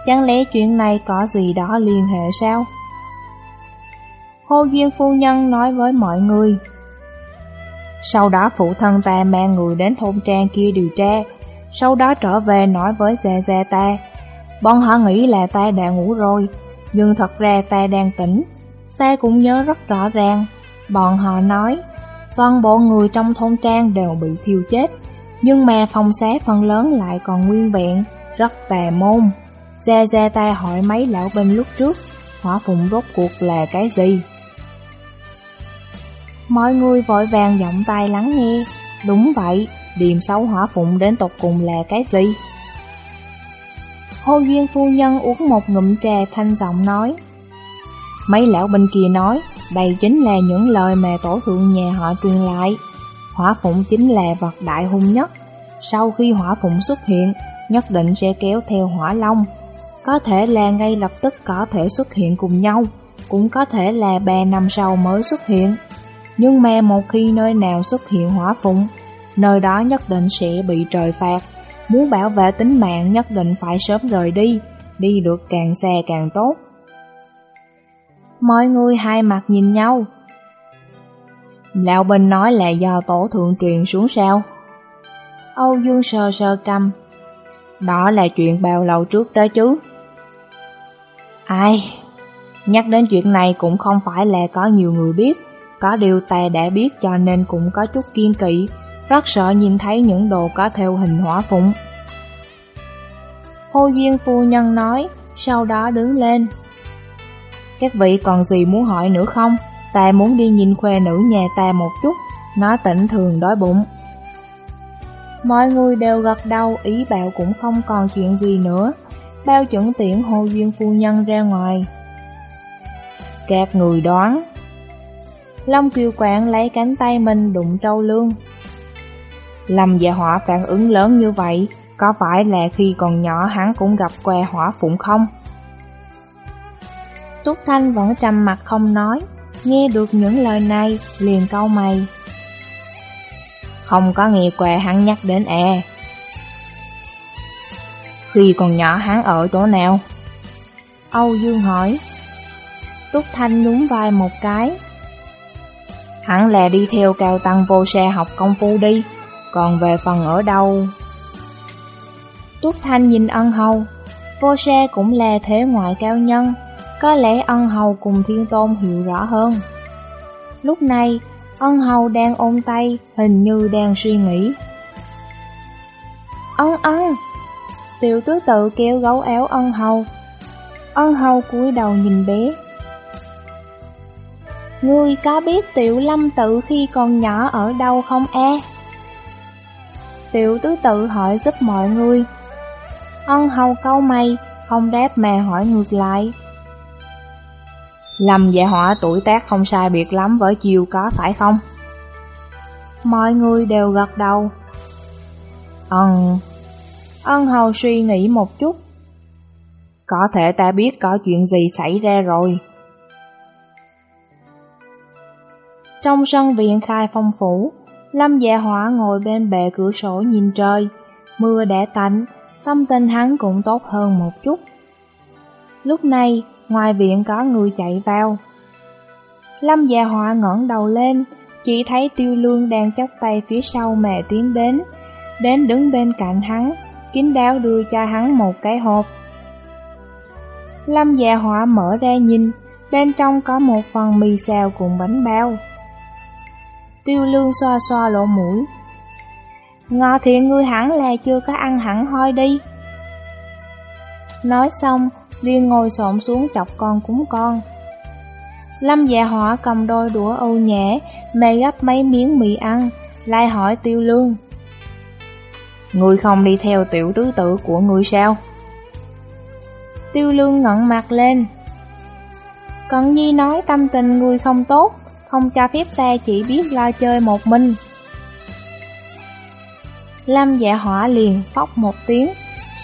Chẳng lẽ chuyện này có gì đó liên hệ sao? Hô Duyên Phu Nhân nói với mọi người. Sau đó phụ thân ta mang người đến thôn trang kia điều tra, sau đó trở về nói với Gia Gia ta. Bọn họ nghĩ là ta đã ngủ rồi, nhưng thật ra ta đang tỉnh. Ta cũng nhớ rất rõ ràng, bọn họ nói, toàn bộ người trong thôn trang đều bị thiêu chết, nhưng mà phòng xá phần lớn lại còn nguyên vẹn, rất tà môn. Gia Gia ta hỏi mấy lão binh lúc trước, hỏa phụng rốt cuộc là cái gì? Mọi người vội vàng giọng tay lắng nghe, đúng vậy, điềm xấu hỏa phụng đến tột cùng là cái gì? Hô Duyên phu nhân uống một ngụm trà thanh giọng nói. Mấy lão bên kia nói, đây chính là những lời mà tổ thượng nhà họ truyền lại. Hỏa phụng chính là vật đại hung nhất. Sau khi hỏa phụng xuất hiện, nhất định sẽ kéo theo hỏa long. Có thể là ngay lập tức có thể xuất hiện cùng nhau, cũng có thể là 3 năm sau mới xuất hiện. Nhưng mà một khi nơi nào xuất hiện hỏa phụng, nơi đó nhất định sẽ bị trời phạt. Muốn bảo vệ tính mạng nhất định phải sớm rời đi, đi được càng xa càng tốt. Mọi người hai mặt nhìn nhau. Lão Bình nói là do tổ thượng truyền xuống sao? Âu Dương sờ sờ cầm. Đó là chuyện bao lâu trước đó chứ? Ai? Nhắc đến chuyện này cũng không phải là có nhiều người biết. Có điều ta đã biết cho nên cũng có chút kiên kỵ, rất sợ nhìn thấy những đồ có theo hình hỏa phụng. Hô Duyên phu nhân nói, sau đó đứng lên. Các vị còn gì muốn hỏi nữa không? Ta muốn đi nhìn khoe nữ nhà ta một chút, nó tỉnh thường đói bụng. Mọi người đều gật đầu, ý bảo cũng không còn chuyện gì nữa. Bao chuẩn tiện Hồ Duyên phu nhân ra ngoài. Các người đoán. Long Kiều Quảng lấy cánh tay mình đụng trâu lương. Lâm dạ hỏa phản ứng lớn như vậy, có phải là khi còn nhỏ hắn cũng gặp que hỏa phụng không? Túc Thanh vẫn trầm mặt không nói, nghe được những lời này, liền câu mày. Không có nghe què hắn nhắc đến e. Khi còn nhỏ hắn ở chỗ nào? Âu Dương hỏi. Túc Thanh nhún vai một cái. Hắn là đi theo cao tăng vô xe học công phu đi, còn về phần ở đâu? Túc Thanh nhìn ân hầu, vô xe cũng là thế ngoại cao nhân, có lẽ ân hầu cùng thiên tôn hiểu rõ hơn. Lúc này, ân hầu đang ôm tay, hình như đang suy nghĩ. Ân ân! Tiểu tứ tự kéo gấu éo ân hầu. Ân hầu cúi đầu nhìn bé. Ngươi có biết tiểu lâm tự khi còn nhỏ ở đâu không e? Tiểu tứ tự hỏi giúp mọi người. Ân hầu câu mày, không đáp mà hỏi ngược lại. Lâm dạ họa tuổi tác không sai biệt lắm với chiều có phải không? Mọi người đều gật đầu. Ân... Ân hầu suy nghĩ một chút. Có thể ta biết có chuyện gì xảy ra rồi. Trong sân viện khai phong phủ, Lâm dạ hỏa ngồi bên bệ cửa sổ nhìn trời. Mưa đã tạnh, tâm tình hắn cũng tốt hơn một chút. Lúc này, ngoài viện có người chạy vào. Lâm già họa ngẩng đầu lên, chỉ thấy tiêu lương đang chắp tay phía sau mẹ tiến đến, đến đứng bên cạnh hắn, kín đáo đưa cho hắn một cái hộp. Lâm già họa mở ra nhìn, Bên trong có một phần mì xào cùng bánh bao. Tiêu lương xoa xoa lỗ mũi. Ngò thiện ngươi hẳn là chưa có ăn hẳn hoi đi. Nói xong, liền ngồi xổm xuống chọc con cúng con. Lâm dạ hỏa cầm đôi đũa âu nhẹ, mê gấp mấy miếng mì ăn, lại hỏi tiêu lương. Ngươi không đi theo tiểu tứ tử của ngươi sao? Tiêu lương ngẩn mặt lên. Cận nhi nói tâm tình ngươi không tốt, không cho phép ta chỉ biết lo chơi một mình. Lâm dạ hỏa liền phóc một tiếng,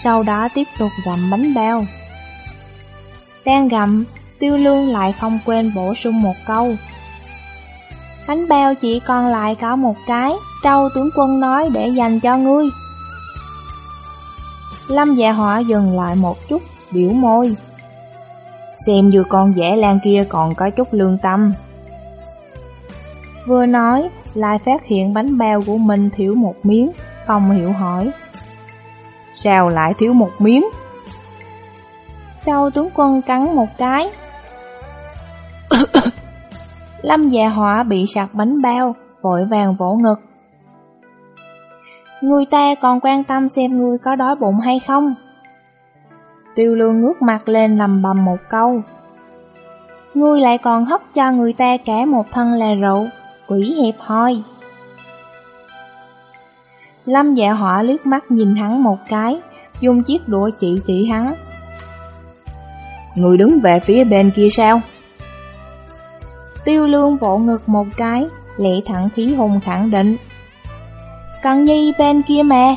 sau đó tiếp tục gặm bánh bao. Đang gặm, tiêu lương lại không quên bổ sung một câu. Bánh bao chỉ còn lại có một cái, trâu tướng quân nói để dành cho ngươi. Lâm dạ hỏa dừng lại một chút, biểu môi. Xem như con dễ lan kia còn có chút lương tâm. Vừa nói, lại phát hiện bánh bao của mình thiếu một miếng, không hiểu hỏi. Sao lại thiếu một miếng? Châu tướng quân cắn một cái. *coughs* Lâm dạ hỏa bị sạc bánh bao, vội vàng vỗ ngực. Người ta còn quan tâm xem ngươi có đói bụng hay không. Tiêu lương ngước mặt lên lầm bầm một câu. Ngươi lại còn hấp cho người ta cả một thân là rượu, quỷ hẹp hoi. Lâm dạ hỏa liếc mắt nhìn hắn một cái, dùng chiếc đũa chỉ chỉ hắn. Người đứng về phía bên kia sao? Tiêu lương vỗ ngực một cái, lệ thẳng khí hùng khẳng định. Cần nhi bên kia mà.